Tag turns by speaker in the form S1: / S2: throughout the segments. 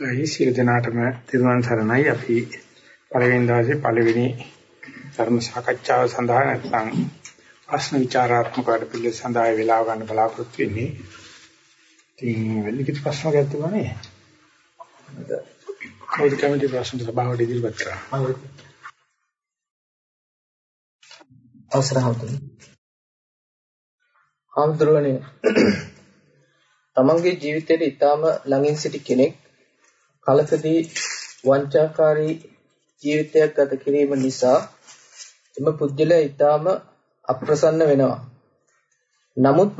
S1: ඒ සියලු දෙනාටම තිරුවන් සරණයි අපි පළවෙනි දවසේ පළවෙනි ධර්ම සාකච්ඡාව සඳහා නැත්නම් ප්‍රශ්න විචාරාත්මක වැඩ පිළිවෙල සඳහා වේලාව ගන්න බලාපොරොත්තු වෙන්නේ. ඉතින් වෙලිකිට ප්‍රශ්න ගත්තමනේ. කවුද කැමති ප්‍රශ්න සභාවට ඉදිරිපත් කරා?
S2: අවසර හවතුනි. ආම්ද්‍රවණේ තමන්ගේ ජීවිතයේ ඊටාම ළඟින් සිටි කෙනෙක් කලකදී වංචාකාරී ජීවිතයක් ගත කිරීම නිසා එම පුද්ගලයා ඊටාම අප්‍රසන්න වෙනවා. නමුත්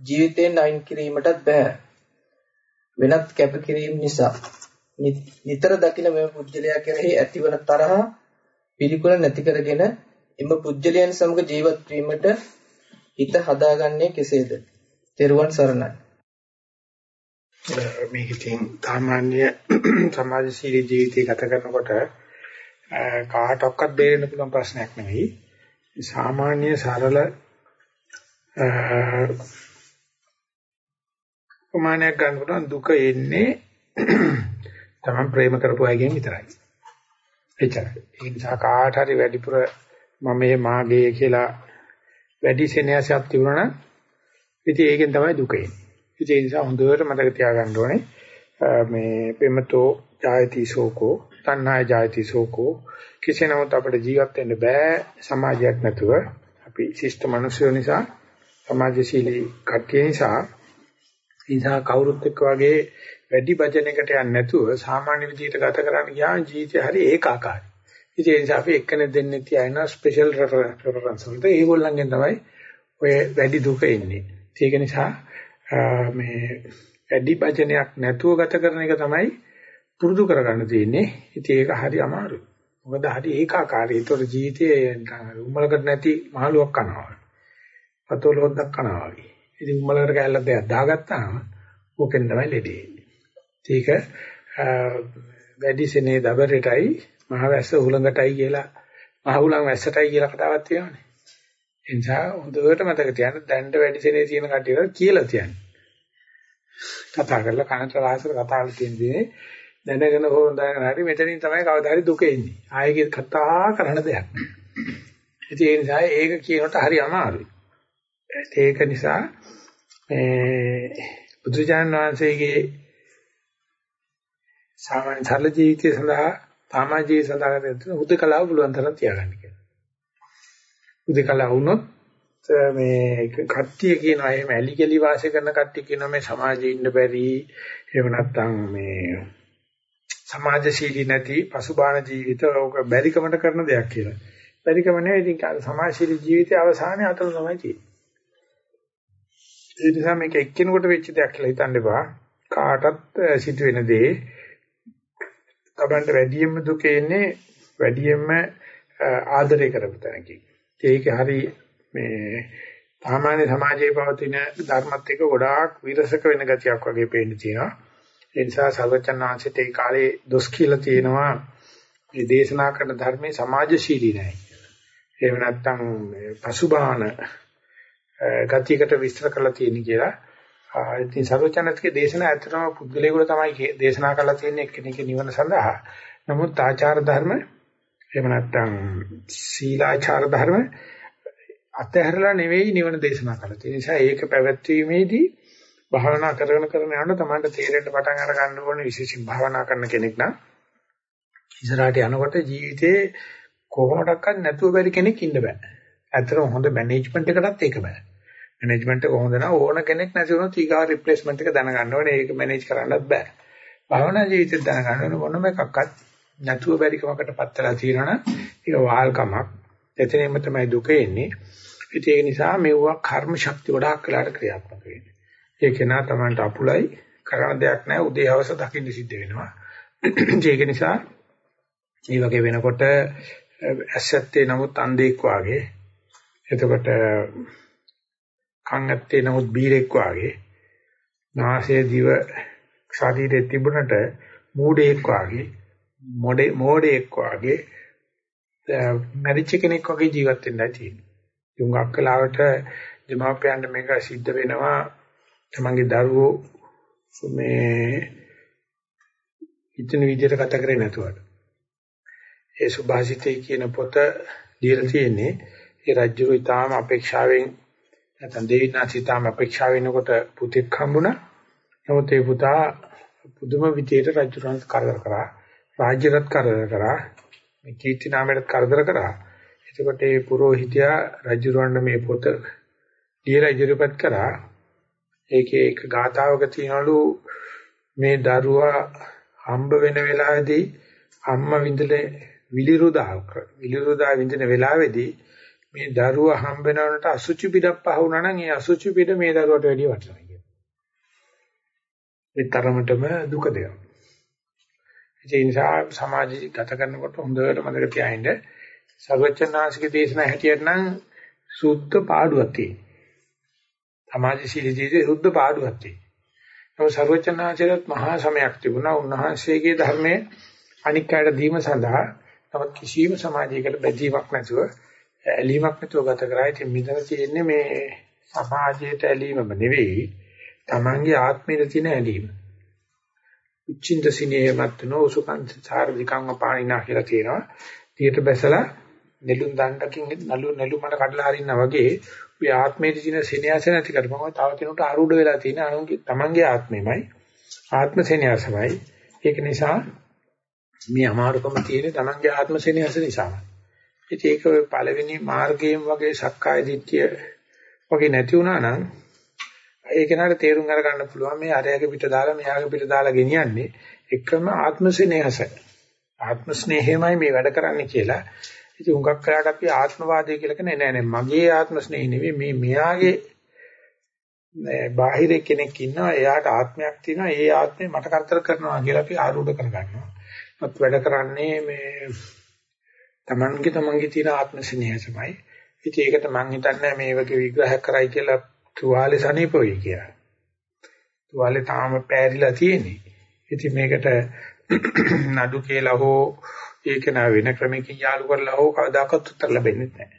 S2: ජීවිතයෙන් අයින් කිරීමටත් බෑ. වෙනත් කැපකිරීම නිසා නිතර දකින මෙම පුද්ගලයා කෙරෙහි ඇතිවන තරහ පිළිකුල නැති කරගෙන එම පුද්ගලයන් සමග ජීවත් වීමට හිත හදාගන්නේ කෙසේද? තෙරුවන් සරණයි.
S1: මේක ඉතින් සාමාන්‍ය සමාජශීලී ජීවිතය ගත කරනකොට කාටවත් බේරෙන්න පුළුවන් ප්‍රශ්නයක් නෙවෙයි. සාමාන්‍ය සරල ප්‍රමාණයක් ගන්න පුළුවන් දුක එන්නේ තමන් ප්‍රේම කරපු අයගෙන් විතරයි. එච්චරයි. ඒ නිසා කාට හරි වැඩිපුර මම මේ මාගේ කියලා වැඩි සෙනෙහසක් තිබුණා නම් ඉතින් ඒකෙන් තමයි දුක එන්නේ. ඒ නිසා හොඳට මතක තියාගන්න ඕනේ. මේ ප්‍රේමතෝ ජායති සෝකෝ තණ්හාය ජායති සෝකෝ කෙසේ නමුත් අපිට ජීවත් වෙන්න බෑ සමාජයක් නැතුව. අපි ශිෂ්ට මිනිස්සු නිසා සමාජශීලී කට්ටිය නිසා. ඉතින් කවුරුත් එක්ක වගේ වැඩි භජනයකට යන්නේ නැතුව සාමාන්‍ය විදිහට ගත කරන්න ගියාම ජීවිතේ හරි ඒකාකාරයි. ඉතින් ඒ නිසා අපි එක්කෙනෙක් දෙන්නේ තියන ස්පෙෂල් රෙෆරන්ස් වලට. ඒගොල්ලන්ගෙන් තමයි ඔය වැඩි දුක එන්නේ. ඒක නිසා මේ වැඩි වචනයක් නැතුව ගත කරන එක තමයි පුරුදු කරගන්න තියෙන්නේ. ඉතින් ඒක හරි අමාරුයි. මොකද හරි ඒකාකාරී. ඒතර ජීවිතේ උම්මලකට නැති මහලුවක් කනවා. පතෝලොද්දක් කනවා වගේ. ඉතින් උම්මලකට කැල්ලක් දෙයක් දාගත්තාම ඕකෙන් තමයි ලෙඩේ එන්නේ. ඒක වැඩි සෙනේ දබරටයි මහ වැස්ස උලඟටයි කියලා මහ උලන් වැස්සටයි කියලා කතාවක් තියෙනවානේ. ඒ නිසා හොඳට මතක තියාගන්න දැන්ට වැඩි සෙනේ තියෙන කට්ටියට කියලා තියන්න. කතා කරලා කනට රාසර කතා කරලා තියෙන්නේ දැනගෙන හොරන් දාගෙන හරි මෙතනින් තමයි කවදා හරි දුක එන්නේ. ආයේ කතා කරන දෙයක්. ඉතින් ඒ නිසා ඒක කියනට හරි අමාරුයි. ඒක නිසා මේ බුදුජානක වහන්සේගේ සාමාන්‍ය සරල ජීවිතය සඳහා සමාජීය සඳහා ගත උදකලාව පුළුවන් තරම් තියාගන්න කියලා. උදේකලා වුණොත් මේ කට්ටිය කියනවා එහෙම ඇලි ගලි වාසය කරන කට්ටිය කියනවා මේ සමාජයේ ඉන්න බැරි එහෙම නැත්නම් මේ සමාජශීලී නැති පසුබාහන ජීවිත ඕක බැරිකමට කරන දෙයක් කියලා. බැරිකම නෙවෙයි ඉතින් සමාජශීලී ජීවිතයේ අවසානයේ අතන තමයි තියෙන්නේ. ඒ නිසා මේක එක්කිනෙකුට වෙච්ච දෙයක් කියලා හිතන්න එපා. කාටත් සිදුවෙන දේ තමන්ට වැඩියෙන්ම දුක එන්නේ වැඩියෙන්ම ආදරය කරපු තැනකින්. ඒක හරි මේ සාමාන්‍ය සමාජයේ පවතින ධර්මත් එක්ක ගොඩාක් විරසක වෙන ගතියක් වගේ පේන්න තියෙනවා. ඒ නිසා සර්වචන්නාංශිත ඒ කාලේ දොස් කියලා තියෙනවා මේ දේශනා කරන ධර්මයේ සමාජශීලී නැහැ කියලා. එහෙම නැත්නම් පසුබාහන ගතියකට විස්තර කරලා තියෙන කියලා. ඉතින් සර්වචන්නාංශිකේ දේශනා ඇත්තටම පුද්ගලයෙකුට තමයි දේශනා කරලා තියෙන්නේ එක්කෙනෙක් නිවන සඳහා. නමුත් ආචාර ධර්ම එහෙම නැත්නම් සීලාචාර ධර්ම අතහැරලා නෙවෙයි නිවන දේශනා කරලා තියෙන නිසා ඒක පැවැත්වීමේදී භාවනා කරගෙන කරගෙන යනකොට තමයි තේරෙන්න පටන් අර ගන්න ඕනේ විශේෂයෙන් භාවනා කරන කෙනෙක් නම් ඉස්සරහට යනකොට ජීවිතේ කොහොමඩක්වත් නැතුව බැරි කෙනෙක් ඉන්න බෑ. ඇත්තටම හොඳ මැනේජ්මන්ට් එකකටත් ඒක බෑ. මැනේජ්මන්ට් එක හොඳ නම් ඕන කෙනෙක් නැති වුණොත් ඊගා රිප්ලේස්මන්ට් එක දැනගන්න ඕනේ. ඒක මැනේජ් කරන්නත් බෑ. භාවනා ජීවිතේ දැනගන්න ඕනේ මොනම එකක්වත් නැතුව බැරිකමකට පත් වෙලා තියෙනවනම් ඒක වහල්කමක්. එතනින්ම තමයි දුක එන්නේ. ඒක නිසා මෙවුවා කර්ම ශක්තිය ගොඩාක් වෙලාට ක්‍රියාත්මක වෙන්නේ. ඒක නා තමන්ට අපුලයි කරන්න දෙයක් නැහැ උදේ හවස දකින්න සිද්ධ වෙනවා. ඒක නිසා මේ වගේ වෙනකොට ඇසත්තේ නමුත් අන්ධෙක් වාගේ එතකොට කන් ඇත්තේ නමුත් බීරෙක් වාගේ නාසය දිව ශරීරයේ තිබුණට මූඩෙක් වාගේ මොඩේ මෝඩෙක් වාගේ මැරිච්ච කෙනෙක් වගේ ජීවත් වෙන්න තියෙනවා. යුඟක් කලාවට දෙමාපියන්ට මේක සිද්ධ වෙනවා තමන්ගේ දරුවෝ මේ ඉතින් විදියට ගත කරේ නැතුවට. ඒ සුභාසිතේ කියන පොත ලියලා තියෙන්නේ ඒ රජුරු ඊටාම අපේක්ෂාවෙන් නැත්නම් දෙවිනාසිතාම අපේක්ෂාවෙන් කොට පුතෙක් හම්බුණා. නමුත් ඒ පුතා පුදුම විදියට රජුරන්ට කරදර කරා. රාජ්‍යරත් කරදර කරා. මේ කීර්ති නාමයට කරදර කරා. එතකොට ඒ පුරোহিতයා රජුරවන්න මේ පොත ලියලා ඉදිරිපත් කරා. ඒකේ එක ගාතාවක තියනලු මේ දරුවා හම්බ වෙන වෙලාවේදී අම්මා විඳලේ විලිරුදා විලිරුදා විඳින වෙලාවේදී මේ දරුවා හම්බ වෙනවට අසුචි පිටක් පහ වුණා නම් ඒ අසුචි පිට මේ දරුවට වැඩිය වටිනවා කියනවා. ඒ තරමටම දුක දෙනවා. ඒ නිසා සමාජ ගත කරනකොට හොඳට මතක තියාගන්න සර්වචනාසික දේශනා හැටියට නම් සුද්ධ පාඩුවක් තියෙනවා. සමාජශීලී ජීවිතේ සුද්ධ පාඩුවක් තියෙනවා. නමුත් සර්වචනාචරත් මහා සමයක් තිබුණා. උන්වහන්සේගේ ධර්මයේ අනික් අයට දීම සඳහා නමුත් කිසියම් සමාජයකට බැඳීමක් නැතුව ඇලීමක් නැතුව ගත කරා. ඉතින් මෙතන තියෙන්නේ මේ සමාජයට ඇලීමම නෙවෙයි තමන්ගේ ආත්මයට තියෙන ඇලීම. උච්චින්ද සිනේමත් නෝසුකං සාරධිකං පාණිනා කියලා තියෙනවා. ඊට බැසලා නෙළුම් දණ්ඩකින් නළු නෙළුමකට කඩලා හරිනා වගේ ඔය ආත්මයේ තියෙන සෙනෙහස නැති කරපම තව කෙනෙකුට ආරූඪ වෙලා තියෙන අනුන්ගේ තමන්ගේ ආත්මෙමයි ආත්ම සෙනෙහසමයි. ඒක නිසා මේ අමාරුකම තියෙන්නේ තමන්ගේ ආත්ම සෙනෙහස නිසාමයි. ඉතින් ඒක ඔය පළවෙනි මාර්ගයෙන් වගේ සක්කාය දිට්ඨිය වගේ නැති වුණා නම් ඒක නට තේරුම් අරගන්න පුළුවන් මේ අරයාගේ පිට දාලා මෙයාගේ පිට දාලා ගෙනියන්නේ එකම ආත්ම ස්නේහස. ආත්ම ස්නේහයමයි මේ වැඩ කරන්නේ කියලා. ඉතින් හුඟක් කරාට අපි ආත්මවාදය කියලා කියන්නේ නෑ නෑ මගේ ආත්ම ස්නේහය නෙවෙයි මේ මෙයාගේ බාහිර කෙනෙක් ඉන්නවා එයාට ආත්මයක් තියෙනවා ඒ ආත්මේ මට කරදර කරනවා කියලා අපි ආරූඪ කරගන්නවා. මත් වැඩ කරන්නේ මේ Tamange Tamange තියෙන ආත්ම ස්නේහසමයි. ඉතින් ඒකට මම හිතන්නේ මේ වගේ විග්‍රහ කරයි කියලා තුවාලේ සනීපොයි කියලා. තුවාලේ තාම පෑරිලා තියෙන්නේ. ඉතින් මේකට නඩු කියලා හෝ ඒක නා වෙන ක්‍රමයකින් යාලු කරලා හෝ කවදාකවත් උත්තර ලැබෙන්නේ නැහැ.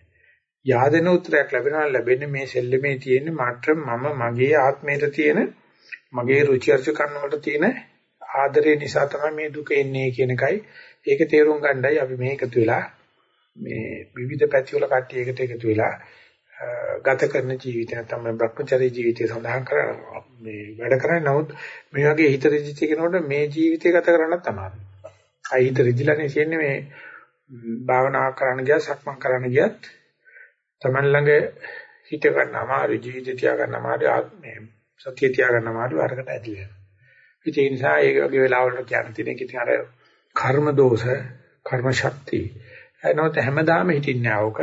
S1: yaadena උත්තරයක් ලැබෙනවා ලැබෙන්නේ මේ සෙල්ලමේ තියෙන මාත්‍ර මම මගේ ආත්මයට තියෙන මගේ රුචි අරුචිකම් වලට තියෙන ආදරේ නිසා තමයි මේ දුක එන්නේ කියන එකයි ඒක තේරුම් ගන්නයි අපි මේ එකතු වෙලා මේ විවිධ පැති වල කට්ටිය එකට එකතු වෙලා ගත කරන ජීවිතය තමයි භ්‍රමචර්ය ජීවිතය සඳහන් කරන්නේ මේ වැඩ කරන්නේ නමුත් මේ වගේ හිත රිජිත කෙනෙකුට මේ ජීවිතය ගත කරන්න තමයි. අයි හිත රිජිලානේ කියන්නේ මේ භාවනා කරන්න ගියා සක්මන් කරන්න ගියත් Taman ළඟ හිත ගන්න අමාරු ජීවිතය තියා ගන්න අමාරු ආත්මය සතිය තියා ගන්න අමාරු අරකට ඇති වෙනවා. ඒ නිසා ඒ වගේ වෙලාවලට කියන්න තියෙන එක ඉතින් අර කර්ම දෝෂ කර්ම ශක්තිය එනොත් හැමදාම හිටින්නේ ආවක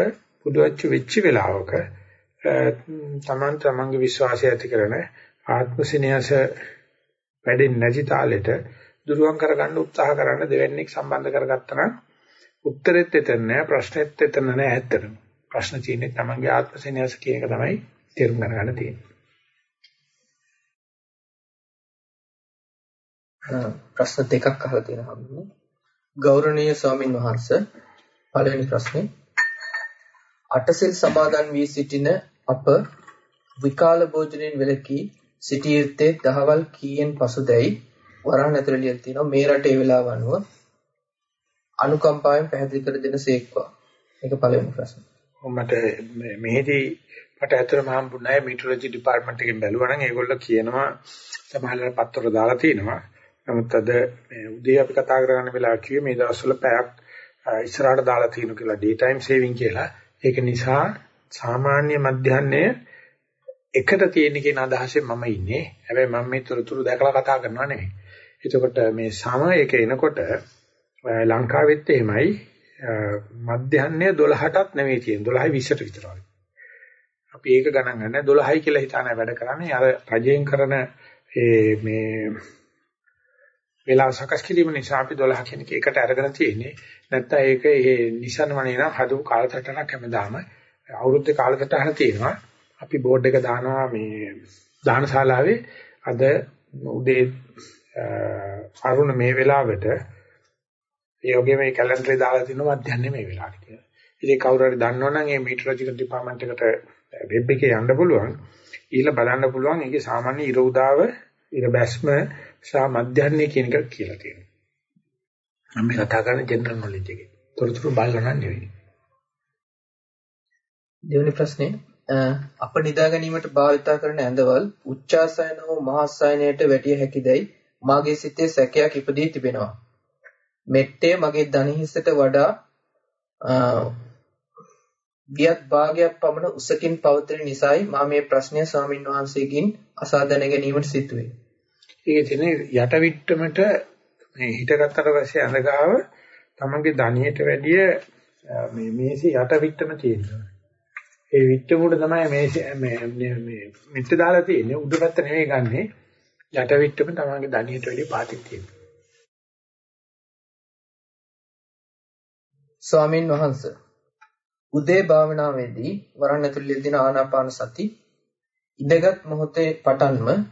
S1: පුදුවච්ච වෙච්ච වෙලාවක තමන් තමන්ගේ විශ්වාසය ඇති කරන ආත්ම සිනයස වැඩෙන්නේ නැති තාලෙට දුරුවන් කරගන්න උත්සාහ කරන දෙවන්නේක් සම්බන්ධ කරගත්තා නම් උත්තරෙත් එතන නෑ ප්‍රශ්නෙත් එතන නෑ ඇත්තටම. ප්‍රශ්න තියෙන්නේ තමන්ගේ ආත්ම සිනයස කියන එක තමයි තේරුම් ගන්න තියෙන්නේ.
S2: ප්‍රශ්න දෙකක් අහලා තියෙනවා ගෞරවනීය ස්වාමින් වහන්සේ පළවෙනි ප්‍රශ්නේ. අටසිල් සමාදන් වී සිටින අප විකාල භෝජනයෙන් වැළකී සිටිය යුත්තේ දහවල් කීයෙන් පසුදැයි වරහන් ඇතුළේ ලියලා තියෙනවා මේ රටේ වේලාව අනුව අනුකම්පාවෙන් පැහැදිලි කර දෙන සේක්වා. මේක පළවෙනි ප්‍රශ්නේ.
S1: මට මෙහෙදී මට ඇත්තටම හම්බුනේ මීටරොලොජි ඩිපාර්ට්මන්ට් එකෙන් බැලුවා නම් ඒගොල්ලෝ කියනවා සමහරවල් පත්‍ර දාලා තිනවා. නමුත් අද උදේ අපි කතා කරගෙන වෙලාව කිව්වේ මේ දවස්වල පැයක් ඉස්සරහට දාලා තියෙනු කියලා ඩේ ටයිම් සේවිං කියලා. ඒක නිසා සාමාන්‍ය මධ්‍යහ්නයේ එකට තියෙන කියන අදහසෙන් මම ඉන්නේ. හැබැයි මම මේ තොරතුරු දැකලා කතා කරනවා නෙමෙයි. එතකොට මේ සම එක එනකොට ලංකාවෙත් එහෙමයි මධ්‍යහ්නයේ 12ටත් නෙවෙයි තියෙන්නේ 12යි 20ට විතර වගේ. අපි ඒක ගණන් ගන්න 12යි කියලා හිතාන වැඩ කරන්නේ අර රජයෙන් කරන මේ වෙලාව සකස් කිරීම නිසා අපි 12 කෙනෙක් එකට අරගෙන තියෙන්නේ. නැත්තම් ඒක ඒ නිසන්වනේ නම් හදපු කාලසටහනක් හැමදාම අවුරුද්දේ කාලසටහන තියෙනවා. අපි බෝඩ් එක දානවා මේ දානශාලාවේ අද උදේ අරුණ මේ වෙලාවට ඒ වගේ මේ කැලෙන්ඩරේ දාලා තිනවා මධ්‍යන්නේ මේ වෙලාවට කියලා. ඉතින් කවුරු හරි දන්නවනම් මේ මීටරොලොජිකල් ඩිපාර්ට්මන්ට් එකට වෙබ් එකේ යන්න පුළුවන්. ඊළ බලන්න පුළුවන් ඒකේ සාමාන්‍ය ඉර උදාව ඉර බැස්ම සහ මධ්‍යන්නේ කියන එක කියලා තියෙනවා. මම කතා කරන්නේ ජෙනරල් නොලෙජ් එකේ. තොරතුරු බලලා නෙවෙයි.
S2: දෙවෙනි ප්‍රශ්නේ අප නිදා ගැනීමට භාවිතා කරන ඇඳවල් උච්චාසයන හෝ මහාසයනයට වැටිය හැකිදයි මාගේ සිතේ සැකයක් ඉපදී තිබෙනවා. මෙට්ටය මගේ දණහිසට වඩා ගියත් භාගයක් පමණ උසකින් පවතින නිසායි මා මේ ප්‍රශ්නය ස්වාමින් වහන්සේගෙන් අසා දැන ගැනීමට සිටුවේ.
S1: ඒකේ තියෙන යටවිට්ටමට මේ හිටගත්තට පස්සේ අඳගාව තමන්ගේ ධනියට වැඩිය මේ මේසේ යටවිට්ටම තියෙනවා. ඒ විට්ටමුඩ තමයි මේ මේ මේ මිත්‍ය දාලා තියෙන්නේ උඩ පැත්ත නෙවෙයි ගන්නෙ යටවිට්ටම තමන්ගේ ධනියට වැඩිය පාතික් තියෙනවා.
S2: ස්වාමින් වහන්සේ උදේ භාවනාවේදී වරණ ඇතුළේ යෙදෙන ආනාපාන සති ඉඳගත් මොහොතේ පටන්ම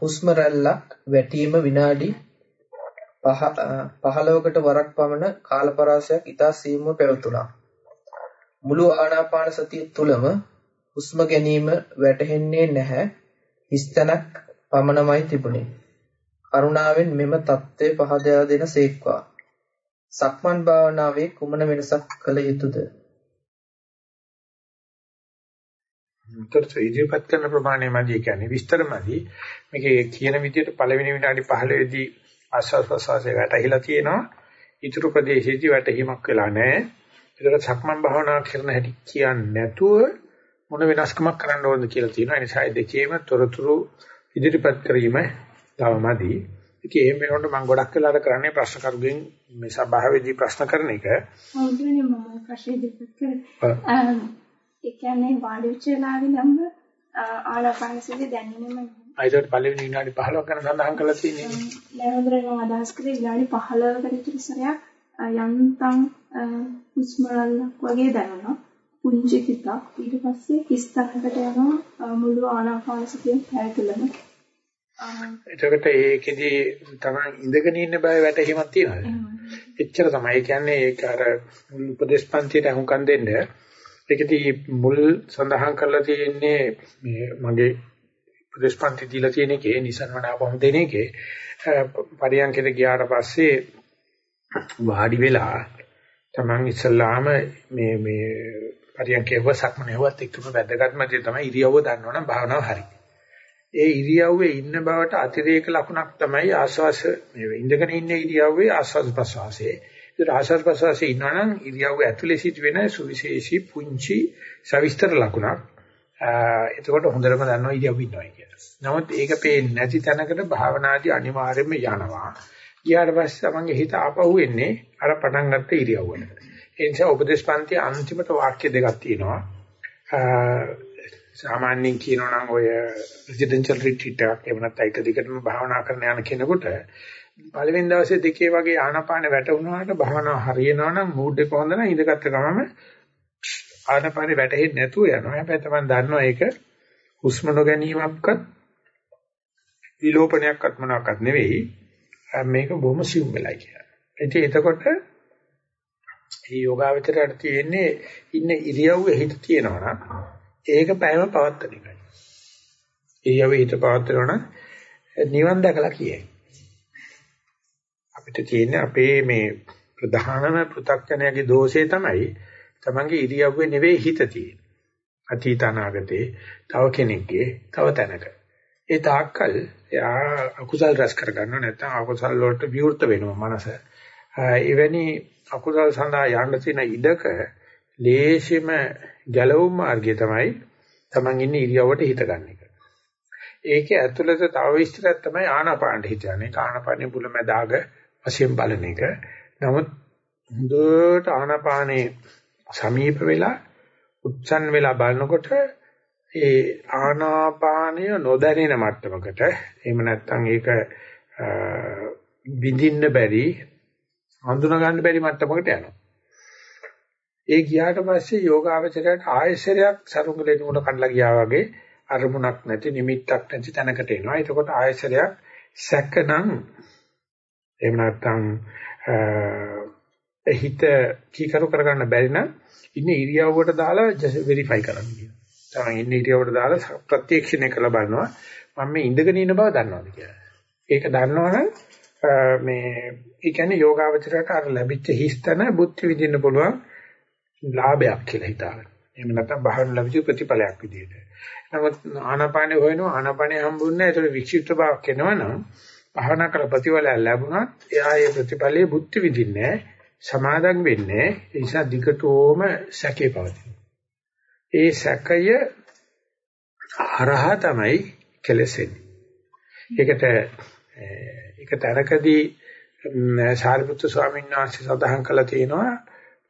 S2: හුස්ම රැල්ලක් වැටීම විනාඩි 15කට වරක් පමණ කාලපරාසයක් ඉතා සීමුව පැවතුණා. මුළු ආනාපාන සතිය තුලම හුස්ම ගැනීම වැටහෙන්නේ නැහැ. හිස්තනක් පමණමයි තිබුණේ. කරුණාවෙන් මෙම தත්ත්වය පහදා දෙන සේක්වා. සක්මන් භාවනාවේ කුමන වෙනසක් කළ යුතුද?
S1: උත්තර ඉදිරිපත් කරන ප්‍රමාණය මදි. කියන්නේ විස්තරමදි මේකේ කියන විදිහට පළවෙනි විනාඩි 15 දී ආස්වාද ප්‍රසවාසය වැටහිලා තියෙනවා. ඊතුරු ප්‍රදේශයේදී වැටහීමක් වෙලා නැහැ. ඒකට සක්මන් භාවනා කරන හැටි කියන්නේ නැතුව මොන වෙනස්කමක් කරන්න ඕනද කියලා තියෙනවා. ඒ නිසා දෙකේම තොරතුරු ඉදිරිපත් කිරීම තවමදි ඉතින් එහෙම වෙනකොට මම ගොඩක් වෙලාට කරන්නේ ප්‍රශ්න කරුගෙන් මේ සභාවේදී ප්‍රශ්න කරන එක.
S3: ඔව් ඉතින් මම ප්‍රශ්න ඉදිරිපත් කරේ. ඒ කියන්නේ වාඩි වෙච්ච වෙලාවේ නම් ආනාපානසතිය දැනෙන්නම
S1: අයිතට පළවෙනි විනාඩි 15ක් ගැන සඳහන් කරලා තියෙන්නේ.
S3: මම අදහස් කරේ විනාඩි 15කට විතර සැරයක් යන්තම් හුස්ම වගේ දැනුණා. පුංචි කිතක් ඊට පස්සේ කිස්තකට යනවා මුළු ආනාපානසතිය පැය තුලම.
S1: එතකොට ඒකෙදි තමයි ඉඳගෙන ඉන්න බය වැටහිමක් තියෙනවද? එච්චර තමයි. ඒ කියන්නේ ඒක අර මුල් උපදේශපන්තියට අහුම්කම් දෙන්න ඒකදී මුල් සඳහන් කරලා තියෙන්නේ මේ මගේ ප්‍රදේශපන්ති දීලා තියෙන එකේ නිසන්වන අපහම දෙන එකේ පරියන්කෙට ගියාට පස්සේ වාඩි වෙලා Taman ඉස්සල්ලාම මේ මේ පරියන්කේ වසක්මනේවත් එක්කම වැදගත්ම දේ තමයි ඉරියව්ව දන්නවනම් භාවනාව හරි. ඒ ඉරියව්වේ ඉන්න බවට අතිරේක ලකුණක් තමයි ආස්වාස මේ ඉඳගෙන ඉන්න ඉරියව්වේ ආස්වාද ප්‍රසවාසයේ ඒත් ආශ්වාස ප්‍රශ්වාසයේ ඉන්නවනම් ඉරියව්ව ඇතුලේ සිට වෙන සුවිශේෂී පුංචි සවිස්තර ලකුණක්. එතකොට හොඳටම දන්නවා ඉරියව්ව ඉන්නවා කියලා. නමුත් ඒක පේන්නේ නැති තැනකට භාවනාදී අනිවාර්යයෙන්ම යනවා. ඊට පස්සේ තමන්ගේ හිත ආපහු එන්නේ අර පටන් ගත්ත ඉරියව්වට. ඒ නිසා උපදේශපන්ති අන්තිමට වාක්‍ය දෙකක් තියෙනවා. සාමාන්‍යයෙන් කියනවා නම් ඔය රෙසිඩෙන්ෂල් රිට්‍රීට් එකක් එහෙම නැත්නම් එක දිගටම භාවනා කරන යන කෙනෙකුට පළවෙනි දවසේ දෙකේ වගේ ආනාපාන වැටුණාට භාවනාව හරියනවා නම් මූඩ් එක හොඳ නම් ඉඳගත්ත ගමම ආනාපානෙ වැටෙන්නේ නැතුව යනවා. හැබැයි තමයි දන්නවා ඒක හුස්ම නොගැනීමක්වත් විලෝපනයක්වත් මොනවාක්වත් නෙවෙයි. මේක බොහොම සිව් වෙලයි කියලා. ඉතින් එතකොට මේ යෝගාවචරයට තියෙන්නේ ඉන්න ඉරියව්වේ හිත තියෙනවා නම් ඒක පැයම පවත්තන එකයි. ඉරියව්වේ හිත පවත්වනවා නම් නිවන් දැකලා කියයි. අපිට තියෙන්නේ අපේ මේ ප්‍රධානම පෘථග්ජනයාගේ දෝෂය තමයි තමන්ගේ ඉරියව්වේ නෙවෙයි හිත තියෙන්නේ. අතීත අනාගතේ තව කෙනෙක්ගේ තව තැනක. ඒ තාක්කල් එයා අකුසල් රැස් කරගන්නව නැත්නම් අකුසල් වලට විවෘත වෙනවා මනස. එවැනි අකුසල් සඳහා යන්න තියෙන ඉඩක ලේසිම ගැලවුම් මාර්ගය තමයි තමන් ඉන්නේ ඉරියව්වට හිත ගන්න එක. ඒකේ ඇතුළත තව විස්තරයක් තමයි ආනාපානට හිත යන්නේ. ආනාපානේ බුලමදාග වශයෙන් බලන එක. නමුත් හොඳට ආනාපානේ සමීප වෙලා උච්චන් වෙලා බලනකොට ඒ ආනාපානය නොදැනෙන මට්ටමකට එහෙම නැත්නම් ඒක විඳින්න බැරි හඳුනා ගන්න බැරි මට්ටමකට යනවා. ඒ ගියාට පස්සේ යෝගාවචරයට ආයශරයක් සරුංගලේ නුඹ කඩලා ගියා වගේ අරමුණක් නැති නිමිත්තක් නැති තැනකට එනවා. එතකොට ආයශරයක් සැකනම් එහෙම නැත්නම් හිත කීකරු කරගන්න බැරි නම් ඉන්නේ ඉරියව්වට දාලා වෙරිෆයි කරන්න කියනවා. තමයි ඉන්නේ ඉරියව්වට දාලා ප්‍රත්‍යක්ෂණය කරලා බලනවා මම මේ ඉඳගෙන ඉන්න බව දන්නවද කියලා. ඒක දන්නවනම් මේ ඒ කියන්නේ යෝගාවචරයට අර ලැබිච්ච හිස්තන බුද්ධ විදින්න පුළුවන් ලාභයක් කියලා හිතාගන්න. එහෙම නැත්නම් බහන ලැබිච්ච ප්‍රතිඵලයක් විදියට. නමුත් ආනාපානේ හොයනවා ආනාපානේ හම්බුන්නේ නැහැ. ඒතකොට වික්ෂිප්ත බවක් එනවනම් භාවනා කළ ප්‍රතිඵලය ලැබුණත් එයා ඒ ප්‍රතිඵලයේ බුද්ධ විදින්නේ සමාදම් වෙන්නේ ඒ නිසා දිගටම සැකේ පවතින. ඒ සැකය හරහා තමයි කෙලෙසෙන්නේ. ඒකට ඒක තරකදී සාරිපුත්තු ස්වාමීන් වහන්සේ සඳහන් කළා තියෙනවා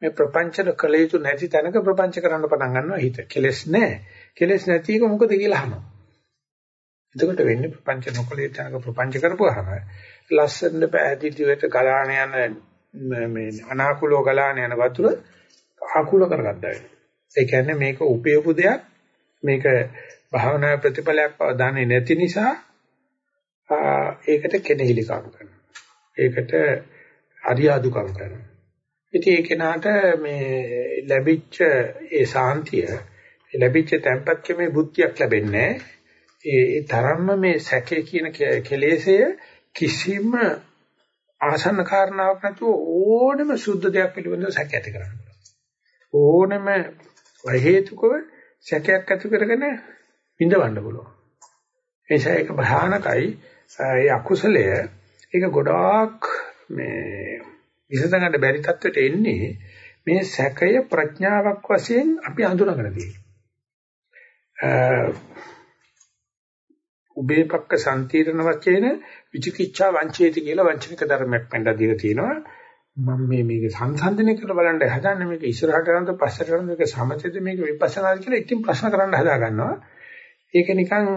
S1: මේ ප්‍රපංචන කළ යුතු නැති තැනක ප්‍රපංච කරන්න පටන් ගන්නවා හිත. කෙලස් නැහැ. කෙලස් නැති එක මොකද කියලා අහනවා. එතකොට වෙන්නේ ප්‍රපංච නොකළ යුතු තැනක ප්‍රපංච කරපුවාම ලස්සන පැහැදිලිවට ගලාන යන මේ අනාකූලව ගලාන යන වතුර ආකූල කරගත්තා වෙනවා. ඒ කියන්නේ මේක උපයපු දෙයක් මේක භාවනා ප්‍රතිඵලයක් බව දන්නේ නැති නිසා ඒකට කෙනෙහිලිකම් කරනවා. ඒකට අරියාදුකම් කරනවා. ඉතින් ඒ කෙනාට මේ ලැබිච්ච ඒ සාන්තිය ලැබිච්ච tempත් කමේ බුද්ධියක් ලැබෙන්නේ ඒ තරම්ම මේ සැකේ කියන කෙලෙසය කිසිම ආසන්න කාරණාවක් නැතුව ඕනම සුද්ධ දෙයක් පිළිබඳව සැක ඇති කරන්න ඕනම හේතුකව සැකයක් ඇති කරගෙන විඳවන්න පුළුවන්. ඒ නිසා ඒක භයානකයි. ඒ අකුසලය ඒක ගොඩාක් මේ විසඳගන්න බැරි තත්ත්වයට එන්නේ මේ සැකය ප්‍රඥාවක් වශයෙන් අපි අඳුනගෙන තියෙනවා. උබේපක්ක සම්තිරණ වචේන විචිකිච්ඡා වංචේති කියලා වංචනික ධර්මයක් පෙන්නලා දීලා තියෙනවා. මම මේ මේක සංසන්දනය කරලා බලන්න හදන්නේ මේක ඉස්සරහට යනද පස්සට යනද මේක සමතේද මේක විපස්සනාද කියලා ඉතින් ප්‍රශ්න කරන්න හදා ගන්නවා. ඒක නිකන්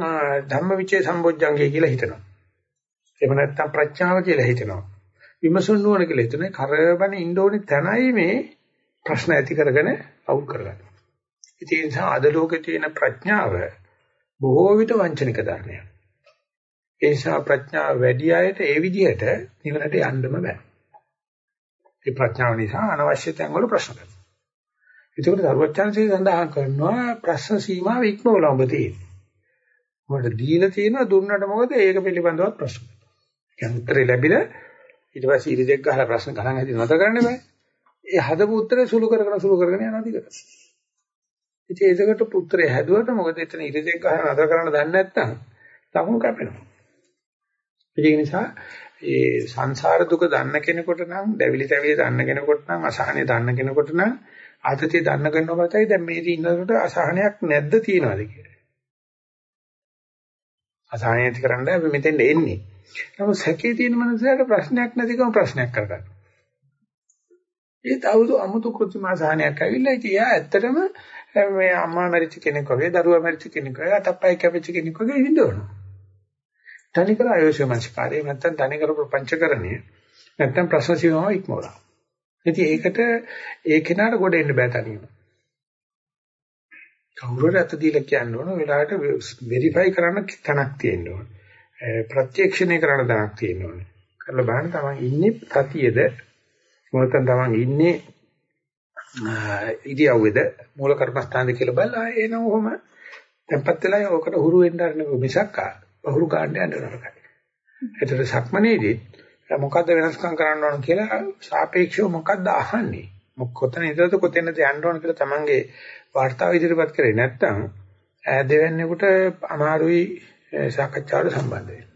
S1: ධම්මවිචේ සම්බොජ්ජංගය කියලා හිතනවා. එහෙම නැත්නම් ප්‍රඥාව කියලා හිතනවා. විමසුන් නුවණ කියලා හිතන්නේ කරබන ඉන්නෝනේ තැනයි මේ ප්‍රශ්න ඇති කරගෙන අවුල් කරගන්නේ. ඒ නිසා අද ලෝකේ තියෙන ප්‍රඥාව බොහෝ විට වංචනික ධර්මයක්. ඒ නිසා ප්‍රඥාව වැඩි අයට ඒ විදිහට නිවනට යන්නම බෑ. ඒ ප්‍රඥාව නිසා අනවශ්‍ය තැන් වල ප්‍රශ්න කරනවා. ඒකට දරුවචාන්සේ සඳහන් කරනවා ප්‍රශ්න සීමාව ඉක්මවල ඔබ තියෙන්නේ. ඔබට දීලා තියෙනවා දුන්නට මොකද ඒක පිළිබඳව ප්‍රශ්න. කියන්නේ උත්තරේ ලැබිලා ඊට පස්සේ ඉරිදෙක් ගහලා ප්‍රශ්න ගණන් හදි නැත කරන්න බෑ. ඒ හදපු උත්තරේ සුළු කරගෙන සුළු කරගෙන යනවා දිගට. ඉතින් ඒකට උත්තරේ හැදුවට මොකද එතන ඉරිදෙක් ගහලා නැතර කරන්න දන්නේ නැත්නම් ලකුණු කැපෙනවා. ඒ නිසා ඒ සංසාර දුක දන්න කෙනෙකුට නම්, දැවිලි තැවිලි දන්න කෙනෙකුට නම්, අසහනෙ දන්න කෙනෙකුට නම් ආතතිය දන්න කෙනෙකුටයි දැන් මේ ඉන්නකොට අසහනයක් නැද්ද තියනවාද කියලා. අසහනය ඇති කරන්න අපි මෙතෙන් එන්නේ. නමුත් සැකේ තියෙන මනසට ප්‍රශ්නයක් නැතිකම ප්‍රශ්නයක් කරගන්න. ඒ තවුදු අමුතු කෘත්‍රිම අසහනයක් ඇවිල්ලා ඉතින් යා ඇත්තටම මේ අම්මා මැරිච්ච කෙනෙක් වගේ, දරුවා මැරිච්ච කෙනෙක් වගේ, අතප්පයි කැපිච්ච කෙනෙක් වගේ විඳවනවා. තනිකර ආයෝෂ්‍ය මනස්කාරය නැත්තම් තනිකර ප්‍රපංචකරණය නැත්තම් ප්‍රශ්න සීමාව ඉක්මවලා. ඉතින් ඒකට ඒ කෙනාට ගොඩ එන්න බෑ තනියම. කවුරුහරි අත දීලා කියන්න ඕන වෙලාවට වෙරිෆයි කරන්න තැනක් තියෙන්න ඕන. ප්‍රත්‍යක්ෂණය කරන්න තැනක් තියෙන්න ඕන. කරලා බලන්න තමන් ඉන්නේ සතියේද මොකටද තමන් ඉන්නේ ඉදියව්වේද මූල කර්මස්ථානද කියලා බලලා එන ඔහොම tempat වෙලා ඔකට හුරු වෙන්න අරන මිසක් බහුරු ගන්න යන්න නරකයි. ඒතර සක්මනේදී මොකද්ද වෙනස්කම් කරන්න ඕන කියලා සාපේක්ෂව මොකද්ද අහන්නේ? කොතන ඉඳලාද කොතැනද යන්න ඕන කියලා තමන්ගේ වාර්තාව ඉදිරිපත් කරේ නැත්නම් දෙවැන්නේකට අමාරුයි සාකච්ඡාවට සම්බන්ධ වෙන්න.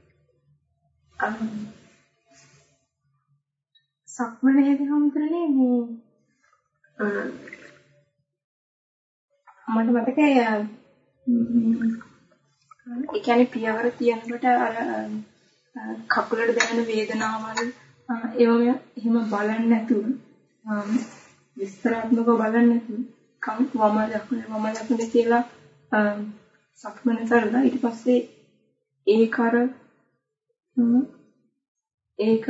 S3: සක්මනේදී හම්තරනේ මේ මට මතකයි ඒ කියන්නේ පියවර තියනකොට අර කකුලට දැනෙන වේදනාවල් ඒවම එහෙම බලන්නේ නැතුව විස්තරාත්මකව බලන්නේ නැතුව කම් වම දකුණ වම දකුණ කියලා සක්මන කරලා ඊට පස්සේ ඒක අර ඒක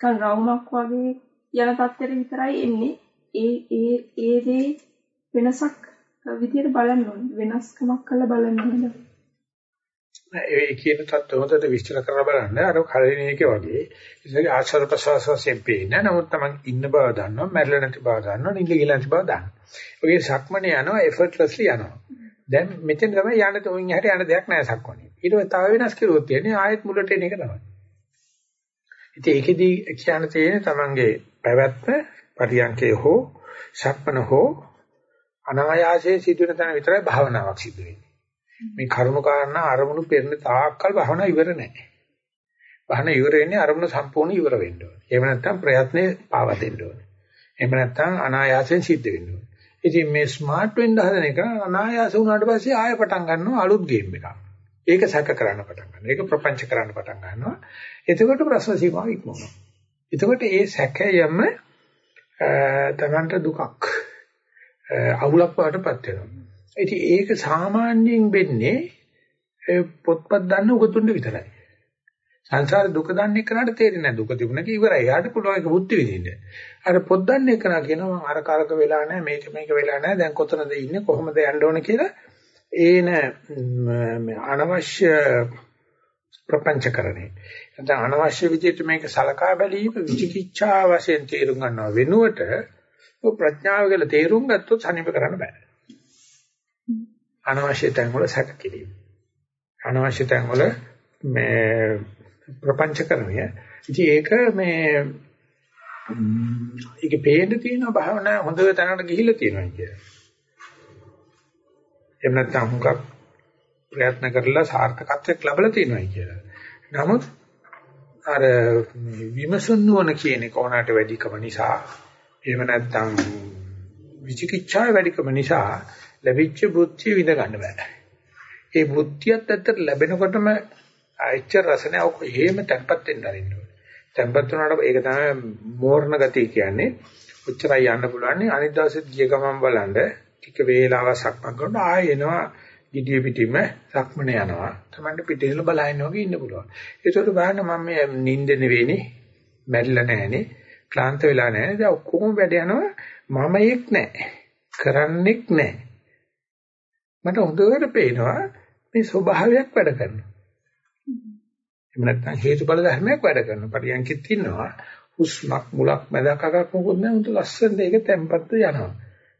S3: කන් රවුමක් වගේ යන තත්ත්වෙට විතරයි එන්නේ. ඒ ඒ ඒ දේ වෙනසක් විදියට බලන්න ඕනේ. වෙනස්කමක් කරලා බලන්න ඕනේ.
S1: ඒ කියන තත්ත්ව හොඳට විස්තර කරලා බලන්න. අර කලින් එකේ වගේ. ඉතින් ආශ්‍රව ප්‍රසවාස වශයෙන් පේන්නේ නමුත් තමන් ඉන්න බව දන්නවා මැරෙලා නැති බව දන්නවා නිින්ද ගිහලා නැති බව දන්නවා. ඔය සක්මනේ යනවා effortlessly යනවා. දැන් මෙතෙන් තමයි යන්න තෝින් එහාට යන්න දෙයක් නැහැ සක්මනේ. ඊට පස්සේ තව වෙනස් කරුවොත් තියෙන්නේ ආයෙත් මුලට එන එක තමයි. ඉතින් ඒකෙදි කියන්න තියෙන්නේ තමන්ගේ පැවැත්ම පරියන්කේ හෝ සක්මන හෝ අනායාසයෙන් සිදුවෙන තැන විතරයි භාවනාවක් සිදු වෙන්නේ. මේ කර්ම කාරණා අරමුණු පෙරන තාක්කල් භාවනා ඉවර නැහැ. භාවනා ඉවර වෙන්නේ අරමුණු සම්පූර්ණ ඉවර වෙන්න ඕනේ. එහෙම නැත්නම් ප්‍රයත්නේ පාවා දෙන්න ඕනේ. එහෙම නැත්නම් අනායාසයෙන් සිද්ධ වෙන්න ඕනේ. ඉතින් මේ ස්මාර්ට් වෙන්න හදන එක අනායාස වුණාට පස්සේ ආය පටන් ගන්නවා අලුත් ගේම් එකක්. ඒක සැක කරන්න පටන් ගන්නවා. ඒක ප්‍රපංච කරන්න පටන් ගන්නවා. එතකොට ප්‍රශ්න සීමාව ඉක්මවනවා. එතකොට ඒ සැකයම තමන්ට දුකක් අවුලක් වඩටපත් වෙනවා. ඉතින් ඒක සාමාන්‍යයෙන් වෙන්නේ පොත්පත් දන්න උගතුන්ට විතරයි. සංසාර දුක දන්නේ කරාට තේරෙන්නේ නැහැ. දුක තිබුණක ඉවරයි. යාට පුළුවන් ඒක බුද්ධි විදින්න. අර පොත් දන්නේ කරා කියනවා අර කාලක වෙලා නැහැ මේක මේක වෙලා නැහැ. දැන් කොතනද ඉන්නේ කොහොමද යන්න ඕන කියලා ඒන අනවශ්‍ය ප්‍රපංචකරණේ. නැත්නම් අනවශ්‍ය විදිහට මේක සලකා බැලීම විචිකිච්ඡා වශයෙන් තේරුම් ගන්නව වෙනුවට ප්‍රඥාව කියලා තේරුම් ගත්තොත් සනීප කරන්න බෑ. අනවශ්‍ය තැන් වල සැක කිරීම. අනවශ්‍ය තැන් වල මේ ප්‍රපංචකරණය. ඉතින් ඒක මේ ඒකේ පේන්න තියෙන භාවනා හොඳ තැනකට ගිහිල්ලා තියෙනවා කියන්නේ. එහෙම නැත්නම් හුඟක් ප්‍රයත්න කරලා සාර්ථකත්වයක් ලැබලා තියෙනවා කියලා. නමුත් අර විමසුන් නුවණ කියන කොනකට වැඩිකම නිසා එහෙම නැත්නම් විචිකිච්ඡාව වැඩිකම නිසා ලැබිච්ච බුද්ධිය විඳ ගන්න බෑ. ඒ බුද්ධියත් ඇත්තට ලැබෙනකොටම අයිච්ච රසනේ ඔක එහෙම තැම්පත් වෙන්න අරින්න ඕනේ. තැම්පත් වුණාට ඒක තමයි මෝරණ ගතිය කියන්නේ. ඔච්චරයි යන්න පුළුවන්. අනිත් දවසෙත් ගිය ගමන් බලන්න ටික වේලාවක් සක්මන් කරනවා ආයෙ එනවා ඉදිය පිටින්ම සක්මන යනවා. Tamande පිටින්ල බලහින්න වගේ ඉන්න පුළුවන්. ඒකට බලන්න මම මේ නිින්ද නෙවෙයිනේ. මැරිලා නැහනේ. ක්ලාන්ත වෙලා නැහැ. දැන් ඔක්කොම වැඩ යනවා. මම එක් නැහැ. කරන්නෙක් නැහැ. මට හොඳට පේනවා මේ ස්වභාවයක් වැඩ කරනවා. එහෙම නැත්නම් හේතුඵල ධර්මයක් වැඩ කරනවා. පරියන්කෙත් ඉන්නවා. හුස්මක් මුලක් මැදක් අගක් මොකොත් නැහැ. උන්ට ලස්සනට ඒක තැම්පත් යනවා.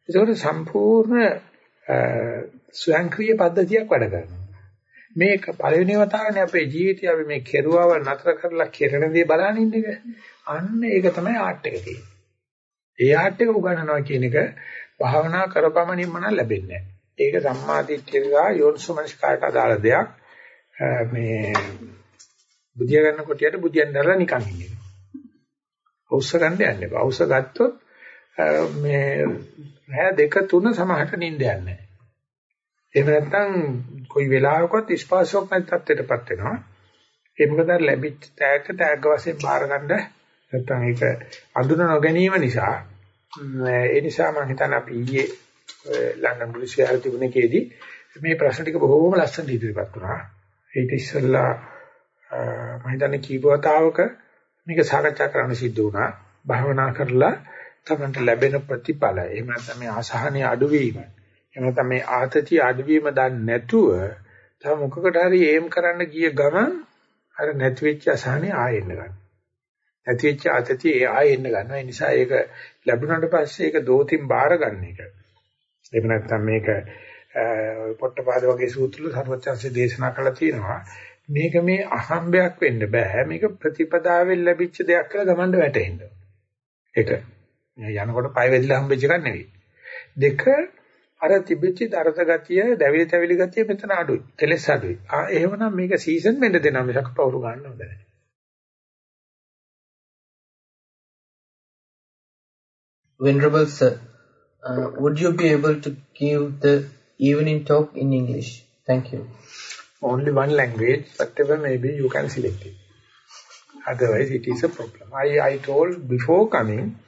S1: ඒකෝට සම්පූර්ණ ස්වයංක්‍රීය පද්ධතියක් වැඩ කරනවා. මේක පළවෙනි වතාවනේ අපේ ජීවිතය අපි මේ කෙරුවව නතර කරලා කෙරෙන දේ බලන ඉන්න එක. අන්න ඒක තමයි ආර්ට් එක තියෙන්නේ. ඒ ආර්ට් එක උගන්වනවා කියන එක භාවනා කරපමණින්ම නම් ලැබෙන්නේ නැහැ. ඒක සම්මාදිට්ඨියලා යෝනිසෝමනස්කාරට අදාළ දෙයක්. මේ බුදිය ගන්න කොටියට බුදියන් දැරලා නිකන් ඉන්නේ. අවශ්‍ය ගන්න යන්න එපා. අවශ්‍ය ගත්තොත් මේ රෑ දෙක තුන සමහරට නිින්ද යන්නේ නැහැ. එහෙම නැත්නම් කොයි වෙලාවකවත් ස්පාසෝක් නැති තත්ත්වයටපත් වෙනවා. ඒ මොකද ලැබිච්ච තෑග්ග තෑග්ග වශයෙන් බාර ගන්න නැත්නම් ඒක අඳුන නොගැනීම නිසා ඒ නිසා මම හිතන්නේ අපි ඊයේ ලන්ඩන් පුලිස් විහාර තිබුණේකේදී මේ ප්‍රශ්න ටික බොහෝම ලස්සනට ඉදිරිපත් වුණා. ඊට ඉස්සෙල්ලා මම හිතන්නේ කීපවතාවක මේක සාකච්ඡා කරන්න සිද්ධ වුණා. භාවනා කරලා තමන්ට ලැබෙන ප්‍රතිඵල එහෙම නැත්නම් මේ අසහනය අඩුවීම එහෙම නැත්නම් මේ ආතතිය අඩුවීම දන්නේ නැතුව තව මොකකට හරි ඒම් කරන්න ගිය ගමන් අර නැති වෙච්ච අසහනය ආයෙන්න ගන්නවා. නැති වෙච්ච ආතතිය ඒ ආයෙන්න ගන්නවා. ඒ නිසා ඒක ලැබුණාට පස්සේ ඒක දෝතින් බාර ගන්න එක. එහෙම නැත්නම් මේක පොට්ටපාද වගේ සූත්‍රවල සර්වචන්සේ දේශනා කළා තියෙනවා. මේක මේ අහම්බයක් වෙන්න බෑ. මේක ප්‍රතිපදාවෙන් ලැබිච්ච දෙයක් කියලා ගමන්ඩ වැටෙන්න. ඒක යනකොට පය වෙදිලා හම්බෙච්ච එකක් නෙවෙයි. දෙක අර තිබිච්ච දරත ගතිය, දැවිලි තැවිලි ගතිය මෙතන අඩුයි. කෙලස් අඩුයි. ආ එහෙමනම් මේක සීසන් වෙන්න දෙනවා මිසක් පවුරු ගන්න හොඳ නැහැ.
S2: Venerable sir, uh, would you be able to give the evening talk in English? Thank you.
S1: Only one language, whatever maybe you can select it. Otherwise it is a problem. I, I told before coming,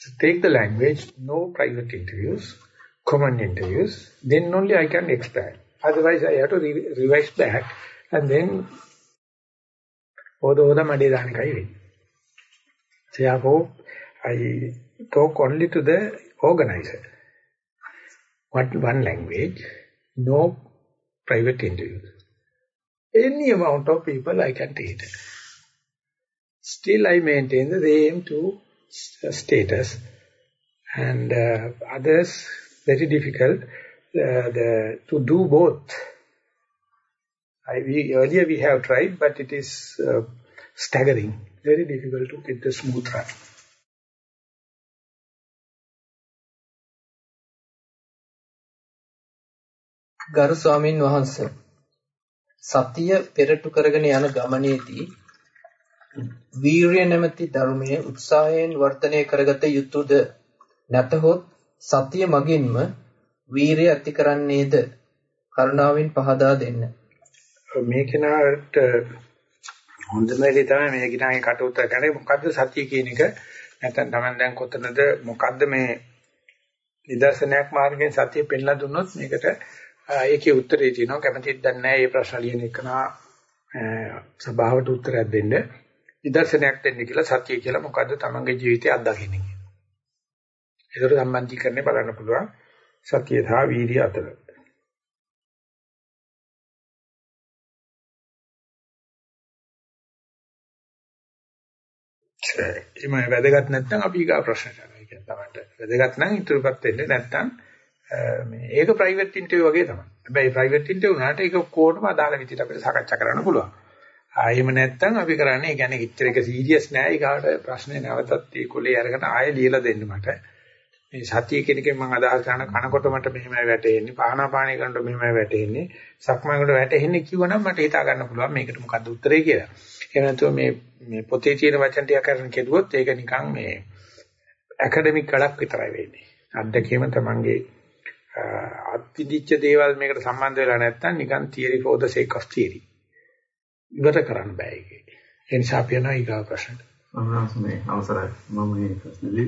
S1: to take the language, no private interviews, common interviews, then only I can explain. Otherwise, I have to re revise back and then oda oda made danikai වෙයි. Therefore, I talk only to the organizer. What one language, no private interviews. Any amount of people I can take. Still I maintain the same two status and uh, others very difficult uh, the, to do both. I, we, earlier we have tried but it is uh, staggering, very difficult to get the smooth run.
S2: ගරු ස්වාමින් වහන්සේ. සතිය පෙරටු කරගෙන යන ගමනේදී වීරිය නැමැති ධර්මයේ උත්සාහයෙන් වර්ධනය කරගත යුතුයද නැතහොත් සතිය මගින්ම වීරිය ඇති කරන්නේද? කරුණාවෙන් පහදා දෙන්න.
S1: මේ කෙනාට හොඳම දේ තමයි මේ කෙනාගේ කටුත කරන්නේ. මොකද්ද සතිය කියන එක? නැත්නම් Taman දැන් කොතනද මොකද්ද මේ නිදර්ශනයක් මාර්ගයෙන් සතිය පෙන්ලා දුන්නොත් මේකට ඒකේ උත්තරේ තියෙනවා කැමතිද දන්නේ නැහැ මේ ප්‍රශ්න ලියන එකනා සභාවට උත්තරයක් දෙන්න නිදර්ශනයක් දෙන්න කියලා සතිය කියලා මොකද්ද තමන්ගේ ජීවිතයේ අත්දකින්නේ කියලා. ඒකට සම්බන්ධීකරණය බලන්න පුළුවන් සතිය සහ වීර්ය අතර. එimhe වැදගත් නැත්නම් අපි ඊගා ප්‍රශ්නට යනවා. ඒ කියන්නේ තමයි වැදගත් නම් ඉතුරුපත් වෙන්නේ නැත්නම් මේ ඒක ප්‍රයිවට් ඉන්ටර්විව් වගේ තමයි. හැබැයි ප්‍රයිවට් ඉන්ටර්විව් උනාට ඒක කොහොමද අදාළ විදිහට අපිට සාකච්ඡා කරන්න පුළුවන්. ආයෙම නැත්තම් අපි කරන්නේ ඒ කියන්නේ ඉච්චර එක සීරියස් නෑ. ඊගාට ප්‍රශ්නේ නැවතත් ඒ කොලේ අරගෙන ආයෙ ලියලා දෙන්න මට. මේ සතිය කෙනකෙන් මම අදහස් කරන කනකොට මට මෙහෙමයි වැටෙන්නේ. පානාපානය කරනකොට මෙහෙමයි වැටෙන්නේ. සක්මනකට වැටෙන්නේ කිව්වනම් මට හිතා ගන්න පුළුවන් මේකට මොකද්ද උත්තරේ කියලා. එහෙම නැතුව මේ මේ පොතේ තියෙන වචන ටික කරන් කෙරුවොත් ඒක නිකන් මේ ඇකඩමික් කලක් විතරයි වෙන්නේ. අත්දැකීම තමන්ගේ අත්විදිච්ච දේවල් මේකට සම්බන්ධ වෙලා නැත්නම් නිකන් theory for the sake of theory. ඉවර කරන්න බෑ ඒකේ. ඒ නිසා අපි යනවා ඊගා ප්‍රශ්නට.
S4: මේ අවසරයි මම මේ ප්‍රශ්නේ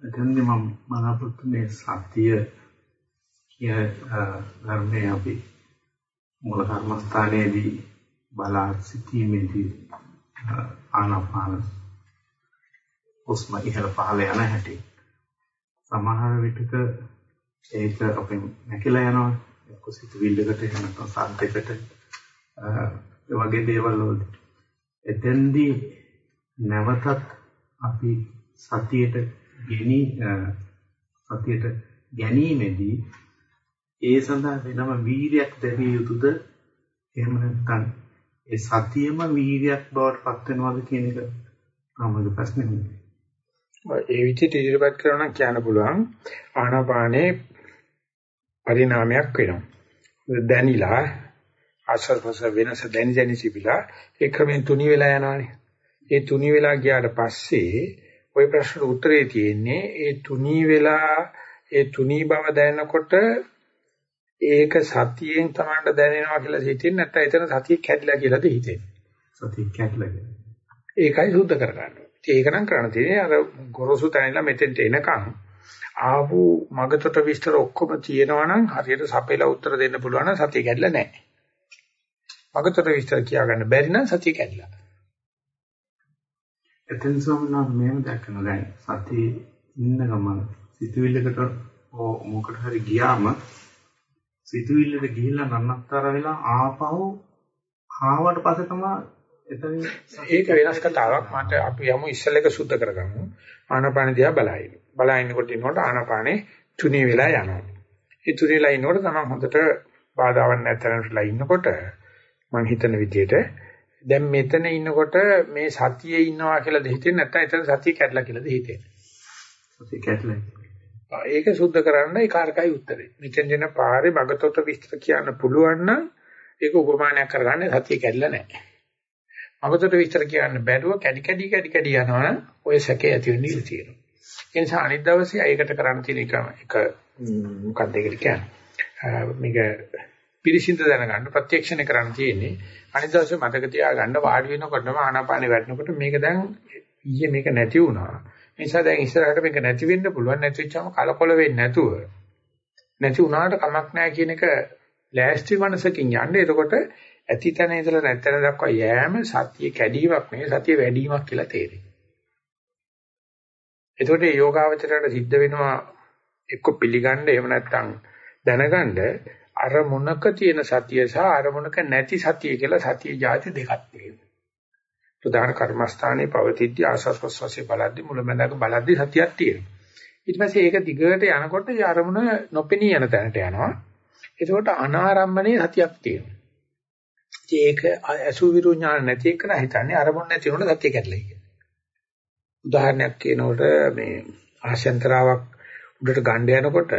S4: එතනදී මම බලාපොරොත්තු මේ සතිය කිය ධර්මයේ අපි මූල කර්මස්ථානයේදී බලා සිටීමේදී ආනාපාන උස්ම ඉහළ පහළ යන හැටි සමහර විටක ඒක අපෙන් නැකිලා යනවා. එක්ක සිතුවිල්ලකට එහෙම නැත්නම් සද්දයකට ඒ වගේ දේවල් වලදී. එතෙන්දී නැවතත් අපි සතියට ගෙනි සතියට ගැනීමේදී ඒ සඳහා වෙනම වීරියක් දැරිය යුතුද? එහෙම නැත්නම් ඒ සතියම වීරියක් බවට පත් වෙනවද කියන එක තමයි ප්‍රශ්නේ.
S1: ඒ විදිහට ඉදිරිපත් කරනවා නම් කියන්න පුළුවන් ආනාපානේ පරිණාමයක් වෙනවා. දැනිලා ආශ්වාස වෙනස දැනි දැනි සිපිලා ඒ ක්‍රමෙන් තුනි වෙලා යනවානේ. ඒ තුනි වෙලා ගියාට පස්සේ ওই ප්‍රශ්නට උත්තරේ තියෙන්නේ ඒ තුනි වෙලා ඒ තුනි බව දැනනකොට ඒක සතියෙන් තමයි දැනෙනවා කියලා හිතෙන්නේ නැත්නම් එතන සතිය කැඩිලා කියලාද හිතෙන්නේ.
S4: සතිය කැඩිලා
S1: ඒකයි සුද්ධ කරගන්න. ඒක නම් කරන්න තියෙන්නේ අර ගොරෝසු තැනilla මෙතෙන්ට එනකන් ආපු මගතොට විස්තර ඔක්කොම තියෙනවා නම් හරියට සපේලා උත්තර දෙන්න පුළුවන් නම් සතිය කැඩිලා නැහැ. මගතොට විස්තර කියා ගන්න බැරි නම් සතිය කැඩිලා.
S4: එතෙන් සමනා මේව දැක්කන දැන් සතිය ඉන්න ගමන් සිතුවිල්ලකට මොකට හරි ගියාම සිතුවිල්ලට ගිහිල්ලා නන්නත්තර වෙලා ආපහු ආවට පස්සේ තමයි එතන
S1: ඒක වෙනස් කතාවක්. මට අපි යමු ඉස්සෙල් එක සුද්ධ කරගමු. ආනාපාන දිහා බලයි බලනකොට ඉන්නකොට ආනාපානේ තුනී වෙලා යනවා. ඒ තුනී වෙලා ඉන්නකොට තමයි හොඳට බාධාවක් නැතරටලා ඉන්නකොට මම හිතන විදිහට දැන් මෙතන ඉන්නකොට මේ සතියේ ඉන්නවා කියලා දෙහිතෙන්නේ නැත්නම් එතන සතිය කැඩලා කියලා දෙහිතෙන්නේ
S4: සතිය කැඩලා.
S1: ඒක සුද්ධ කරන්න ඒ කාර්කයි උත්තරේ. මෙතෙන් දෙන පාරේ භගතොට විස්තර කියන්න පුළුවන් නම් ඒක උපමානයක් කරගන්න සතිය කැඩලා නැහැ. මගතොට විස්තර කියන්න බැරුව කැඩි කැඩි කැඩි කැඩි යනවනම් ඔය සැකේ ඇති වෙන්න ඉඩ තියෙනවා. ඒ නිසා අනිත් දවසේ ඒකට කරන්න තියෙන එක එක මොකක්ද ඒකට කියන්නේ. මේක පිරිසිඳ දැනගන්න ප්‍රත්‍යක්ෂණය කරන්න තියෙන්නේ. අනිත් දවසේ මතක තියාගන්න වාඩි වෙනකොටම ආනාපානෙ වැටෙනකොට මේක දැන් ඊයේ මේක නැති වුණා. නිසා දැන් ඉස්සරහට මේක නැති වෙන්න පුළුවන් නැති වෙච්චාම කලකොල වෙන්නේ නැතුව නැති වුණාට කමක් නැහැ කියන එක ලෑස්ති මනසකින් යන්නේ එතකොට ඇති තැන ඉඳලා නැත්තැන දක්වා යෑම සතිය කැඩීමක් නෙවෙයි සතිය වැඩිවීමක් කියලා තේරෙයි. එතකොට මේ යෝගාවචරයට සිද්ධ වෙනවා එක්ක පිළිගන්න එහෙම නැත්නම් දැනගන්න අරමුණක තියෙන සතිය සහ අරමුණක නැති සතිය කියලා සතිය જાති දෙකක් තියෙනවා. ප්‍රධාන කර්මස්ථානයේ පවතිද්දී ආස්වාස් ප්‍රස්වාසයේ බලද්දී මුලමඳාක බලද්දී සතියක් තියෙනවා. ඊට පස්සේ ඒක දිගට යනකොට ඒ අරමුණ නොපෙනී යන තැනට යනවා. එතකොට අනාරම්මනේ සතියක් තියෙනවා. ඒක අසුවිරු ඥාන නැති එක නා හිතන්නේ අරමුණ නැති උනොත් සත්‍ය කැඩලා කියන්නේ. උදාහරණයක් කියනකොට මේ ආශයන්තරාවක් උඩට ගන්න යනකොට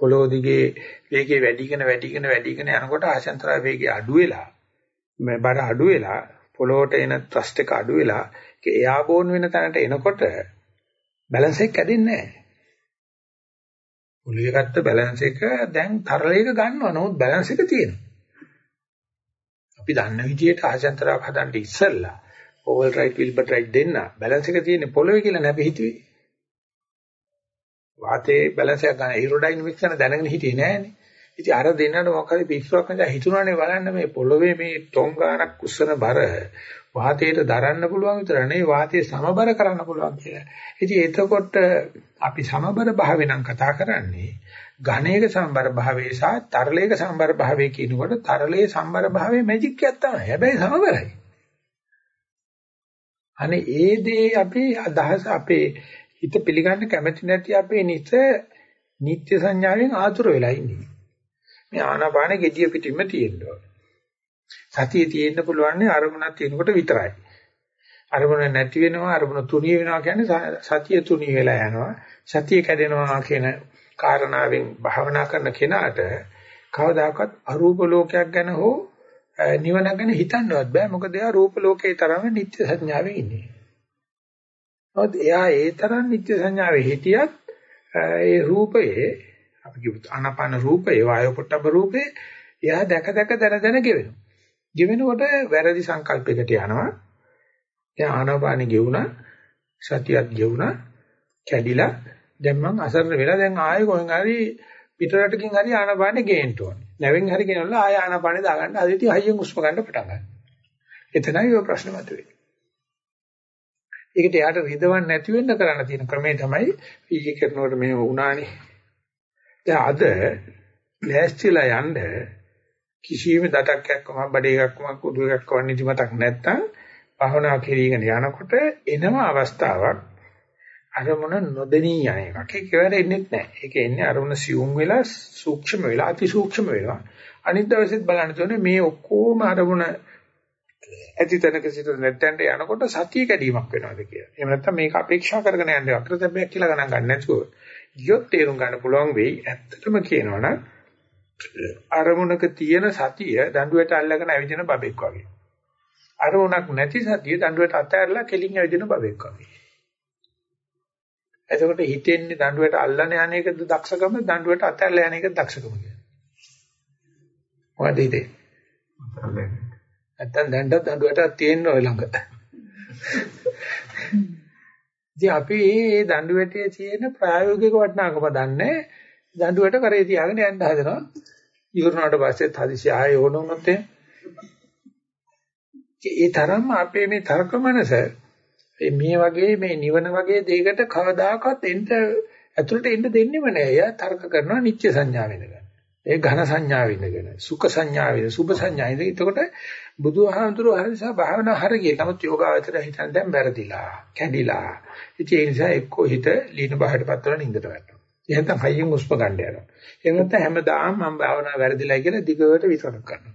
S1: පොළොව දිගේ වේගය වැඩිගෙන වැඩිගෙන වැඩිගෙන යනකොට ආශයන්තරා වේගය අඩු වෙලා මේ බර අඩු වෙලා පොළොවට එන ත්‍රස්ට් එක අඩු වෙලා ඒක එයාබෝන් වෙන තැනට එනකොට බැලන්ස් එක කැඩෙන්නේ නැහැ. ඔළුවේ ගත්ත බැලන්ස් එක දැන් තරලයක ගන්නවා නමුත් බැලන්ස් එක තියෙනවා. අපි දන්න විදිහට ආශයන්තරාවක් හදන්න ඉස්සෙල්ලා ඕවල් රයිට් විල්බර් රයිට් දෙන්න බැලන්ස් එක තියෙන්නේ පොළොවේ කියලා නැපි හිතුවේ. වාතේ බැලන්ස් එක ගන්න ඒරෝඩයිනමික්ස් ගැන දැනගෙන හිටියේ නෑනේ. ඉතින් අර දෙන්නට මොකද පිස්සුවක් නැද හිතුණානේ බලන්න මේ පොළොවේ මේ ටොං ගානක් උස්සන බර වාතයට දරන්න පුළුවන් විතර නෙවෙයි වාතයේ සමබර කරන්න පුළුවන් කියලා. ඉතින් එතකොට අපි සමබර භාවය නම් කතා කරන්නේ ඝනයක සම්බර භාවයේ සහ තරලයක සම්බර භාවයේ කියනකොට තරලයේ සම්බර භාවයේ මැජික් එකක් තමයි. හැබැයි සමබරයි. අනේ ඒ දේ අපි අදහස අපේ හිත පිළිගන්න කැමති නැති අපේ නිත නිත්‍ය සංඥාවෙන් ආතුර වෙලා ඉන්නේ. මේ ආනාපාන gediya පිටින්ම තියෙනවා. සතියේ තියෙන්න පුළුවන් අරමුණක් තියෙනකොට විතරයි. අරමුණ නැති වෙනවා අරමුණ තුනී වෙනවා කියන්නේ සතිය තුනී වෙලා යනවා. සතිය කැඩෙනවා කියන කාරණාවෙන් භාවනා කරන කෙනාට කවදාකවත් අරූප ලෝකයක් ගැන හෝ නිවන ගැන හිතන්නවත් බෑ මොකද එයා රූප ලෝකේ තරම නිත්‍ය සංඥාවේ ඉන්නේ. නමුත් එයා ඒ තරම් නිත්‍ය සංඥාවේ හිටියත් ඒ රූපයේ අපි කියමු ආනාපාන රූපේ වායෝ පොට්ටබ රූපේ එයා දැක දැක දන දන ගෙවෙනවා. ගෙවෙනකොට වැරදි සංකල්පයකට යනවා. දැන් ආනාපානෙ ගෙවුණා සතියත් ගෙවුණා කැඩිලා දැන් මං අසරණ වෙලා දැන් ආයෙ කොහෙන් හරි පිටරටකින් හරි ආනාපානෙ ගේන්න ඕනේ. නැවෙන් හරි ගෙනල්ලා ආයෙ ආනාපානෙ දාගන්න අදිටි හයියෙන් උස්ම ගන්න පටන් ගන්නවා. එතනයි ඔය ප්‍රශ්න මතුවේ. ඒකට යාට රිදවන්න නැති වෙන්න කරන්න තියෙන ක්‍රමය තමයි ඊයේ කරනකොට මේ වුණානේ. දැන් අද ලෑස්තිලා යන්න කිසියම් දඩක් එක්කම බඩේ එකක්ම කුඩු එකක් වන්නේ මතක් නැත්තම් භවනා කිරීගෙන යනකොට එනම අවස්ථාවක් අරමුණ නොදෙනී යන එකක්. ඒක වෙර එන්නේ නැහැ. ඒක එන්නේ අරමුණ සියුම් වෙලා සූක්ෂම වෙලා අති සූක්ෂම වෙලා. අනිත් දවසෙත් බලන්න ඕනේ මේ ඔක්කොම අරමුණ ඇති තැනක සිට නැත්තන්ට යනකොට සතිය කැඩීමක් වෙනවාද කියලා. එහෙම නැත්නම් මේක අපේක්ෂා කරගෙන යන්නේ අක්‍රතැබ්බයක් කියලා ගණන් ගන්න නැතුව ගියොත් තේරුම් ගන්න පුළුවන් වෙයි. ඇත්තටම කියනවනම් අරමුණක තියෙන සතිය දඬුවට අල්ලගෙන ඇවිදින බබෙක් වගේ. අරමුණක් නැති සතිය දඬුවට අතහැරලා කෙලින් ඇවිදින බබෙක් වගේ. එතකොට හිතෙන්නේ දඬුවට අල්ලන යන එකද දක්ෂකම දඬුවට අතහැරලා යන එකද දක්ෂකම කියලා. මොකද හිතේ? නැත්තම් දැන්වත් දඬුවට තියෙන්න ඔය ළඟ. ඉතින් අපි මේ දඬුවටේ තියෙන ප්‍රායෝගික වටිනාකම දන්නේ දඬුවට කරේ තියාගෙන යන්න හදනවා. ඉවරනාට පස්සෙත් හදිසි ආයෙ ඕන වුණොත් ඒ තරම්ම අපේ මේ තර්ක මනස මේ වගේ මේ නිවන වගේ දෙයකට කවදාකවත් එන්න ඇතුළට එන්න දෙන්නෙම නෑ. එයා තර්ක කරනවා නිත්‍ය සංඥා වෙනකන්. ඒ ඝන සංඥා වෙනකන්. සුඛ සංඥා වෙන, සුභ සංඥා වෙන. එතකොට බුදුහාමුදුරුවෝ හරිසා භාවනා හරියට නමුත් යෝගාවචර හිතන දැන් වැරදිලා, කැඩිලා. ඉතින් ඒ නිසා එක්කෝ හිත ලීන බහයටපත් වෙලා නින්දට වැටෙනවා. එහෙනම් හයියෙන් උස්ප ගන්න යනවා. එහෙම නැත්නම් හැමදාම මම භාවනා වැරදිලා කියලා දිගට විතරක් කරනවා.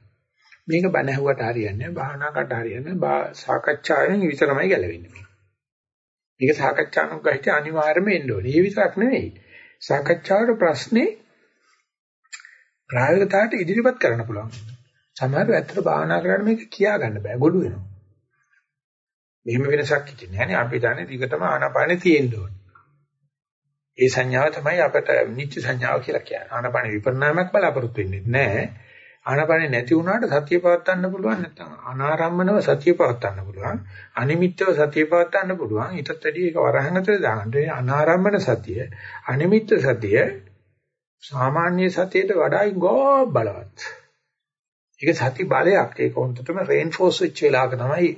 S1: මේක බණ ඇහුවට හරියන්නේ නැහැ. භාවනා කරට හරියන්නේ නැහැ. සාකච්ඡාවෙන් විතරමයි ගැලවෙන්නේ. මේක සාකච්ඡානුගහිත අනිවාර්යයෙන්ම එන්න ඕනේ. ඒ විතරක් නෙවෙයි. සාකච්ඡාවට ප්‍රශ්නේ ප්‍රායෝගිකතාවට ඉදිරිපත් කරන්න පුළුවන්. සමහරව ඇත්තට භාවනා කරන්න මේක කියා ගන්න බෑ. ගොළු වෙනවා. මෙහෙම වෙනසක් හිතෙන්නේ නැහැ. අපි දන්නේ දිගටම ආනාපානේ තියෙන්න ඕනේ. ඒ සංඥාව තමයි අපට නිත්‍ය සංඥාව කියලා කියන්නේ. ආනාපාන විපරිණාමයක් බලාපොරොත්තු වෙන්නේ නැහැ. ආනාපානේ නැති වුණාට සතිය පවත්වන්න පුළුවන් නැත්නම් අනාරම්මනව සතිය පවත්වන්න පුළුවන්. අනිමිත්තව සතිය පවත්වන්න පුළුවන්. ඊටත් වැඩි ඒක වරහනතර දාන්න. ඒ අනාරම්මන සතිය, අනිමිත්ත සතිය සාමාන්‍ය සතියට වඩා ගෝ බලවත්. ඒක සති බලයක්. ඒක හොන්දටම රේන්ෆෝස් වෙච්ච වෙලාවක තමයි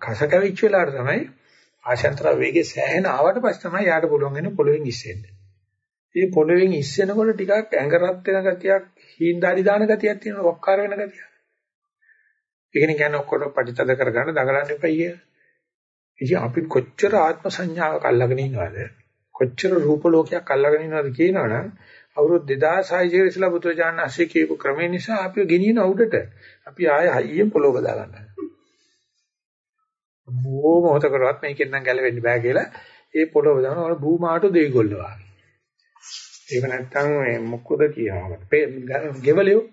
S1: කස කැවිච්ච වෙලාවට තමයි ආශාන්තර වේගයේ සෑහෙන ආවට පස්සේ තමයි යාට පුළුවන් වෙන පොළවෙන් ඉස්සෙන්න. මේ පොළවෙන් ඉස්සෙනකොට ටිකක් ඇඟ රත් වෙන ගතියක්, හීන්දාඩි දාන ගතියක් තියෙනවා, ඔක්කාර වෙන ගතියක්. ඒකනේ කියන්නේ ඔක්කොට පරිතද කරගන්න දඟලන්න එපා කිය. ඉතින් අපි කොච්චර ආත්ම සංඥාවක් අල්ලගෙන ඉන්නවද? කොච්චර රූප ලෝකයක් අල්ලගෙන ඉන්නවද කියනවනම් අවුරුදු 2600 ඉස්සලා බුදුරජාණන් වහන්සේ කියපු ක්‍රමේ නිසා අපි ගෙනියන උඩට අපි ආය හයියෙන් පොළොව බදා ගන්නවා. බොහොම මොහොතකටවත් මේකෙන් නම් ගැලවෙන්න බෑ කියලා ඒ පොළොව දානවා වල භූමාට දෙවිගොල්ලෝ වගේ. ඒක නැත්තම් මේ මොකද කියනවා ගෙවලියෝ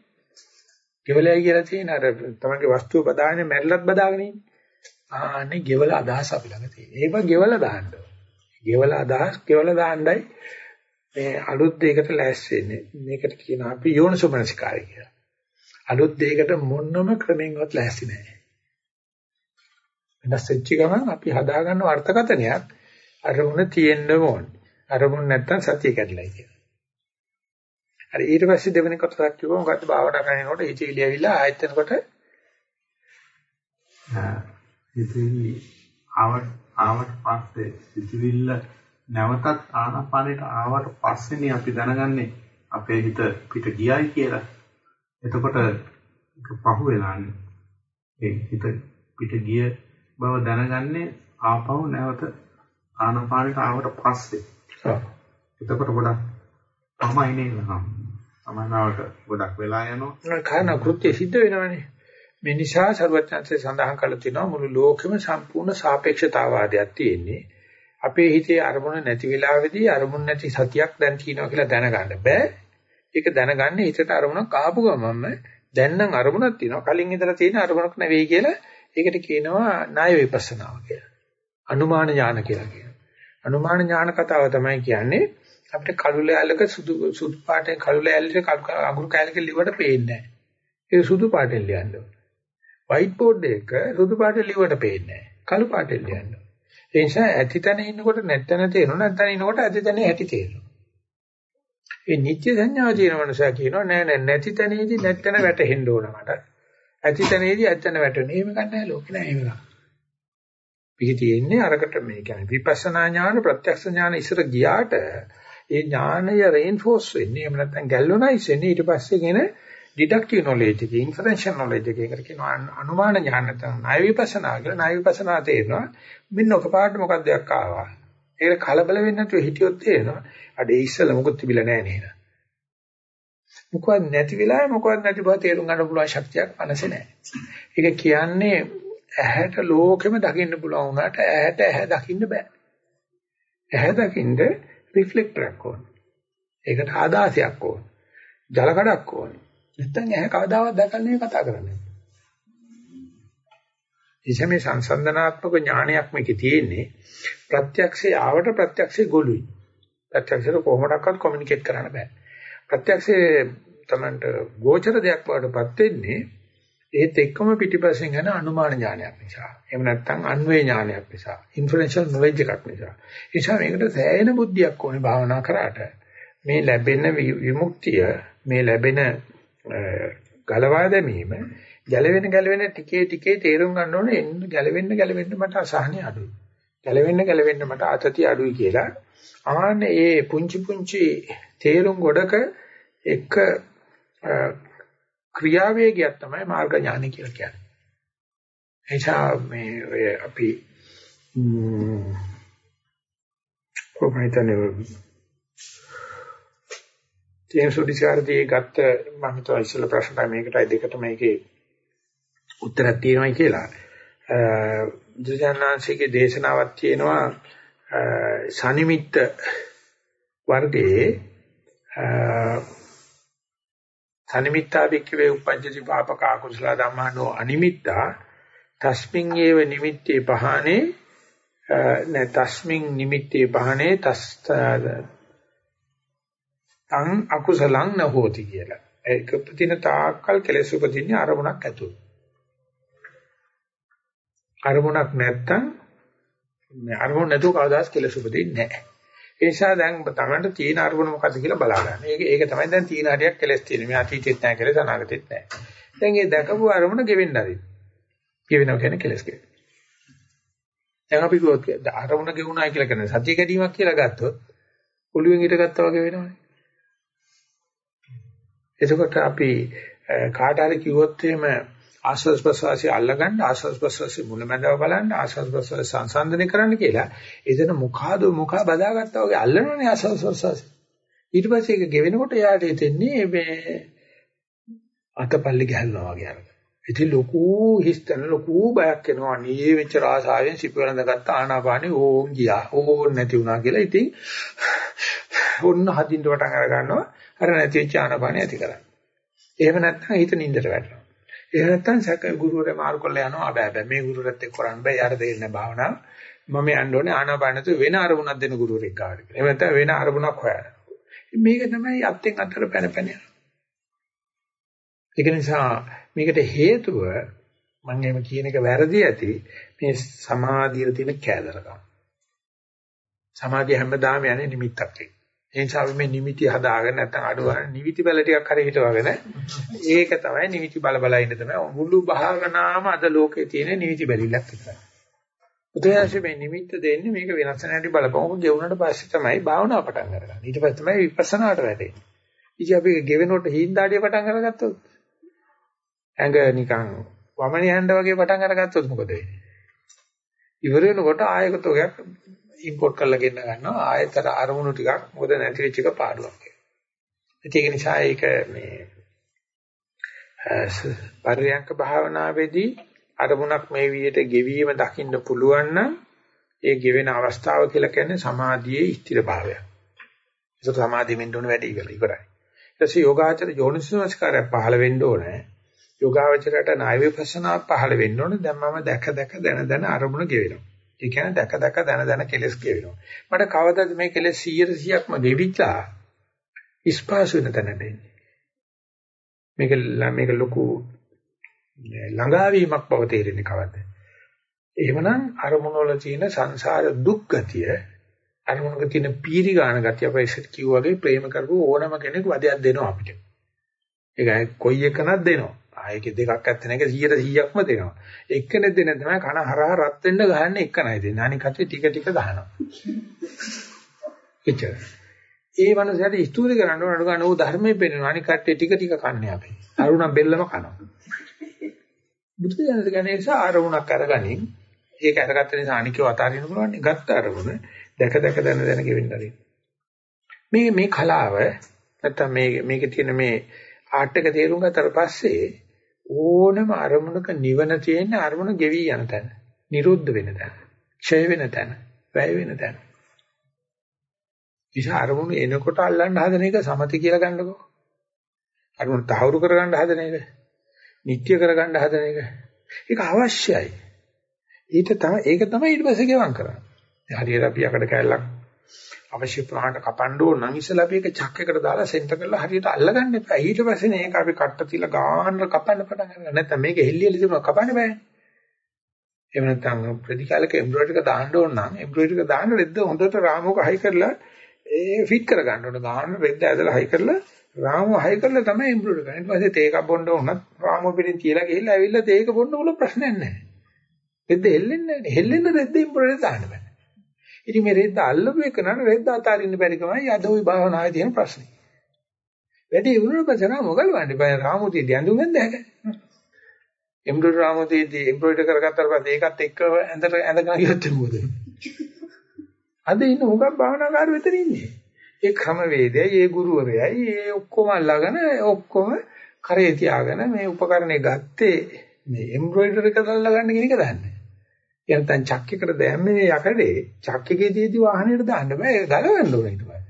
S1: ගෙවලයි කියලා තියෙන අර තමන්ගේ වස්තුව බදාගෙන මැරිලත් බදාගෙන ඉන්නේ. ආන්නේ ගෙවල අදහස අපි ළඟ තියෙන. ඒක ගෙවල දාන්න ගෙවල අදහස් ගෙවල දාන්නයි මේ අලුත් දෙයකට ලෑස්ති වෙන්නේ. මේකට කියනවා අපි යෝනිසෝමනසිකාරය කියලා. අලුත් දෙයකට මොනම ක්‍රමෙන්වත් ලෑස්ති නැහැ. වෙනස් වෙච්ච ගමන් අපි හදාගන්න අර්ථකථනයක් අරමුණ තියෙන්න ඕනේ. අරමුණ නැත්තම් සතිය කැඩලයි කියලා. හරි ඊට පස්සේ දෙවෙනි කොටසක් කිව්වම මොකද්ද භාවනා කරනකොට හිතවිලි ඇවිල්ලා ආයෙත් එනකොට
S4: හිතවිලි ආවට ආවට පස්සේ හිතවිල්ල නැවතත් ආනාපානෙට ආවට පස්සේනේ අපි දැනගන්නේ අපේ හිත පිට ගියයි කියලා. එතකොට ඒක පහු වෙලාන්නේ. ඒ හිත පිට ගිය බව දැනගන්නේ ආපහු නැවත ආනාපානෙට ආවට පස්සේ. එතකොට ගොඩක් තමයි නේද? සමානාවට ගොඩක් වෙලා යනවා.
S1: කාරණා කෘත්‍ය සිද්ධ වෙනවනේ. මේ නිසා ਸਰවඥාන්සේ සඳහන් කළ තියෙනවා මුළු ලෝකෙම සම්පූර්ණ සාපේක්ෂතාවාදයක් තියෙන්නේ. අපේ හිතේ අරමුණ නැති වෙලාවේදී අරමුණ නැති සතියක් දැන් තියෙනවා කියලා දැනගන්න බෑ. ඒක දැනගන්නේ හිතට අරමුණක් ආපු ගමන්ම දැන් නම් අරමුණක් තියෙනවා. කලින් ඉඳලා තියෙන අරමුණක් නෙවෙයි කියලා ඒකට කියනවා ණය විපස්සනාව කියලා. අනුමාන ඥාන කියලා කියනවා. අනුමාන ඥාන කතාව තමයි කියන්නේ අපිට කළු ලෑල්ලක සුදු සුදු පාටේ කළු ලෑල්ලේ අඟුරු කෑල්ලක ලිව්වට පේන්නේ නැහැ. ඒක සුදු පාටෙන් ලියන්න ඕනේ. වයිට් බෝඩ් එක සුදු පාටෙන් ලිව්වට පේන්නේ නැහැ. කළු පාටෙන් ලියන්න ඕනේ. ඒ නිසා ඇතිතන ඉන්නකොට නැත්තන තේරෙනවා නැත්තන ඉන්නකොට ඇතිතන ඇති තේරෙනවා. ඒ නිත්‍ය සංඥාව තියෙන මනුස්සයා කියනවා නෑ නෑ නැති තැනේදී නැත්තන වැටෙන්න ඕන මට. ඇති තැනේදී ඇත්තන වැටෙන්නේ. එහෙම ගන්නෑ ලෝකේ නෑ එහෙම. පිටි තියෙන්නේ අරකට මේ කියන්නේ විපස්සනා ඥාන ප්‍රත්‍යක්ෂ ඥාන ඉස්සර ගියාට ඒ ඥානය රේන්ෆෝස් වෙන්නේ. එහෙම නැත්නම් ගැල්වනයිස් වෙන්නේ ඊට පස්සේ කියන ඩිඩක්ටිව් නොලෙජ් එක ඉන්ෆරෙන්ෂල් නොලෙජ් එක ඒකට කියනවා අනුමාන ඥාන නැත්නම් ණය විපස්සනා කියලා. ණය විපස්සනා තේරෙනවා මෙන්න ඔකපාරට මොකක්ද දෙයක් ආවා. ඒක කලබල වෙන්නේ නැතුව හිටියොත් තේරෙනවා. අඩේ ඉස්සල මොකද තිබිලා නැහැ නේද? මොකවත් නැති වෙලාවේ මොකවත් නැති බව තේරුම් ගන්න පුළුවන් ශක්තියක් මනසේ නැහැ ඒක කියන්නේ ඇහැට ලෝකෙම දකින්න පුළුවන් වුණාට ඇහැට ඇහැ දකින්න බෑ ඇහැ දකින්න රිෆ්ලෙක්ටරයක් ඕන. ඒකට ආදාසයක් ඕන. ජලකඩක් ඕන. නැත්නම් ඇහැ කවදාවත් දැකලා කතා කරන්නේ. ඉතින් සංසන්දනාත්මක ඥානයක් මේකේ තියෙන්නේ ප්‍රත්‍යක්ෂේ ආවට ප්‍රත්‍යක්ෂේ ගොළුයි. ප්‍රත්‍යක්ෂයට කොහොමඩක්වත් කොමියුනිකේට් කරන්න බෑ. ප්‍රත්‍යක්ෂේ තමන්ට ගෝචර දෙයක් වඩපත් වෙන්නේ ඒත් එක්කම පිටිපස්සෙන් යන අනුමාන ඥානයක් නිසා. එහෙම නැත්නම් අන්වේ ඥානයක් නිසා. ඉන්ෆරෙන්ෂල් නොලෙජ් එකක් නිසා. ඒ නිසා මේකට සෑහෙන බුද්ධියක් ඕනේ භාවනා කරාට. මේ ලැබෙන විමුක්තිය, මේ ලැබෙන ගලවා දැමීම ගැලවෙන ගැලවෙන ටිකේ ටිකේ තේරුම් ගන්න ඕනේ එන්න ගැලවෙන්න ගැලවෙන්න මට අසහනය අඩුයි. ගැලවෙන්න ගැලවෙන්න මට අතතිය අඩුයි කියලා. ආන්නේ ඒ පුංචි පුංචි තේරුම් ගොඩක එක ක්‍රියාවේගයක් තමයි මාර්ග ඥානය කියලා කියන්නේ. එනිසා මේ ඔය අපි කොහොමයිතනේ තියෙන සුදිසාරදී ගත්ත මම හිතුවා ඉස්සෙල්ලා ප්‍රශ්න තමයි මේකටයි දෙකට මේකේ උත්තරයක් තියෙනවායි කියලා. දුජානනාංශිකේ දේශනාවක් තියෙනවා සනිමිත්ත වර්ගයේ තනිමිත්තා වික්කවේ උපජ්ජති පාපක අකුසල ධම්මානෝ අනිමිත්තා තස්මින් ඒව නිමිත්තේ පහනේ න තස්මින් නිමිත්තේ පහනේ තස් තං අකුසලං නහෝති කියලා. ඒක ප්‍රතින තාක්කල් කෙලෙස් උපදින්නේ අරමුණක් ඇතුළේ. අරමුණක් නැත්තම් මේ අරමුණ නැතුව කවදාස් කෙලෙස් උපදින්නේ නැහැ. ඒ නිසා දැන් තමන්ට තියෙන අරමුණ මොකද්ද කියලා බලා ගන්න. ඒක ඒක තමයි දැන් තියෙන හරියක් කෙලස් තියෙන. මේ අතීතෙත් නැහැ කෙලස් අනාගතෙත් නැහැ. දැන් මේ දැකපු අරමුණ ගෙවෙන්න හරි. ගෙවෙනවා කියන්නේ කෙලස් කියන්නේ. දැන් අපි කිව්වොත් අරමුණ ගෙවුණා කියලා කියන්නේ සත්‍ය කැඩීමක් කියලා ගත්තොත් ඔළුවෙන් ඊට ගත්තා වගේ වෙනවනේ. එතකොට අපි කාට හරි කිව්වොත් එහෙම ආස්වාස් ප්‍රසවාසය අල්ලගන්න ආස්වාස් ප්‍රසවාසය මුලැමැදව බලන්න ආස්වාස් ප්‍රසවාසය සංසන්දනය කරන්න කියලා එතන මුඛාද මුඛා බදාගත්තා වගේ අල්ලනවනේ ආස්වාස් ප්‍රසවාසය ඊට පස්සේ ඒක ගෙවෙනකොට එයාට හිතෙන්නේ මේ අතපල්ලි ගහනවා වගේ අරගෙන. ඉතින් ලොකු හිස්තන ලොකු බයක් එනවා. නී වෙච්ච රාසාවෙන් සිප වෙනඳගත්ත ආනාපානෙ ඕම් ගියා. ඕම් නැති වුණා කියලා. ඉතින් ඔන්න හදින්න පටන් අර ගන්නවා. අර නැති වෙච්ච ආනාපානෙ ඇති කරන්නේ. එහෙම නැත්නම් හිත නින්දට වැටෙනවා. එහෙම නැත්නම් සැක ගුරුවරයා මාරු කරලා යනවා. බෑ බෑ මේ ගුරුවරත් එක්ක කරන්න බෑ. යාට දෙන්නේ භාවනාව. මම යන්න ඕනේ ආනාපානතු වෙන අරමුණක් දෙන ගුරුවරෙක් ගාවට කියලා. එහෙම නැත්නම් වෙන අරමුණක් හොයන්න. මේක තමයි අත්ෙන් අතට පැන පැන යනවා. ඒක නිසා මේකට හේතුව මම එහෙම කියන එක වැරදි ඇති මේ සමාධියේ තියෙන කෑදරකම. සමාධිය හැමදාම යන්නේ නිමිත්තක් එක්ක. ඒ නිසා මේ නිමිති හදාගෙන නැත්නම් අඩුවන නිමිති බල ටිකක් හරි හිටවගෙන ඒක තමයි නිමිති බල බල ඉන්න තමයි මුළු භාවනාවම අද ලෝකේ තියෙන නිමිති බැලිලක් විතරයි. උදේශ මේ නිමිත්ත දෙන්නේ මේක වෙනස් වෙන හැටි බලපං. ඔක ගෙවුනට පස්සේ තමයි භාවනාව පටන් ගන්න. ඊට පස්සේ තමයි විපස්සනාට වැටෙන්නේ. ඉතින් අපි ගෙවෙනකොට හිඳාඩිය පටන් අරගත්තොත් ඇඟ නිකන් වමන යන්න වගේ පටන් අරගත්තොත් මොකද වෙන්නේ? ඉවර වෙනකොට ආයකතෝගයක් ඉම්පෝට් කරලා ගෙන්න ගන්නවා ආයතර අරමුණු ටිකක් මොකද නැති වෙච්ච එක පාඩුවක්. ඒක නිසා ඒක මේ පරියංක භාවනාවේදී අරමුණක් මේ විදිහට ගෙවීම දකින්න පුළුවන් නම් ඒ ගෙවෙන අවස්ථාව කියලා කියන්නේ සමාධියේ ස්ථිර භාවය. ඒක සමාධියෙන්න ඕන වැඩි ඉවරයි. ඊට පස්සේ යෝගාචර යෝනිසෝස්කාරය පහළ වෙන්න ඕනේ. යෝගාචරයට ණය විපස්සනා පහළ වෙන්න ඕනේ. දැන් මම දැක දැක දන දන අරමුණ ගෙවෙනවා. ඒ කියන්නේ දැක දැක දන දන කෙලස් ගෙවෙනවා. මට කවදාද මේ කෙලස් 100%ක්ම ගෙවිච්චා ඉස්පාසු වෙන තැනට එන්නේ. මේක මේක ලොකු ළඟාවීමක් බව තේරෙන්නේ කවද්ද? එහෙමනම් අරමුණ වල තියෙන සංසාර දුක් ගතිය අරමුණක තියෙන පීරි ගාන ගතිය අපි ඉස්සර කිව්වාගේ ප්‍රේම කරපු ඕනම කෙනෙක් වදයක් දෙනවා අපිට. ඒක කොයි එකනක් දෙනවා. ආයක දෙකක් ඇත්ත නැක 100%ක්ම දෙනවා. එක්කෙනෙක් දෙන තමයි කන හරහා රත් වෙන්න ගහන්නේ එකනයි දෙන්නේ. අනික කටේ ටික ටික ගහනවා. එච්චර. ඒ මනුස්සයාට ස්තුති කරන්න ඕන අඩු ගන්න ඕ ධර්මයේ පෙන්වනවා. අනික කටේ ටික ටික කන්නේ අපි. අරුණම් බෙල්ලම කනවා. බුදු දහමේ කියන්නේ නිසා අරමුණක් අරගනින්. ඒක අරගත්ත නිසා අනිකව අතාරින්න පුළුවන්. ගත්ත අරමුණ දැක දැක දැන දැන ගෙවෙන්න ආරින්. මේ මේ කලාව නැත්තම් මේ මේකේ තියෙන මේ ආර්ට් එක තේරුම් ගත්තට පස්සේ ඕනම අරමුණක නිවන තියෙන අරමුණ ගෙවි යන තැන. නිරුද්ධ වෙන තැන. ක්ෂය වෙන තැන. වැය වෙන තැන. ඉතින් අරමුණ එනකොට අල්ලන්න හදන එක සමති කියලා ගන්නකො. අරමුණ තහවුරු කරගන්න හදන එක. නිත්‍ය කරගන්න හදන එක. ඒක අවශ්‍යයි. ඊට තමයි ඒක තමයි ඊට පස්සේ ගෙවම් කරන්නේ. හරියට අපි යකඩ කැල්ලක් අවශ්‍ය ප්‍රමාණයට කපන්න ඕන නම් ඉස්සෙල්ලා අපි ඒක චක්කයකට දාලා සෙන්ටර් කරලා හරියට අල්ලගන්න එපා. ඊට පස්සේ මේක අපි කට්ට තියලා ගාන්න කපන්න පටන් ගන්නවා. නැත්නම් මේක හෙල්ලියලි තිබුණා කපන්න බෑනේ. එහෙම නැත්නම් ප්‍රතිකාලක එම්බ්‍රොයිඩරි එක දාන්න ඕන නම් එම්බ්‍රොයිඩරි එක දාන්න රෙද්ද හොඳට රාමුවක හයි කරලා ඒ ෆිට කර ගන්න ඕන. ගාන්න රෙද්ද ඇදලා හයි කරලා රාමුව හයි කරලා තමයි එම්බ්‍රොයිඩරි කරන්නේ. ඊට පස්සේ තේකක් බොන්න උනත් රාමුව පිටින් තියලා ගිහිල්ලා ඇවිල්ලා තේක බොන්න උල ප්‍රශ්නයක් නැහැ. රෙද්ද හෙල්ලෙන්නේ නැහැ. හෙල්ලෙන්න රෙද්ද එම්බ්‍රොයිඩරි දාන්න බෑ. ඉතින් මේ රෙද්ද අල්ලපු එක නන රෙද්ද අතාරින්න බැරි කමයි අද ওই භාවනාවේ තියෙන ප්‍රශ්නේ. වැඩි වුණොත් පස්සේ නම් මොකද වන්නේ? බය රාමුතිය දැඳුම් වෙන්ද හැක. එම්බ්‍රොයිඩරි රාමුතියදී එම්බ්‍රොයිඩරි කරගත්තාට පස්සේ ඒකත් එක්ක ඇඳට ඇඳගෙන ගියොත් මොකද? අද ඉන්න මොකක් භාවනාකාර වෙතන ඉන්නේ. ඒ ක්‍රම වේදයයි, ඒ ගුරුවරයයි, ඒ ඔක්කොම අල්ලගෙන ඔක්කොම කරේ තියාගෙන මේ උපකරණේ ගත්තේ මේ එම්බ්‍රොයිඩරි එක අල්ලගන්න කියන එක දන්නේ. එනතන් චක්කයකට දැම්මේ මේ යකඩේ චක්කකේදීදී වාහනේට දාන්න බෑ ඒක ගලවන්න ඕනේ ඊට පස්සේ.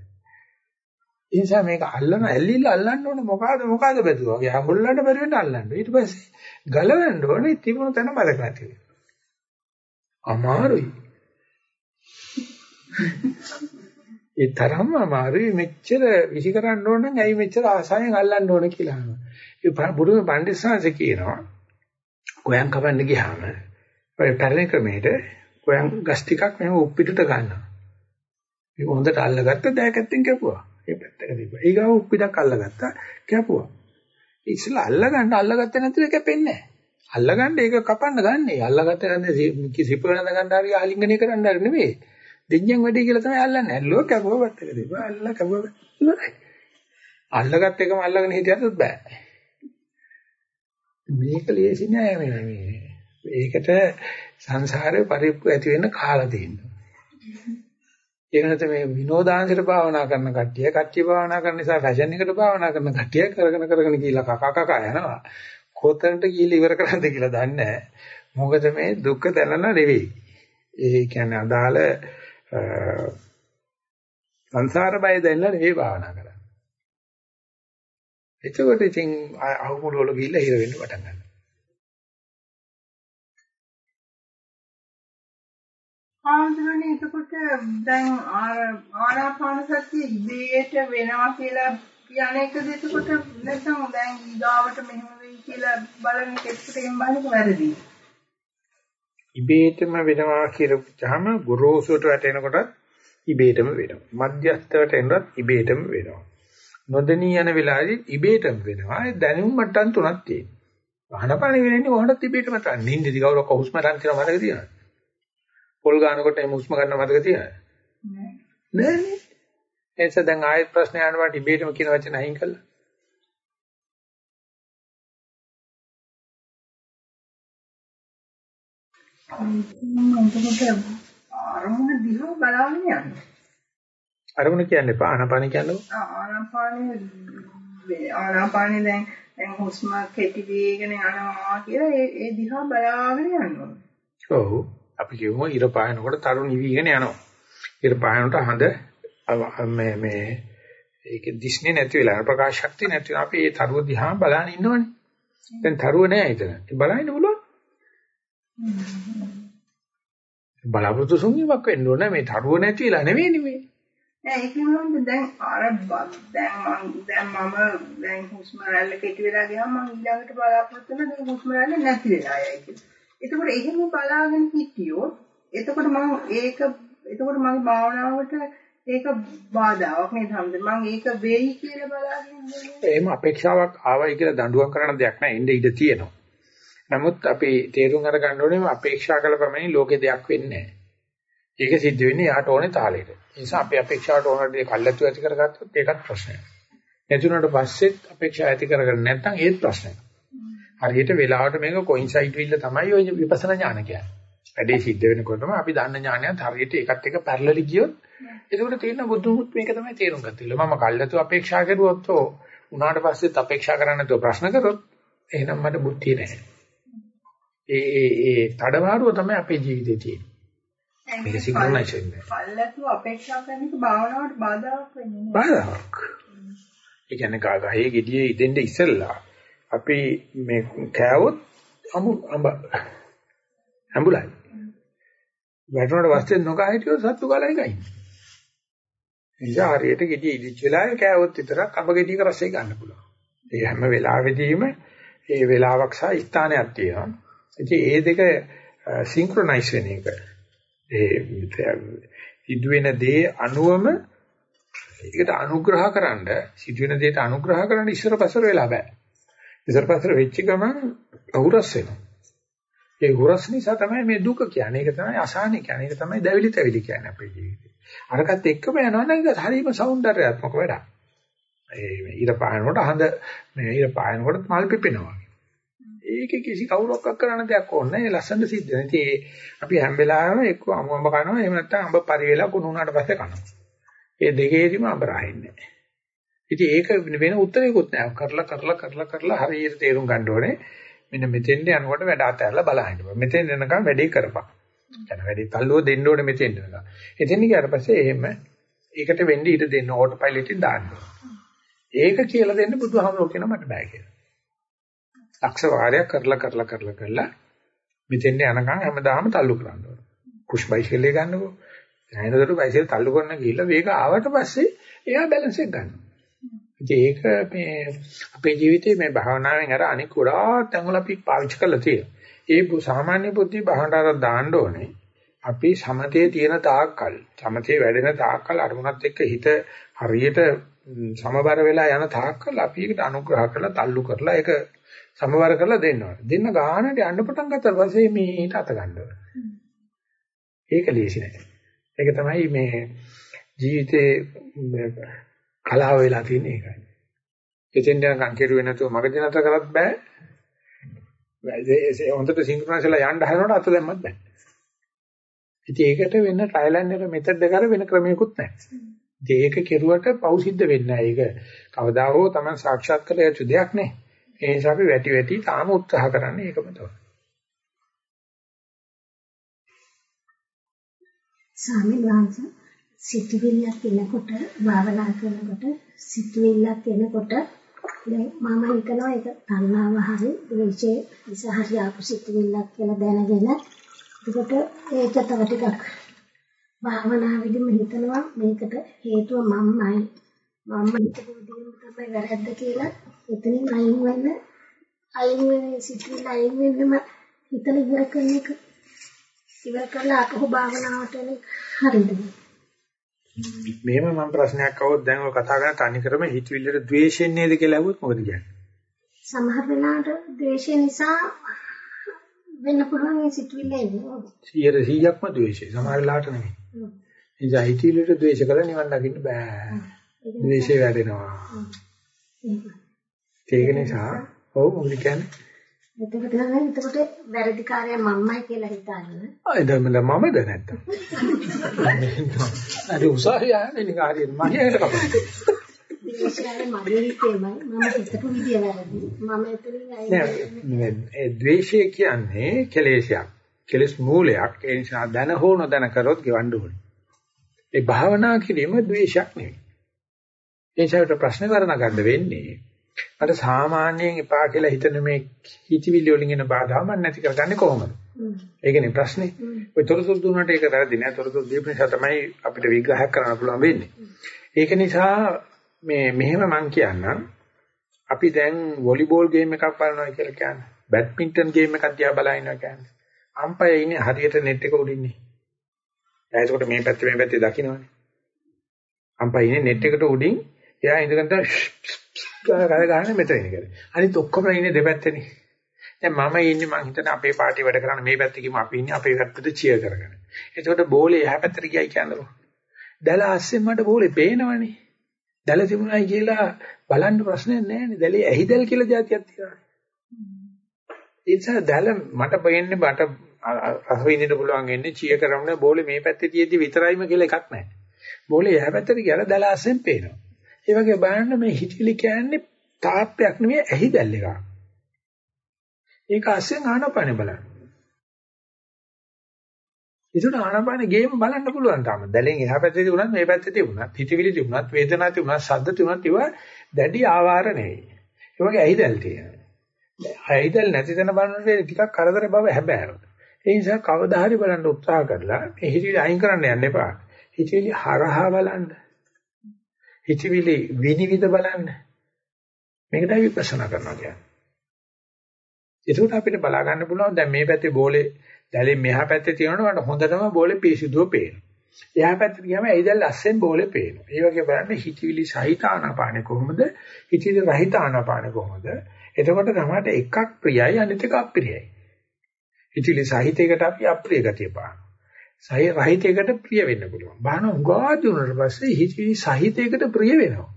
S1: ඒ නිසා මේක අල්ලන ඇල්ලිල්ල අල්ලන්න ඕනේ මොකಾದ මොකಾದ බැදුවා. යා හොල්ලන්න බැරි වෙන්න අල්ලන්න. ඊට පස්සේ ගලවන්න ඕනේ තිබුණු තැන මතක නැති වෙනවා. අමාරුයි. ඒ තරම්ම අමාරුයි මෙච්චර විසි කරන්න ඕන නම් ඇයි මෙච්චර ආසාවෙන් අල්ලන්න ඕන කියලා අහනවා. ඒ බුදුම පඬිස්සාංශ කියනවා ගෝයන් කපන්න ගියාම ඔය පැරණි ක්‍රමයට ගෝයන් ගස් ටිකක් මෙහෙම උප්පිටට ගන්නවා. ඒක හොඳට අල්ලගත්ත දෑකැත්තෙන් කැපුවා. ඒ පැත්තක තිබ්බා. ඊගාව උප්පිටක් අල්ලගත්තා කැපුවා. ඉස්සෙල්ලා අල්ලගන්න අල්ලගත්තේ නැතුව කැපෙන්නේ නැහැ. අල්ලගන්න ඒක කපන්න ගන්නෑ. අල්ලගත්ත ගන්න සිප වෙනද ගන්න හරි ආලිංගනය කරන්න හරි නෙවෙයි. දෙඤ්ඤම් වැඩි කියලා තමයි අල්ලන්නේ. ඇල්ලුව කැපුව පැත්තක තිබ්බා. අල්ල කැපුව ඉවරයි. අල්ලගත් එකම අල්ලගෙන හිටියත් බෑ. මේක ලේසි නෑ මේ. ඒකට සංසාරේ පරිප්පු ඇති වෙන්න කාලා තියෙනවා. ඒක නැත්නම් මේ විනෝදාංශයට භාවනා කරන කට්ටිය, කට්ටිය භාවනා කරන නිසා ෆැෂන් එකට භාවනා කරන කට්ටිය කරගෙන කරගෙන ගිහිල්ලා කකා කකා යනවා. කොතනට ගිහිල්ලා ඉවර කරන්නද කියලා දන්නේ නැහැ. මොකද මේ දුක දැනන නෙවෙයි. ඒ කියන්නේ අදාළ සංසාර බය දැනලා නෙවෙයි භාවනා කරන්නේ. එතකොට ඉතින් අහුමුළු වල ගිහිල්ලා හිර වෙන්න පටන් ගන්නවා.
S5: ආන්දරනේ එතකොට දැන් ආනාපාන සතිය ඉබේට වෙනවා කියලා කියන එකද එතකොට නැත්නම් දැන් ඊගාවට මෙහෙම වෙයි කියලා බලන එක එතකොට එම් බලනක වැරදි.
S1: ඉබේටම වෙනවා කියලාම ගොරෝසුට වැටෙනකොට ඉබේටම වෙනවා. මධ්‍යස්ථවට එනවත් ඉබේටම වෙනවා. නොදෙනී යන වෙලාවේදී ඉබේටම වෙනවා. ඒ දැනුම් මට්ටම් තුනක් තියෙනවා. ආනපාන වෙන්නේ කොහොමද ඉබේටම තන්නේ? නින්දදි කවුරක් හුස්ම ගන්න කියලා මතක තියෙනවද? පොල් ගන්නකොට එහම හුස්ම ගන්න මතක තියෙනවද? නෑ. නෑ. එතස දැන් ආයෙත් ප්‍රශ්න අහනවා ඩිබේටම කියන වචන අයින් කළා.
S5: අරමුණ දිහා බලාගෙන යන්න.
S1: අරමුණ කියන්නේ ආනාපාන කියන්නේ?
S5: ආනාපානේ ආනාපානේ දැන් දැන් හුස්ම කෙටි වේගන යනවා කියලා ඒ ඒ දිහා බලාගෙන යනවා.
S1: ඔව්. අපි කියමු ඉර පායනකොට තරු නිවිගෙන යනවා. ඉර පායනකොට හඳ මේ මේ ඒක දිස්නේ නැති වෙලා ප්‍රකාශ ශක්තිය නැති වෙනවා. අපි ඒ තරුව දිහා බලන ඉන්නවනේ. දැන් තරුව නෑ එතන. ඒ බලන්න පුළුවන්. බලාපොරොත්තු සුන්වීමක් වෙන්න ඕනේ මේ තරුව නැති වෙලා නෙවෙයි මේ.
S5: නෑ ඒක නෙවෙයි දැන් අර දැන් මම දැන් මම දැන් හුස්ම රැල්ල කෙටි වෙලා ගියාම මම ඊළඟට බලාපොරොත්තු වෙන දැන් හුස්ම රැල්ල නැති වෙලා යයි කියලා. එතකොට එහෙම බලාගෙන හිටියොත් එතකොට මම ඒක එතකොට මගේ භාවනාවට ඒක බාධාවක් නේද හැමද මම ඒක වෙයි කියලා බලාගෙන ඉන්නේ.
S1: එහෙම අපේක්ෂාවක් ආවයි කියලා දඬුවම් කරන දෙයක් නෑ එnde ඉඩ තියෙනවා. නමුත් අපි තේරුම් අරගන්න ඕනේ අපේක්ෂා කළ ප්‍රමාණය ලෝකේ දෙයක් වෙන්නේ නෑ ඒක සිද්ධ වෙන්නේ යාට ඕනේ තාලෙට. ඒ නිසා අපි අපේක්ෂාවට ඕන දේ කල්ැතු ඇති කරගත්තොත් ඒකත් ප්‍රශ්නයක්. නැතුණට පස්සෙත් අපේක්ෂා ඇති කරගන්න නැත්නම් ඒත් ප්‍රශ්නයක්. හරියට වෙලාවට මේක කොයින්සයිඩ් වෙilla තමයි ඔය විපස්සනා ඥාන කියන්නේ. වැඩේ සිද්ධ වෙනකොටම අපි දන්න ඥානයත් හරියට ඒකත් එක්ක පැරලලි ගියොත් එතකොට තියෙන බුදුමුත් මේක තමයි තේරුම් ගත්තේ. මම කල්ලාතු අපේක්ෂා කරුවොත් උනාට පස්සෙත් අපේක්ෂා කරන්න නැතුව ප්‍රශ්න කරොත් එහෙනම් මට බුද්ධිය නැහැ. ඒ ඒ ඒ තඩමාරුව තමයි අපේ ජීවිතේ තියෙන්නේ. මේක සිග්නලයිසේෂන්.
S5: කල්ලාතු අපේක්ෂා කරන එක භාවනාවට බාධාවක් වෙන්නේ නැහැ.
S1: බාධාවක්. ඒ කියන්නේ ගාගහේ gediye ඉදෙන්න ඉස්සෙල්ලා අපි මේ කෑවොත් අමු අඹ අඹුලයි. වැටුණට පස්සේ නොකා හිටියොත් සත්තු කාලයි ගයි. එනිසා හරියට ගෙඩි ඉදිච්ච වෙලාවේ කෑවොත් විතරක් අඹ ගෙඩියක රසය ගන්න පුළුවන්. ඒ හැම වෙලාවෙදීම ඒ වෙලාවක් සහ ස්ථානයක් තියෙනවා. ඉතින් ඒ දෙක සින්ක්‍රොනයිස් වෙන එක. ඒ සිදුවෙන දේ අනුවම ඒකට අනුග්‍රහකරනද සිදුවෙන දේට අනුග්‍රහ කරන්න ඉස්සර පස්සර වෙලා බෑ. ඉස්සරපස්සට වෙච්ච ගමන් අහුරස් වෙනවා. ඒ හුරස් නිසා තමයි මේ දුක කියන්නේ. ඒක තමයි අසහනය කියන්නේ. ඒක තමයි දැවිලි තැවිලි කියන්නේ අපේ ජීවිතේ. අරකට එක්කම යනවා නම් ඒක හරීම సౌందర్యාත්මක වැඩක්. ඒ ඉර පායනකොට හඳ මේ ඉර පායනකොට මල් පිපෙනවා. ඒක කිසි කවුරක් කරන්න දෙයක් ඕනේ නැහැ. ලස්සන සිද්ධ වෙන. ඉතින් අපි හැම වෙලාවෙම එක්ක අමුඹ කනවා. එහෙම නැත්නම් අඹ පරිවෙලා කුණු වුණාට පස්සේ කනවා. ඒ දෙකේදීම අඹ රහින්නේ නැහැ. ඉතින් ඒක වෙන උත්තරයක්වත් නැහැ. කරලා කරලා කරලා කරලා හරියට තේරුම් ගන්න ඕනේ. මෙන්න මෙතෙන්ට යනකොට වැඩ අතහැරලා බලහින්න බෑ. මෙතෙන් එනකම් වැඩේ කරපන්. යන වැඩේ තල්ලුව දෙන්න ඕනේ මෙතෙන්ට එනකම්. එතෙන් ගියාට පස්සේ එහෙම ඒකට වෙන්න ඉඩ දෙන්න ඕටෝ පයිලට් එකෙන් දාන්න. ඒක කියලා දෙන්න බුදුහාමුදුරුවෝ කියන මට බෑ කියලා. ලක්ෂ වාරයක් කරලා කරලා කරලා කරලා මෙතෙන්ට යනකම් හැමදාම තල්ලු කරන්න ඕනේ. පුෂ් බයිසිකලේ ගන්නකො. නැහිනදට බයිසිකල් තල්ලු කරන ගිහිල්ලා වේග ආවට පස්සේ එයා බැලන්ස් එක ගන්නවා. ඒක මේ අපේ ජීවිතේ මේ භාවනාවෙන් අර අනික් ගොඩාක් තැන්වල අපි පාවිච්චි කරලා තියෙනවා. ඒ සාමාන්‍ය බුද්ධි භාවනාවට දාන්න ඕනේ. අපි සමතේ තියෙන තාක්කල්, සමතේ වැඩෙන තාක්කල් අරමුණත් එක්ක හිත හරියට සමබර වෙලා යන තාක්කල් අපි ඒකට අනුග්‍රහ කරලා, තල්ලු කරලා ඒක සමබර කරලා දෙන්න ඕනේ. දෙන්න ගානට යන්න පටන් ගත්තාට පස්සේ මේට අත ගන්න ඕනේ. ඒක ලේසි නෑ. ඒක තමයි මේ ජීවිතේ කලාව වෙලා තියෙන එකයි. එතෙන් යනකම් කෙරුවේ නැතුව මගදී නැතර කරත් බෑ. ඒ හොඳට සින්ක්‍රොනයිස් වෙලා යන්න හදනකොට අත දැම්මත් බෑ. ඉතින් ඒකට වෙන ට්‍රයිල් ඇන්ඩ් එරර් මෙතඩ් එක වෙන ක්‍රමයක්වත් නැහැ. ඉතින් ඒක කෙරුවට පෞසිද්ධ වෙන්නේ නැහැ. ඒක කවදා හෝ Taman සාක්ෂාත් කළ යුතු දෙයක් නේ. ඒ නිසා අපි වැටි වැටි තාම උත්සාහ කරන්නේ ඒකම තමයි.
S6: ස්වාමීන් වහන්සේ සිතුවිල්ලක් එනකොට භාවනා කරනකොට සිතුවිල්ලක් එනකොට දැන් මම හිතනවා ඒක තණ්හාව හරි ද්වේෂය නිසා හරි ආපු සිතුවිල්ලක් කියලා දැනගෙන එතකොට ඒක තව ටිකක් භාවනාවේදීම හිතනවා මේකට හේතුව මම්මයි. මම හිතපු විදිහම තමයි වැරද්ද කියලා එතනින් අයින් වෙන්න අයින් වෙන සිතුවිල්ල අයින් වෙන්නම හිතන ඉවර කරන එක. ඉවර කරලා අපහු භාවනාවට එන හරිද?
S1: මෙහෙම මම ප්‍රශ්නයක් අහුවොත් දැන් ඔය කතා කරන තනිකරම හිතවිල්ලට ද්වේෂයෙන් නේද කියලා අහුවොත් මොකද කියන්නේ?
S6: සමහර වෙලාවට ද්වේෂය නිසා වෙන්න පුළුවන් මේ සිතුවිල්ල එන්නේ.
S1: 100%ක්ම ද්වේෂය. සමහර වෙලාවට නෙමෙයි. ඉතින් හිතවිල්ලට ද්වේෂ කළා නිවන් දකින්න බෑ. ද්වේෂය වැඩෙනවා. ඒක නිසා ඔව් මොකද කියන්නේ?
S6: එතකොට නම් එතකොට වැරදි කාර්යය මම්මයි කියලා හිතාගෙන.
S1: ආ එදම මමද නැත්තම්. අර උසාවිය යන්නේ නිකන් හරියට මහියට කපන.
S6: ද්වේෂය මගේ හිතේමයි මම හිතපු විදිය වැරදි. මම එතනින්
S1: නෑ ද්වේෂය කියන්නේ කෙලෙසයක්. කෙලස් මූලයක්. ඒ නිසා දැන හෝ නොදැන කරොත් ගෙවන්න ඕනේ. ඒ භාවනා කිරීම ද්වේෂයක් නෙවෙයි. ඒ නිසා ප්‍රශ්න කරන ගන්න වෙන්නේ මට සාමාන්‍යයෙන් එපා කියලා හිතන මේ හිතවිලි වලින් එන බාධා මම නැති කරගන්නේ කොහොමද? ඒකනේ ප්‍රශ්නේ. ඔය තොරතුරු දුන්නට ඒක වැරදි නෑ. තොරතුරු දීපු නිසා තමයි අපිට විග්‍රහයක් කරන්න පුළුවන් වෙන්නේ. ඒක නිසා මේ මෙහෙම මම කියන්නම්. අපි දැන් වොලිබෝල් ගේම් එකක් බලනවා කියලා කියන්නේ. බැඩ්මින්ටන් ගේම් එකක් දිහා බලනවා කියන්නේ. අම්පය ඉන්නේ හරියට net එක උඩින්නේ. එයා ඒකට මේ පැත්තේ මේ පැත්තේ දකින්නවනේ. අම්පය ඉන්නේ net එකට උඩින් එයා ඉඳගෙන කර ගන්න මෙතන ඉන්නේ. අනිත් ඔක්කොම ඉන්නේ දෙපැත්තේනේ. දැන් මම ඉන්නේ මං හිතන අපේ පාටි වැඩ කරන මේ පැත්තේ කිම අපි ඉන්නේ අපේ පැත්තට චියර් කරගෙන. එතකොට බෝලේ එහා පැත්තට ගියයි කියන්නකො. දැල ආස්සෙන් මට බෝලේ පේනවනේ. දැල තිබුණයි කියලා බලන්න ප්‍රශ්නයක් නැහැනේ. දැලේ ඇහිදල් කියලා જાතියක් තියෙනවා. ඒ නිසා දැල මට පේන්නේ මට රස විඳින්න පුළුවන් වෙන්නේ චියර් කරන බෝලේ මේ පැත්තේ තියෙද්දි විතරයිම කියලා එකක් නැහැ. බෝලේ එහා පැත්තට ගියලා දැල ආස්සෙන් පේනවා. ඒ වගේ බලන්න මේ හිතවිලි කියන්නේ තාප්පයක් නෙමෙයි ඇහිදැල් එකක්. ඒක අස්සෙන් ආනපන බලන්න. ඒකට ආනපන ගේම බලන්න පුළුවන් තාම. දැලෙන් එහා පැත්තේ තිබුණත් මේ පැත්තේ තිබුණත් හිතවිලි තිබුණත් වේදනාව තිබුණත් ශබ්ද තිබුණත් ඒවා දැඩි ආවාර නෙවෙයි. ඒ වගේ ඇහිදැල් තියෙනවා. ඇහිදැල් නැති තැන බලනකොට ටිකක් කරදර බව හැබෑව. ඒ නිසා කවදා හරි බලන්න උත්සාහ කරලා මේ හිතවිලි අයින් කරන්න යන්න එපා. හිතවිලි හරහා බලන්න. හිතවිලි විනිවිද බලන්න. මේකටයි විපස්සනා කරනවා කියන්නේ. ඒකට අපිට බලා ගන්න පුළුවන් දැන් මේ පැත්තේ බෝලේ දැලේ මෙහා පැත්තේ තියෙනකොට මට හොඳටම බෝලේ පිරිසිදුව පේනවා. එහා පැත්තට ගියාම ඒ දැල් ලස්සෙන් බෝලේ පේනවා. ඒ වගේ බලන්න හිතවිලි සහිත ආනාපානෙ කොහොමද? හිතවිලි රහිත ආනාපානෙ කොහොමද? එතකොට තමයි එකක් ප්‍රියයි අනිත් එක අප්‍රියයි. හිතවිලි සහිතයකට අපි අප්‍රිය ගතිය පාන. සහි රහිතයකට ප්‍රිය වෙන්න පුළුවන්. බාහන උගා දුන්නාට පස්සේ හිතවිලි සහිතයකට ප්‍රිය වෙනවා.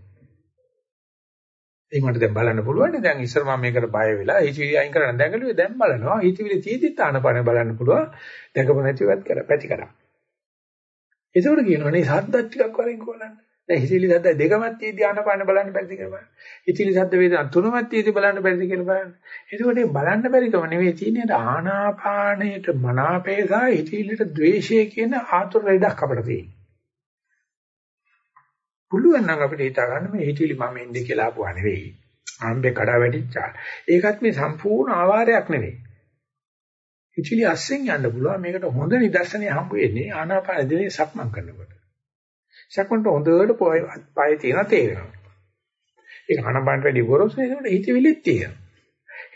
S1: ඒක මට දැන් බලන්න පුළුවන් නේ. දැන් ඉස්සර මම මේකට බය වෙලා හිතවිලි අයින් කරන්න දැඟලුවේ දැන් බලනවා. හිතවිලි තීදිත් ආනපන බලන්න පුළුවන්. දැකපො නැතිවත් කර පැති කරා. ඒකෝට කියනවා නේ සද්දත් ටිකක් වරින් කොලන්න දැන් හිතවිලි සද්ද දෙකමත් තීදි ආනපන බලන්න බැරිද කියලා බලන්න හිතවිලි සද්ද වේදනා තුනමත් තීදි බලන්න බැරිද කියලා බලන්න ඒකෝට බලන්න බැරිකම නෙවෙයි තියෙන්නේ ආනාපානයට මනාපේසා හිතවිලිට ද්වේෂය කියන ආතුර රෙඩක් අපිට තියෙන්නේ පුළුවන් නම් අපිට හිතා ගන්න මේ හිතවිලි මම එන්නේ කියලා ආපුවා නෙවෙයි. ආම්බේ කඩා වැටිච්චා. ඒකත් මේ සම්පූර්ණ ආවාරයක් නෙවෙයි. හිතවිලි අස්සෙන් යන්න පුළුවන්. මේකට හොඳ නිදර්ශනය හම්බ වෙන්නේ ආනාපාන දිනේ සක්මන් කරනකොට. සක්මන්ට හොඳට පය තියෙන තේරෙනවා. ඒක ආනාපානට වැඩි ගොරෝසු නේද? හිතවිලිත් තියෙනවා.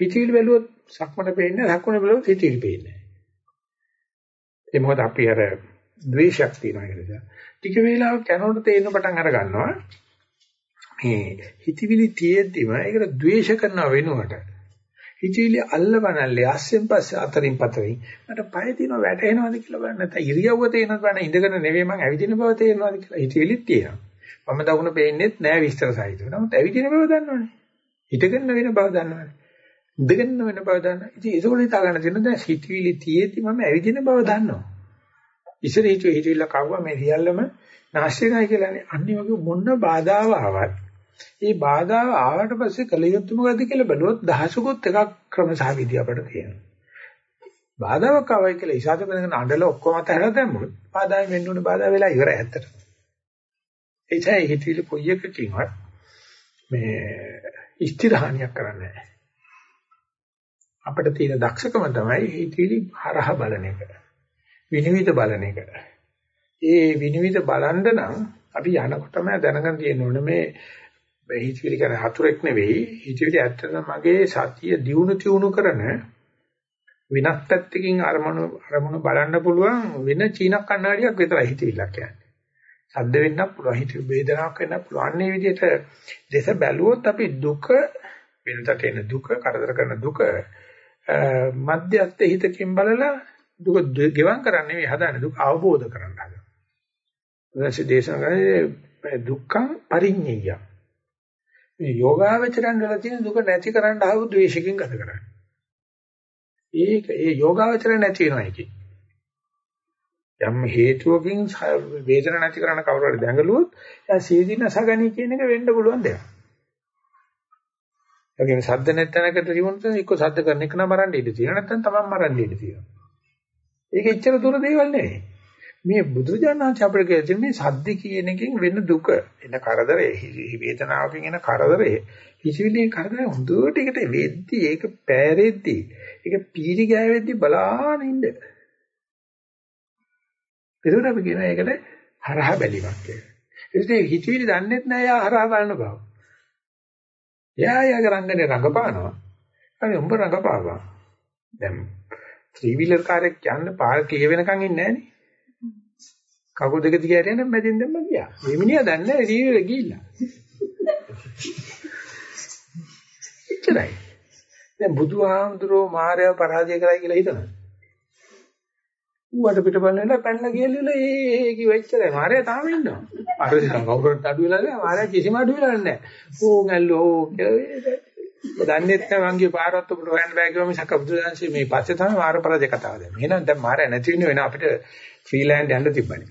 S1: හිතවිලි බැලුවොත් සක්මන්ට පේන්නේ සක්මන බැලුවොත් හිතවිලි පේන්නේ. ඒ මොකද අපි අර ද්වේෂයක් තියෙනවා ඒක නිසා. ටික වේලාවක් යනකොට තේරෙන පටන් අර ගන්නවා. මේ හිතවිලි තියෙද්දිම ඒකට ද්වේෂ කරනව වෙනුවට හිතවිලි අල්ලවනල්ලේ අස්සෙන් පස්සේ අතරින් පතරින් මට පය තියෙනවා වැටෙනවද කියලා බලන්න. නැත්නම් ඉරියව්ව තේනවද බලන්න. ඉඳගෙන නෙවෙයි මං ඇවිදින බව තේරෙනවද කියලා. හිතවිලිත් තියෙනවා. මම දකුණ පේන්නේත් නෑ විස්තර සහිතව. නමුත් ඇවිදින බව දන්නවනේ. හිටගෙන වෙන බව දන්නවනේ. ඉඳගෙන වෙන බව දන්නවා ඉතින් ඒක උඩ හිතා ගන්න තියෙනවා දැන් හිතවිලි තියෙද්දි මම ඇවිදින බව දන්නවා. ඉස්සර හිතුවේ හිතවිල්ල කවුවා මේ සියල්ලම නැස්ති වෙනයි කියලානේ. අනිත් වගේ මොන බාධාව ආවත් ඒ බාධාව ආවට පස්සේ කලියුත් මොකද කියලා බලුවොත් දහසකුත් එකක් ක්‍රමසහ විදි අපිට තියෙනවා. බාධාවක් ආවයි කියලා ඉසాత වෙනකන් අඬල ඔක්කොම අතහැරලා දැම්මොත් බාධාවෙන් වෙන්න ඕනේ බාධා වෙලා ඉවරයි ඇත්තට. ඒචයි හිතවිලි කොයි එකකින්වත් මේ ඉෂ්ටිරහණියක් කරන්නේ නැහැ. අපිට තියෙන දක්ෂකම තමයි හිතවිලි හරහා බලන එක. විනිවිද බලන එක. ඒ විනිවිද බලන්න නම් අපි යනකොටම දැනගන්න තියෙන්න ඕනේ මේ හිතවිලි කියන හතුරෙක් නෙවෙයි හිතවිලි ඇත්තටම මගේ සතිය දියුණු තියුණු කරන විනස් පැත්තකින් අරමුණු අරමුණු බලන්න පුළුවන් වෙන චීන කණ්ණාඩියක් විතරයි හිතවිල්ලක් කියන්නේ. සද්ද වෙන්නත් පුළුවන් හිත වේදනාවක් වෙන්නත් පුළුවන්. අන්නේ විදිහට දේශ බැලුවොත් අපි දුක වෙනතට එන දුක කරදර කරන දුක මධ්‍යස්ථ හිතකින් බලලා දුක ගෙවම් කරන්නේ නෙවෙයි හදන්නේ දුක අවබෝධ කරගන්න හදනවා. ඊට දේශනාවේ දුක්ඛං පරිඤ්ඤය. මේ යෝගාවචරයන් වල තියෙන දුක නැති කරන්න ආව ද්වේෂකින් ගත කරන්නේ. ඒක ඒ යෝගාවචරය නැති වෙනවා එකේ. යම් හේතුවකින් වේදන නැති කරන කවුරු හරි දැඟලුවොත් එයා සීදීන අසගනී කියන එක වෙන්න පුළුවන් දෙයක්. ඒ කියන්නේ සද්ද නැත්නම්කට තිබුණොත් එක්ක සද්ද කරන එක නම මරන්න ඉඩ තියෙනවා නැත්නම් තමන් මරන්න ඉඩ තියෙනවා. ඒක එච්චර දුර දේවල් නෙවෙයි. මේ බුදුජානනාංශ අපිට කියන මේ සද්ද කියන එකෙන් වෙන දුක එන කරදරේ වේදනාවකින් එන කරදරේ හිසිවිලේ කරදරේ හොඳට එකට වෙද්දි ඒක පෑරෙද්දි ඒක පීරි ගෑවෙද්දි බලාන ඉන්න. ඒකට අපි කියන එකට හරහා බැලීමක් කියලා. ඒ හිතවිලි දන්නෙත් නෑ යා හරහා බලන බව. එයා යාගේ රංගනේ රඟපානවා. අනේ උඹ රඟපාවා. දැන් ත්‍රී වීලර් කාර්යයක් යන්න පාර කිය වෙනකන් ඉන්නේ නෑනේ. කකුල් දෙක දිගට යන මැදින් දැම්ම ගියා. මේ මිනිහා දන්නේ නැහැ සීවිල ගිහිල්ලා. ඉච්චරයි. දැන් බුදුහාමුදුරෝ මාර්යව පරාජය කරයි කියලා හිතනවා. ඌට පිට බලන වෙලාව පැනලා ගියලුල ඒ ඒ කිව්ව ඉච්චරයි. මාර්යා තාම ඉන්නවා. අර දැන් කවුරුත් අඩු වෙලා නැහැ. මාර්යා කිසිම අඩු වෙලා නැහැ. ඌ ඇල්ලෝ දන්නේත් නැහැ මංගේ පාරවත් උඹට හොයන්න බෑ කිව්වම සක බුදුදහමේ මේ පස්සේ තමයි මාර්ය පරාජය කතාව දැන්. එහෙනම් දැන් මාර්යා නැති වෙන අපිට ෆ්‍රීලෑන්ඩ් යන්න තිබ්බනේ.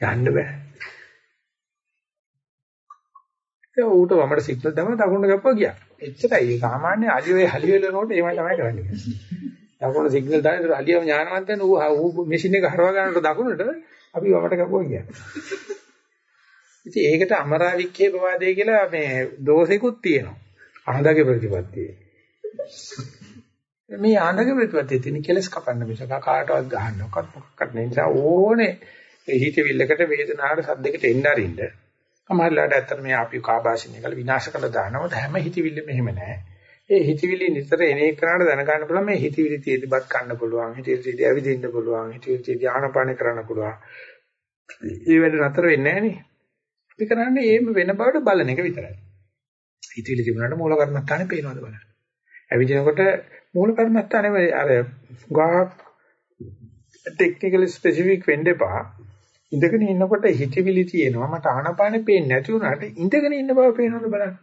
S1: යන්න බෑ. ඒ ඌට වමඩ සිග්නල් දැම්ම දකුණට ගප්පා ගියා. එච්චරයි. ඒ සාමාන්‍ය අලියේ හලියෙල නෝට එහෙමයි තමයි කරන්නේ. දකුණ සිග්නල් දාන අලියම ඥානවන්තයන් ඌ ඌ මැෂින් එක හරව ගන්නට දකුණට අපි වමට ගපුවා ගියා. ඉතින් ඒකට අමරාවික්කේ ප්‍රවාදය කියලා මේ දෝෂිකුත් තියෙනවා. ආහඳගේ ප්‍රතිපත්තිය. මේ ආහඳගේ ප්‍රතිපත්තිය තියෙන කෙලස් කපන්න මිසක කාටවත් ගහන්නවත් මොකක්වත් නැහැ. නිසා ඕනේ හිතවිල්ලකට වේදනාවට සද්දයකට එන්න අරින්න. සමහරවිට ඇත්තට මේ අපි කාබාසිනිය කල විනාශ කළ දානවද හැම හිතවිල්ලෙම එහෙම නැහැ. ඒ හිතවිලි නිතර එන එකනට දැනගන්න පුළුවන් මේ හිතවිලි තියදිපත් ගන්න පුළුවන්. හිතවිලි තියදි ඇවිදින්න පුළුවන්. හිතවිලි තියදි ආනපාන කරන්න පුළුවන්. ඒ වැඩ නතර වෙන්නේ නැහැ නේ. අපි කරන්නේ ඒම වෙන බවට බලන එක විතරයි. හිතවිලි තිබුණාට මූල කර්මස්ථානේ පේනවද බලන්න. ඇවිදිනකොට මූල කර්මස්ථානේ අර ගාක් ටෙක්නිකලි ස්පෙસિෆික් වෙන්න එපා. ඉඳගෙන ඉන්නකොට හිතවිලි තියෙනවා මට ආනපානෙ පේන්නේ නැති වුණාට ඉඳගෙන ඉන්න බව පේනවද බලන්න.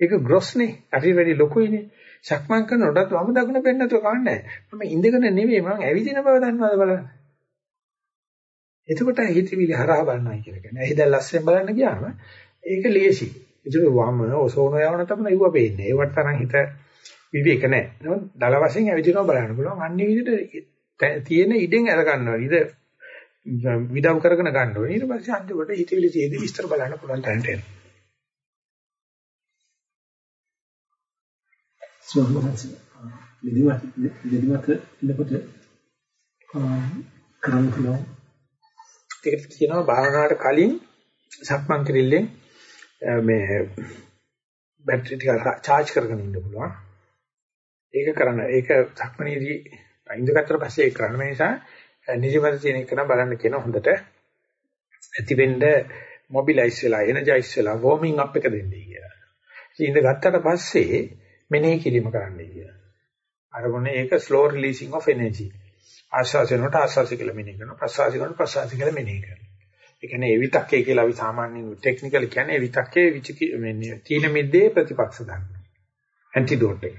S1: ඒක ග්‍රොස් නේ. හරි වැඩි ලොකුයිනේ. සක්මන් කරනකොටත් වම දකුණ පේන්නේ නැතුව කන්නේ මම ඉඳගෙන නෙවෙයි මම ඇවිදින බව දන්නවද බලන්න. එතකොට හිතවිලි හරහා බලනවා කියලා කියන්නේ. එහි දැන් ලස්සෙන් බලන්න ගියාම ඒක ලේසි. ඒක වම ඔසෝන යවන තමයි ඉුව පේන්නේ. ඒවට තරම් හිත විවේක නැහැ. නමුත් දල වශයෙන් ඇවිදිනවා බලන්න පුළුවන්. අන්නේ විදිහට තියෙන ඉඩෙන් අර ගන්නවා. ඉත විඩව් කරගෙන ගන්න ඕනේ. ඊට පස්සේ අන්තිමට හිතවිලි තියෙදි විස්තර බලන්න පුළුවන් තැනට එනවා.
S7: ස්වාමීන් දෙදිමත් දෙදිමත් ඉන්නකොට කරන්න පුළුවන්.
S1: ඒකට කියනවා භාවනාවට කලින් සක්මන් කිරිල්ලෙන් මේ බැටරි ටික charge කරගෙන ඉන්න පුළුවන්. ඒක කරන්න. ඒක සක්මනේදී ඉඳගත්තට පස්සේ ඒක කරන්න. මේ නිසා නිදිමත තියෙන එක නම් බලන්න කියන හොඳට ඇතිවෙන්න මොබිලයිස් වෙලා එනර්ජයිස් වෙලා වෝමින් අප් එක දෙන්නේ කියලා. ඉතින් ඉඳ ගත්තට පස්සේ මෙනෙහි කිරීම කරන්නයි කියලා. අරමුණ ඒක slow releasing of energy. ආශාසනට ආශාසි කියලා මෙනෙහි කරනවා. ප්‍රසආසිනට ප්‍රසආසි කියලා මෙනෙහි කරනවා. ඒ කියන්නේ ඒ විතක්කේ කියලා අපි සාමාන්‍යයෙන් ටෙක්නිකලි කියන්නේ විතක්කේ විචික මේ තීන මිද්දේ ප්‍රතිපක්ෂ ධර්ම. ඇන්ටිඩෝට් එක.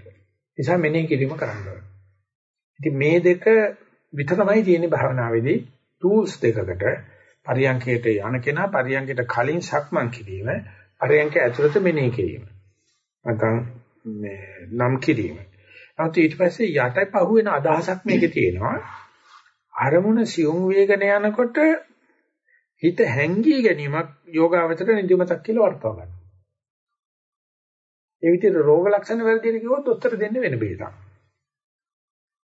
S1: නිසා මෙනෙහි කිරීම කරන්න ඕනේ. ඉතින් මේ දෙක විතරමයි තියෙන්නේ භාවනාවේදී tools දෙකකට පරියන්කයට යන කෙනා පරියන්කයට කලින් සක්මන් කිරීම පරියන්ක ඇතුළත මෙනෙහි කිරීම නැත්නම් මේ නම් කිරීම. නමුත් ඊට පස්සේ යට පහුවෙන අදහසක් මේකේ තියෙනවා. අරමුණ සියුම් වේගන යනකොට හිත හැංගී ගැනීමක් යෝගාවචර නිදිමතක් කියලා වර්තව ගන්න. ඒ විදිහට රෝග ලක්ෂණ වලදී කිව්වොත් උත්තර දෙන්න වෙන බේතක්.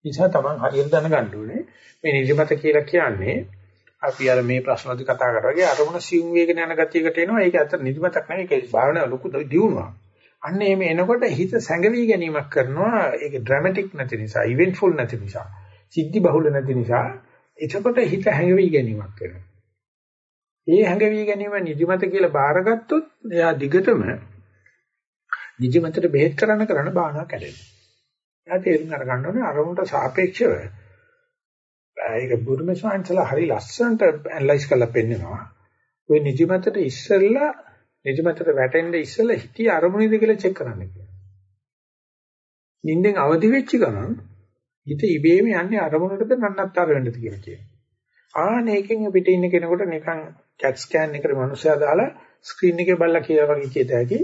S1: නිසා තමන් හරියට දැනගන්න ඕනේ මේ නිදිමත කියලා කියන්නේ අපි අර මේ ප්‍රශ්නවලදී කතා කරා වගේ අරමුණ සිවුම් වේගන යන ගතියකට එනවා. ඒක ඇත්ත නිදිමතක් නෙවෙයි. ඒක භාවනාව ලොකු දියුණුවක්. අන්න එහෙම එනකොට හිත සැඟවි ගැනීමක් කරනවා. ඒක ඩ්‍රැමැටික් නැති නිසා, ඉවෙන්ට්ෆුල් නැති නිසා, සිද්ධි බහුල නැති නිසා එතකොට හිත හැඟවි ගැනීමක් කරනවා. ඒ හැඟවි ගැනීම නිදිමත කියලා බාරගත්තොත් එයා දිගටම නිදිමතට බෙහෙත් කරන්න කරන්න බාහනා කැඩෙනවා. එයා තේරුම් අරගන්න ඕනේ අරමුණට සාපේක්ෂව ඒක බුදුම ස්වාමීන්සලා හරි ලස්සනට ඇනලයිස් කරලා පෙන්නනවා. ওই නිදිමතට ඉස්සෙල්ලා නිදිමතට වැටෙන්න ඉස්සෙල්ලා හිතේ අරමුණේද කියලා චෙක් කරන්න කියනවා. නිින්දෙන් අවදි වෙච්ච ගමන් හිත ඉබේම යන්නේ අරමුණටද නන්නත්තර වෙන්නද කියලා කියනවා. ආනේකෙන් පිටේ ඉන්න කෙනෙකුට නිකන් කැට් ස්කෑන් එකේ මනුස්සයා දාලා ස්ක්‍රීන් එකේ බලලා කියලා වගේ කියත හැකි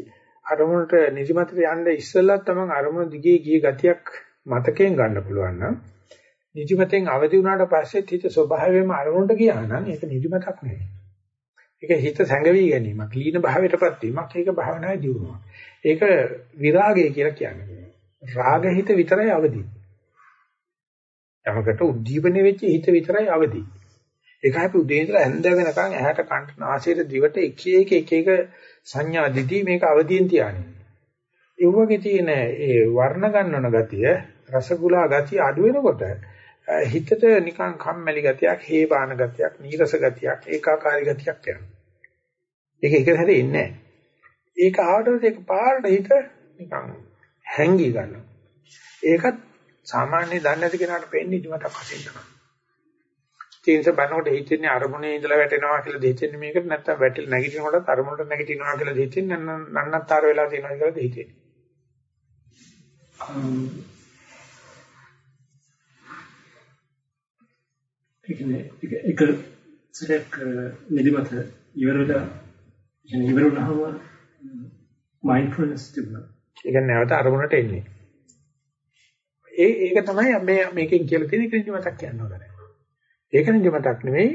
S1: අරමුණට නිදිමතට යන්න ඉස්සෙල්ලා තමයි අරමුණ දිගේ ගිය ගතියක් මතකයෙන් ගන්න පුළුවන් නම් නිදිමතෙන් අවදි වුණාට පස්සෙත් හිත ස්වභාවයෙන්ම අරමුණට ගියා නම් ඒක නිදිමතක් නෙවෙයි. ඒක හිත සැඟවි ගැනීමක්, ලීන භාවයටපත් වීමක්, ඒක භාවනාවේ දියුණුවක්. ඒක විරාගය කියලා කියන්නේ. රාග හිත විතරයි අවදි. යමකට උද්දීපන වෙච්ච හිත විතරයි අවදි. ඒකයි අපි උදේ ඉඳලා හැන්ද වෙනකන් ඇහැට කන්ට නාසයට දිවට එක එක එක එක සංඥා දිදී මේක අවදියෙන් තියානේ. ඒ වගේ තියෙන ඒ වර්ණ ගන්නවන ගතිය, රසගුලා ගතිය අඩු වෙනකොට හිතට නිකන් කම්මැලි ගතියක්, හේපාන ගතියක්, නීරස ගතියක්, ඒකාකාරී ගතියක් යනවා. ඒක එක සැරේ ඉන්නේ නැහැ. ඒක ආවට ඒක පාරට හිත නිකන් හැංගි ගන්නවා. ඒකත් සාමාන්‍ය දන්නේ නැති කෙනාට පෙන්නේ ඉදමතක් වශයෙන් තමයි. තීන්ස බනකොට හිතෙන්නේ අරමුණේ ඉඳලා වැටෙනවා කියලා දෙහිතෙන්නේ මේකට නැත්නම් වැටිලා නැගිටිනකොටත් අරමුණට නැගිටිනවා කියලා දෙහිතෙන්නේ නන්නත්තර වෙලා තියෙනවා කියලා දෙහිතෙන්නේ.
S7: ඒකනේ එක සරයක් නිදිමත ඉවරලා يعني ඉවර වුණාම මයින්ඩ්ෆුල්නස් තිබුණා.
S1: ඒ කියන්නේ නැවත අරමුණට එන්නේ. ඒ ඒක තමයි මේ මේකෙන් කියලා තියෙන නිදිමතක් කියනවා. ඒක නිදිමතක් නෙවෙයි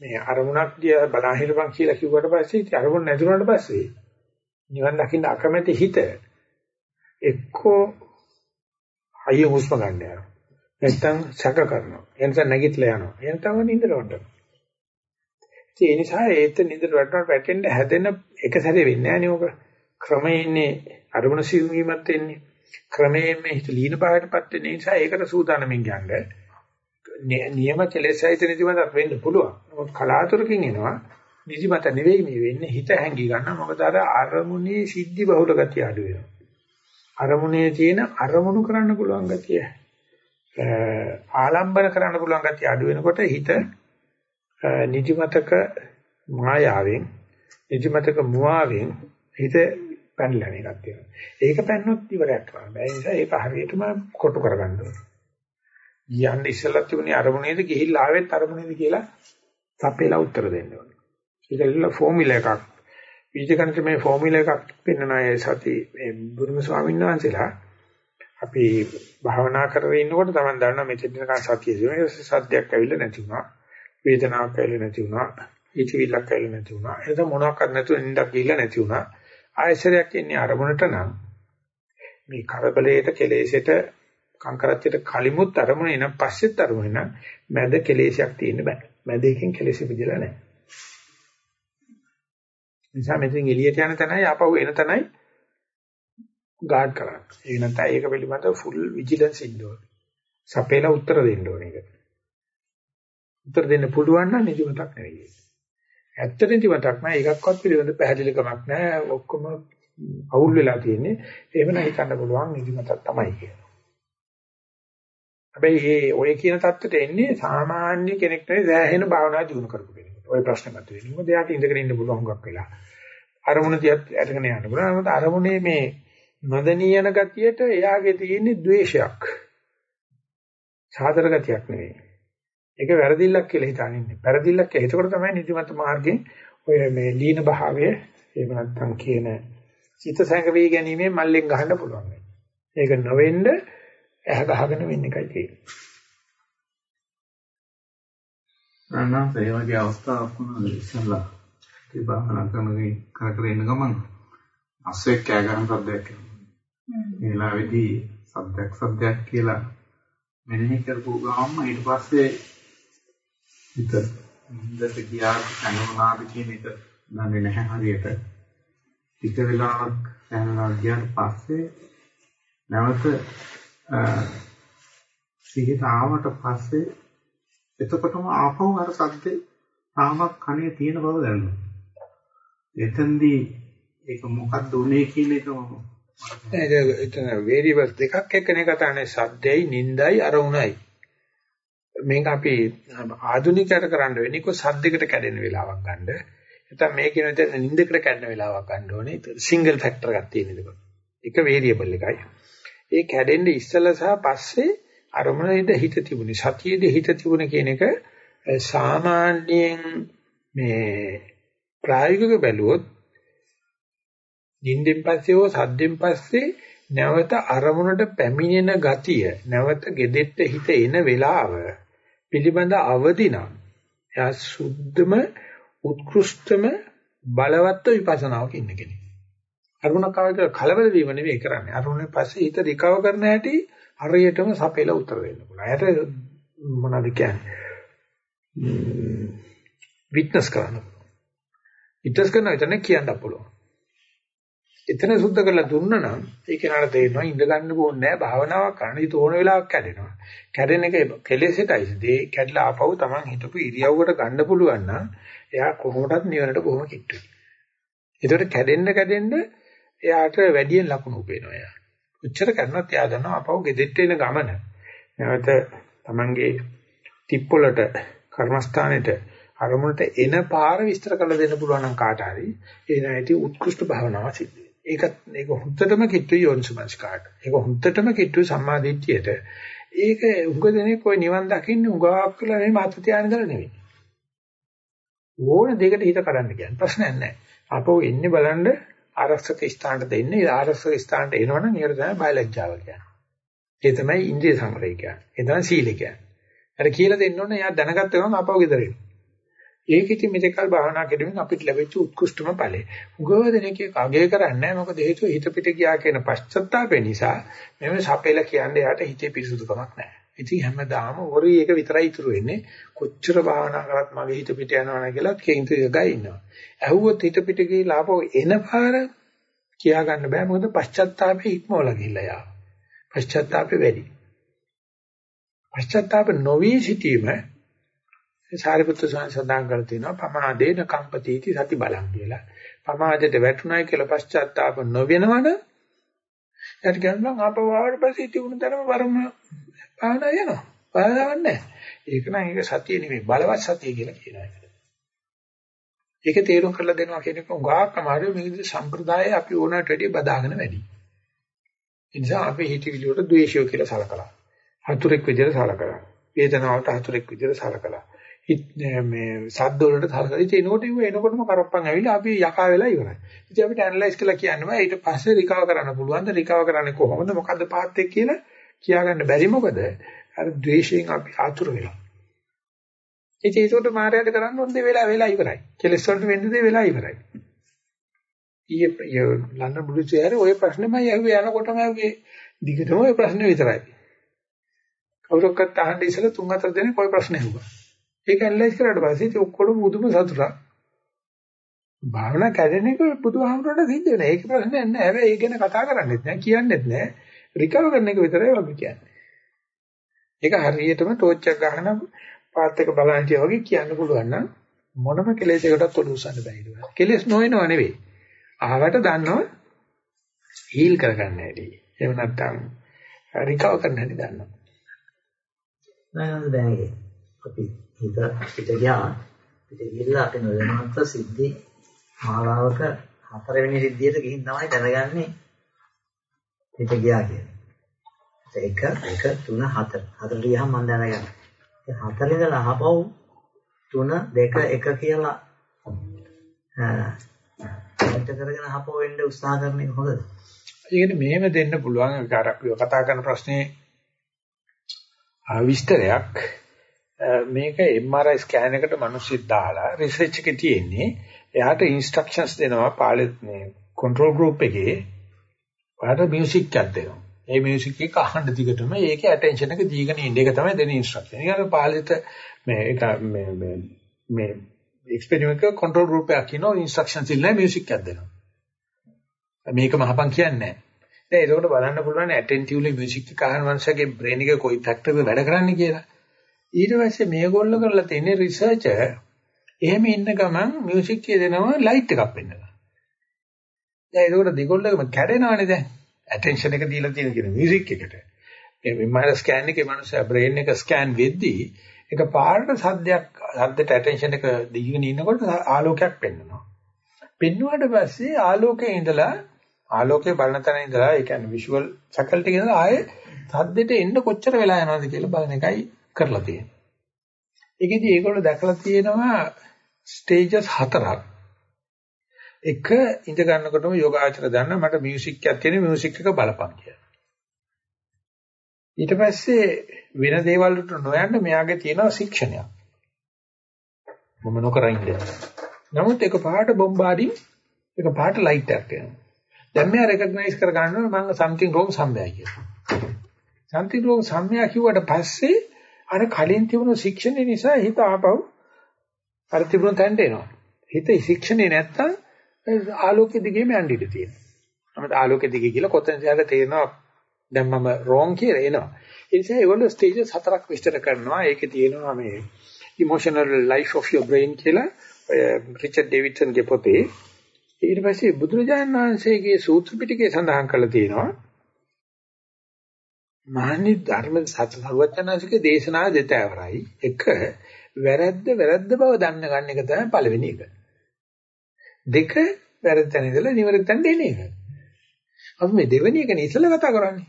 S1: මේ අරමුණක් දිහා බලා හිටපන් කියලා කිව්වට පස්සේ ඉතින් අරමුණ නැතුණාට පස්සේ නිවන් දකින්න අකමැති හිත එක්කෝ අයිය හුස්ම ගන්න යනවා. නැත්තම් සැක කරනවා. එනසම් නැගිටලා යනවා. එනතම නින්දට වටනවා. ඒ නිසා ඒත් නින්දට වටනට වැටෙන්න හැදෙන එක සැරේ වෙන්නේ නැහැ නේ ඔක ක්‍රමයෙන්නේ අරමුණ සිවීමත් වෙන්නේ ක්‍රමයෙන් මේ හිත ලීන භාවයටපත් වෙන නිසා ඒකට සූදානමින් යන්නේ. නියම කෙලෙසයිත නිදිමතක් වෙන්න පුළුවන්. මොකද කලාතුරකින් එනවා නිදිමත නෙවෙයි මේ වෙන්නේ හිත හැංගි ගන්න. මොකද අර අරමුණේ සිද්ධි බහුල ගතිය අඩු වෙනවා. අරමුණේ තියෙන අරමුණු කරන්න පුළුවන් ගතිය ආලම්බන කරන්න පුළුවන් ගතිය අඩු වෙනකොට හිත නිදිමතක මායාවෙන් නිදිමතක මුවාවෙන් හිත පැනලා එකක් තියෙනවා. ඒක පැන්නොත් ඉවරයක් කරන්න බෑ. ඒ නිසා ඒක හරියටම කොටු කරගන්න ඕනේ. යන්න ඉස්සෙල්ලා තිබුණේ අරමුණේද ගිහිල්ලා ආවෙත් අරමුණේද කියලා තපේලා උත්තර දෙන්න ඕනේ. ඒකilla ෆෝමියුලා එකක්. බීජගණිත මේ ෆෝමියුලා එකක් පෙන්වන අය සති මේ බුදුම ස්වාමීන් වහන්සේලා අපි භාවනා කරගෙන ඉන්නකොට තමයි දන්නා මෙතන නිකන් සතිය තියෙනවා. සද්දයක් ඇවිල්ලා නැති වුණා. වේදනාවක් ඇවිල්ලා නැති වුණා. හිතවිල්ලක් ඇවිල්ලා නැති වුණා. එතන මොනවාක්වත් නැතුව නිින්දක් ගිහිල්ලා නැති වුණා. ආයසරයක් ඉන්නේ අරමුණට නම් මේ කරබලයට කෙලෙසට සංකරච්චයට කලිමුත් අරමුණ එන පස්සෙත් අරමුණ එන මැද කෙලෙසයක් තියෙන්න බෑ. මැද එකෙන් කෙලෙස පිළිදලා නැහැ. නිසා මෙතෙන් එළියට යන තැනයි ආපහු එන තැනයි ගාඩ් කරන්න. ඒ නැත්නම් ඒක පිළිබඳව ෆුල් විජිලන්ස් ඉන්න ඕනේ. සපේලා උත්තර දෙන්න ඕනේ ඒක. උත්තර දෙන්න පුළුවන් නම් නිදිමතක් නෙවෙයි. ඇත්ත නිදිමතක් නෑ ඒකක්වත් පිළිබඳ පැහැදිලිකමක් නෑ ඔක්කොම අවුල් වෙලා තියෙන්නේ. එහෙම නම් හිතන්න පුළුවන් නිදිමතක් තමයි කියන්නේ. හැබැයි මේ ඔය කියන தත්තට එන්නේ සාමාන්‍ය කෙනෙක් නෙවෙයි සෑහෙන භාවනා දියුණු කරපු කෙනෙක්. ඔය ප්‍රශ්න මත වෙන්නේ. මොකද එයාට ඉඳගෙන ඉන්න පුළුවන් හුඟක් වෙලා. අරමුණ තියත් අරගෙන යන්න පුළුවන්. මොකද අරමුණේ මේ නොදනියන ගතියට එයාගේ තියෙන්නේ द्वේෂයක්. සාතර ගතියක් නෙවෙයි. ඒක වැරදිල්ලක් කියලා හිතාගෙන ඉන්නේ. වැරදිල්ලක් කියලා. ඒකෝට තමයි නිදිමත මාර්ගයෙන් ඔය මේ දීන භාවය එහෙම නැත්නම් කියන චිත්ත සංග වේ ගැනීමෙන් මල්ලෙන් ගහන්න පුළුවන්. ඒක නොවෙන්නේ ඇහ ගහගෙන වෙන්න එකයි තියෙන්නේ.
S4: අනන්ත ඒ වගේ අවස්ථාවක් වුණා ඉස්සල්ලා ඒ භාවනා කරනදී කර කර ඉන්න ගමන් අස්සෙක් කෑ ගන්න සද්දයක් එනවා. ඒ වෙලාවේදී සද්දයක් සද්දයක් කියලා මෙනෙහි කරපු ගමන් ඊට පස්සේ හිත හොඳට ගියාට කනෝනාද කියන එක දන්නේ නැහැ හරියට. ටික වෙලාවක් යනවා ගියාට පස්සේ නැවත සිහිත ආවට පස්සේ එතකොටම ආපහු අර සද්දේ තාමත් කනේ තියෙන බව දැනෙනවා. එතෙන්දී ඒක මොකක්ද උනේ කියන එක
S1: එතන වේරියබල් දෙකක් එක්කනේ කතා කරන්නේ සද්දෙයි නින්දයි අරුණයි. මේක අපි ආධුනිකයට කරන්න වෙන්නේ කො සද්දයකට කැඩෙන වෙලාවක් ගන්න. නැත්නම් මේ කියන විදිහට නින්දකට කැඩෙන වෙලාවක් ගන්න ඕනේ. සිංගල් ෆැක්ටර් එකක් තියෙන එක. එක වේරියබල් එකයි. ඒ කැඩෙන්න ඉස්සලා සහ පස්සේ අරමුණේද හිත තිබුණේ සතියේද හිත තිබුණේ කියන එක සාමාන්‍යයෙන් මේ ප්‍රායෝගික බැලුවොත් නිින්දෙන් පස්සේ හෝ සද්දෙන් පස්සේ නැවත අරමුණට පැමිණෙන ගතිය නැවත gedette හිත එන වෙලාව පිළිබඳ අවදිනම් එයා සුද්ධම උත්කෘෂ්ඨම බලවත් විපස්සනාවක ඉන්න කෙනෙක්. අරමුණක් ආවද කලබල වීම නෙවෙයි කරන්නේ. අරමුණෙන් පස්සේ හිත රිකවර් කරන හැටි හරියටම සපේලා උත්තර දෙන්න පුළුවන්. එයාට මොනවද කියන්නේ? විට්නස් කරන්න. විට්නස් කරන විතර කියන්න පුළුවන්. එතන සුද්ධ කරලා දුන්නා නම් ඒ කෙනාට තේරෙනවා ඉඳ ගන්න ඕනේ නැහැ භාවනාවක් කරන්න. ඒක ඕන වෙලාවක් කැඩෙනවා. කැඩෙන එක කෙලෙසටයි. ඒ කැඩලා ආපහු Taman හිටපු ඉරියව්වට ගන්න පුළුවන් නම් එයා කොහොමදත් නිවනට බොහොම කිට්ටුයි. ඒකට කැඩෙන්න කැඩෙන්න එයාට වැඩියෙන් ලකුණු උපේනවා එයා. උච්චර කරනත් එයා දන්නවා අපව ගෙදෙට්ට එන ගමන. නැවත Tamanගේ තිප්පොලට කර්මස්ථානෙට අරමුණට එන පාර විස්තර කරලා දෙන්න පුළුවන් නම් කාට හරි ඒ නැති උත්කෘෂ්ඨ භාවනාවක් සිද්ධ ඒකත් ඒක හුත්තටම කිට්ටු යෝනිසමස්කාට. ඒක හුත්තටම කිට්ටු සම්මාදිට්ඨියට. ඒක උඟ දෙනේ કોઈ නිවන් දකින්න උඟාවක් කියලා නෙමෙයි මාත් ධානය කරලා නෙමෙයි. ඕන දෙයකට හිත කරන්න කියන්නේ ප්‍රශ්නයක් නැහැ. අපෝ එන්නේ බලන්න ආරක්ෂක ස්ථානට දෙන්නේ. ආරක්ෂක ස්ථානට එනවනම් ඒකට තමයි බයලජ්ජාව කියන්නේ. ඒ තමයි ඉන්ද්‍රිය සංවරය කියන්නේ. ඒ තමයි සීල කියන්නේ. අර කියලා දෙන්න ඕනේ එයා දැනගත්ත ගමන් අපව ගෙදර එනවා. ඒක ඉතින් මෙතකල් භාවනා කෙරෙමින් අපිට ලැබෙච්ච උත්කෘෂ්ඨම ඵලය. උගව දෙනකේ අගය කරන්නේ මොකද හේතුව හිත පිට ගියා කියන පශ්චත්තාපය නිසා මෙව සපෙලා කියන්නේ යාට හිතේ පිරිසුදුකමක් නැහැ. ඉතින් හැමදාම හොරි එක විතරයි ඉතුරු වෙන්නේ. කොච්චර භාවනා කරත් මගේ හිත පිට යනවා කියලා කේන්ද්‍රිය ගා ඉන්නවා. ඇහුවොත් හිත පිට ගිහලා ආපහු එන පාර කියා ගන්න බෑ මොකද පශ්චත්තාපේ ඉක්මවලා ගිහිල්ලා යා. පශ්චත්තාපේ වැඩි. පශ්චත්තාප නොවි සිටීම සාරිපුත්‍ර සඳහන් කර තිනවා පමාදේන කම්පතිති සති බලං කියලා. පමාදයට වැටුණයි කියලා පශ්චාත්තාප නොවෙනවන යට කියනවා ආපහු ආවට පස්සේ තිබුණු තරම වරම පානා යනවා. පානවන්නේ ඒක නම් ඒක සතිය නෙමෙයි බලවත් සතිය කියලා කියනවා. ඒක තේරුම් කරලා දෙනවා කියන එක උගාක් අමාරු මේ සම්ප්‍රදාය අපි ඕනට වැඩිය බදාගෙන වැඩි. ඒ නිසා අපි හිතවිලි වලට ද්වේෂය කියලා සලකලා. හතුරෙක් විදිහට සලකලා. වේදනාවට හතුරෙක් විදිහට සලකලා. මේ සද්ද වලට සලකලා. ඉතින් එනකොට ඉව එනකොටම කරප්පන් ඇවිල්ලා අපි යකා වෙලා ඉවරයි. ඉතින් අපිට ඇනලයිස් කරලා කියන්න බෑ. ඊට පස්සේ රිකවර් කරන්න පුළුවන්ද? රිකවර් කරන්නේ කොහොමද? මොකද්ද පාත් එක්ක කියලා කියාගන්න බැරි මොකද? අර ද්වේෂයෙන් අපි ආතුර වෙලා. ඉතින් ඒකට මායයට කරන්න ඕන දේ වෙලා වෙලා ඉවරයි. කෙලස් වලට වෙන්න දේ වෙලා ඉවරයි. ඊයේ ලන්ඩන් බුදුචාරේ ওই ප්‍රශ්නේමයි ඇහුවේ යනකොටම ඇහුවේ දිගටම ওই ප්‍රශ්නේ විතරයි. කවුරක්වත් අහන්න ඉස්සෙල්ලා තුන් හතර දෙනෙක් ওই ප්‍රශ්නේ ඇහුවා. ඒක ඇනලයිස් කරාට පස්සේ ඉතින් ඔක්කොම මුදුම සතුටක්. භාවනා කැඩෙන එක බුදුහාමුදුරන්ට සිද්ධ වෙනවා. ඒක ප්‍රශ්නයක් නෑ. හැබැයි ඒක ගැන කතා කරන්නෙත් නෑ, කියන්නෙත් නෑ. රිකවර් කරන එක විතරයි වගේ කියන්නේ. ඒක හරියටම ටෝච් එක ගහන පාත් එක බලන්න වගේ කියන්න පුළුවන් නම් මොනම කෙලෙසයකටත් ඔලුසන්න බැහැ. කෙලෙස් නොවෙනව නෙවෙයි. ආවට දන්නව හීල් කරගන්න හැටි. එහෙම නැත්නම් රිකවර් කරන්න හැටි දන්නවා.
S8: නෑ දැන් අපි හිත පිට ගියා පිට ගිහිල්ලා අපි නොදැනුවත් සිද්ධි මාලාවක හතරවෙනි සිද්ධියට ගිහින් තමයි දැනගන්නේ පිට ගියා කියලා. ඒක 1 3 4 හතර ගියහම මම දැනගන්නවා. ඒ හතර ඉඳලා ආපහු 3 2 1 කියලා. අ කරගෙන ආපහු වෙන්න උත්සාහ කරන එක හොඳද?
S1: ඒකට මෙහෙම දෙන්න පුළුවන් අර අපි කතා කරන ප්‍රශ්නේ. විස්තරයක් මේක MRI ස්කෑන් එකට මිනිස්සු දාලා රිසර්ච් එකේ තියෙන්නේ. එයාට ඉන්ස්ට්‍රක්ෂන්ස් දෙනවා පාලෙත් මේ කන්ට්‍රෝල් ගෲප් එකේ ඔයාලට මියුසික් එකක් දෙනවා. ඒ මියුසික් එක අහන්න දිගටම ඒකේ ඇටෙන්ෂන් එක දීගෙන ඉන්න එක තමයි දෙන ඉන්ස්ට්‍රක්ෂන්. ඊළඟ පාලෙත් මේ ඒක මේ මේ මේ එක්ස්පෙරිමන්ට් එක කන්ට්‍රෝල් ගෲප් එකක් කියනවා ඉන්ස්ට්‍රක්ෂන්ස් ඉල්ලලා මියුසික් එකක් දෙනවා. මේක මහපන් කියන්නේ නැහැ. දැන් ඒකට බලන්න පුළුවන් ඇටෙන්ටිව්ලි මියුසික් එක අහන මනුස්සයගේ බ්‍රේන් එක කොයි ෆැක්ටර්ද වැඩ කරන්නේ කියලා. ඊට පස්සේ මේගොල්ලෝ කරලා තියෙන රිසර්චර් එහෙම ඉන්න ගමන් මියුසික් කිය දෙනවා ලයිට් එකක් පෙන්නලා. දැන් ඒකට දෙගොල්ලම කැඩෙනවනේ දැන්. ඇටෙන්ෂන් එක දීලා තියෙන කියන මියුසික් එකට. මේ මම ස්කෑන් එකේ මනුස්සයා බ්‍රේන් එක ස්කෑන් වෙද්දී එක පාරට සද්දයක් සද්දට ඇටෙන්ෂන් එක දීගෙන ඉන්නකොට ආලෝකයක් පෙන්වනවා. පෙන්වුවාට පස්සේ ආලෝකයේ ඉඳලා ආලෝකයේ බලන තැන ඉඳලා ඒ කියන්නේ විෂුවල් ෆැකල්ටි එක ඉඳලා ආයේ සද්දෙට එන්න කොච්චර වෙලා යනවද කියලා බලන එකයි කරලා තියෙන්නේ. ඒකෙදි ඒගොල්ලෝ දැකලා තියෙනවා ස්ටේජස් හතරක්. එක ඉඳ ගන්නකොටම යෝගාචර දන්න මට මියුසික් එකක් තියෙන මියුසික් එක බලපන් කියලා. ඊට පස්සේ වෙන දේවල් වලට නොයන්න මෙයාගේ තියෙන ශික්ෂණයක්. මම නොකර ඉන්නේ. නමුත් එක පාට බොම්බාඩි එක පාට ලයිට් එකක් එනවා. දැන් මෙයා රෙකග්නයිස් කර ගන්නවා මම something wrong somewhere කියලා. something wrong somewhere කිව්වට පස්සේ අර කලින් තිබුණු ශික්ෂණය නිසා හිත ආපහු අර තිබුණු තැනට එනවා. හිත ශික්ෂණේ නැත්තම් ආලෝකෙ දිගේම යන්න ඉඩ තියෙනවා. නමුත් ආලෝකෙ දිගේ කියලා කොතනද යාට තේරෙනවා දැන් මම wrong කියලා එනවා. ඒ නිසා ඒගොල්ලෝ ස්ටේජස් හතරක් විස්තර කරනවා. ඒකේ තියෙනවා මේ emotional life of your brain කියලා රිචඩ් ඩේවිඩ්සන්ගේ පොතේ ඊට පස්සේ බුදුරජාණන් වහන්සේගේ සූත්‍ර පිටකේ සඳහන් කරලා තියෙනවා මානි ධර්ම සත්‍යවචනාසිකේ දේශනා දෙතවරයි එක වැරද්ද වැරද්ද බව දන්න ගන්න එක තමයි පළවෙනි එක දෙක වැරද්ද තැන ඉඳලා නිවැරදි තැනට එන එක අපි මේ දෙවෙනි එක නේ ඉස්සෙල්ලා කතා කරන්නේ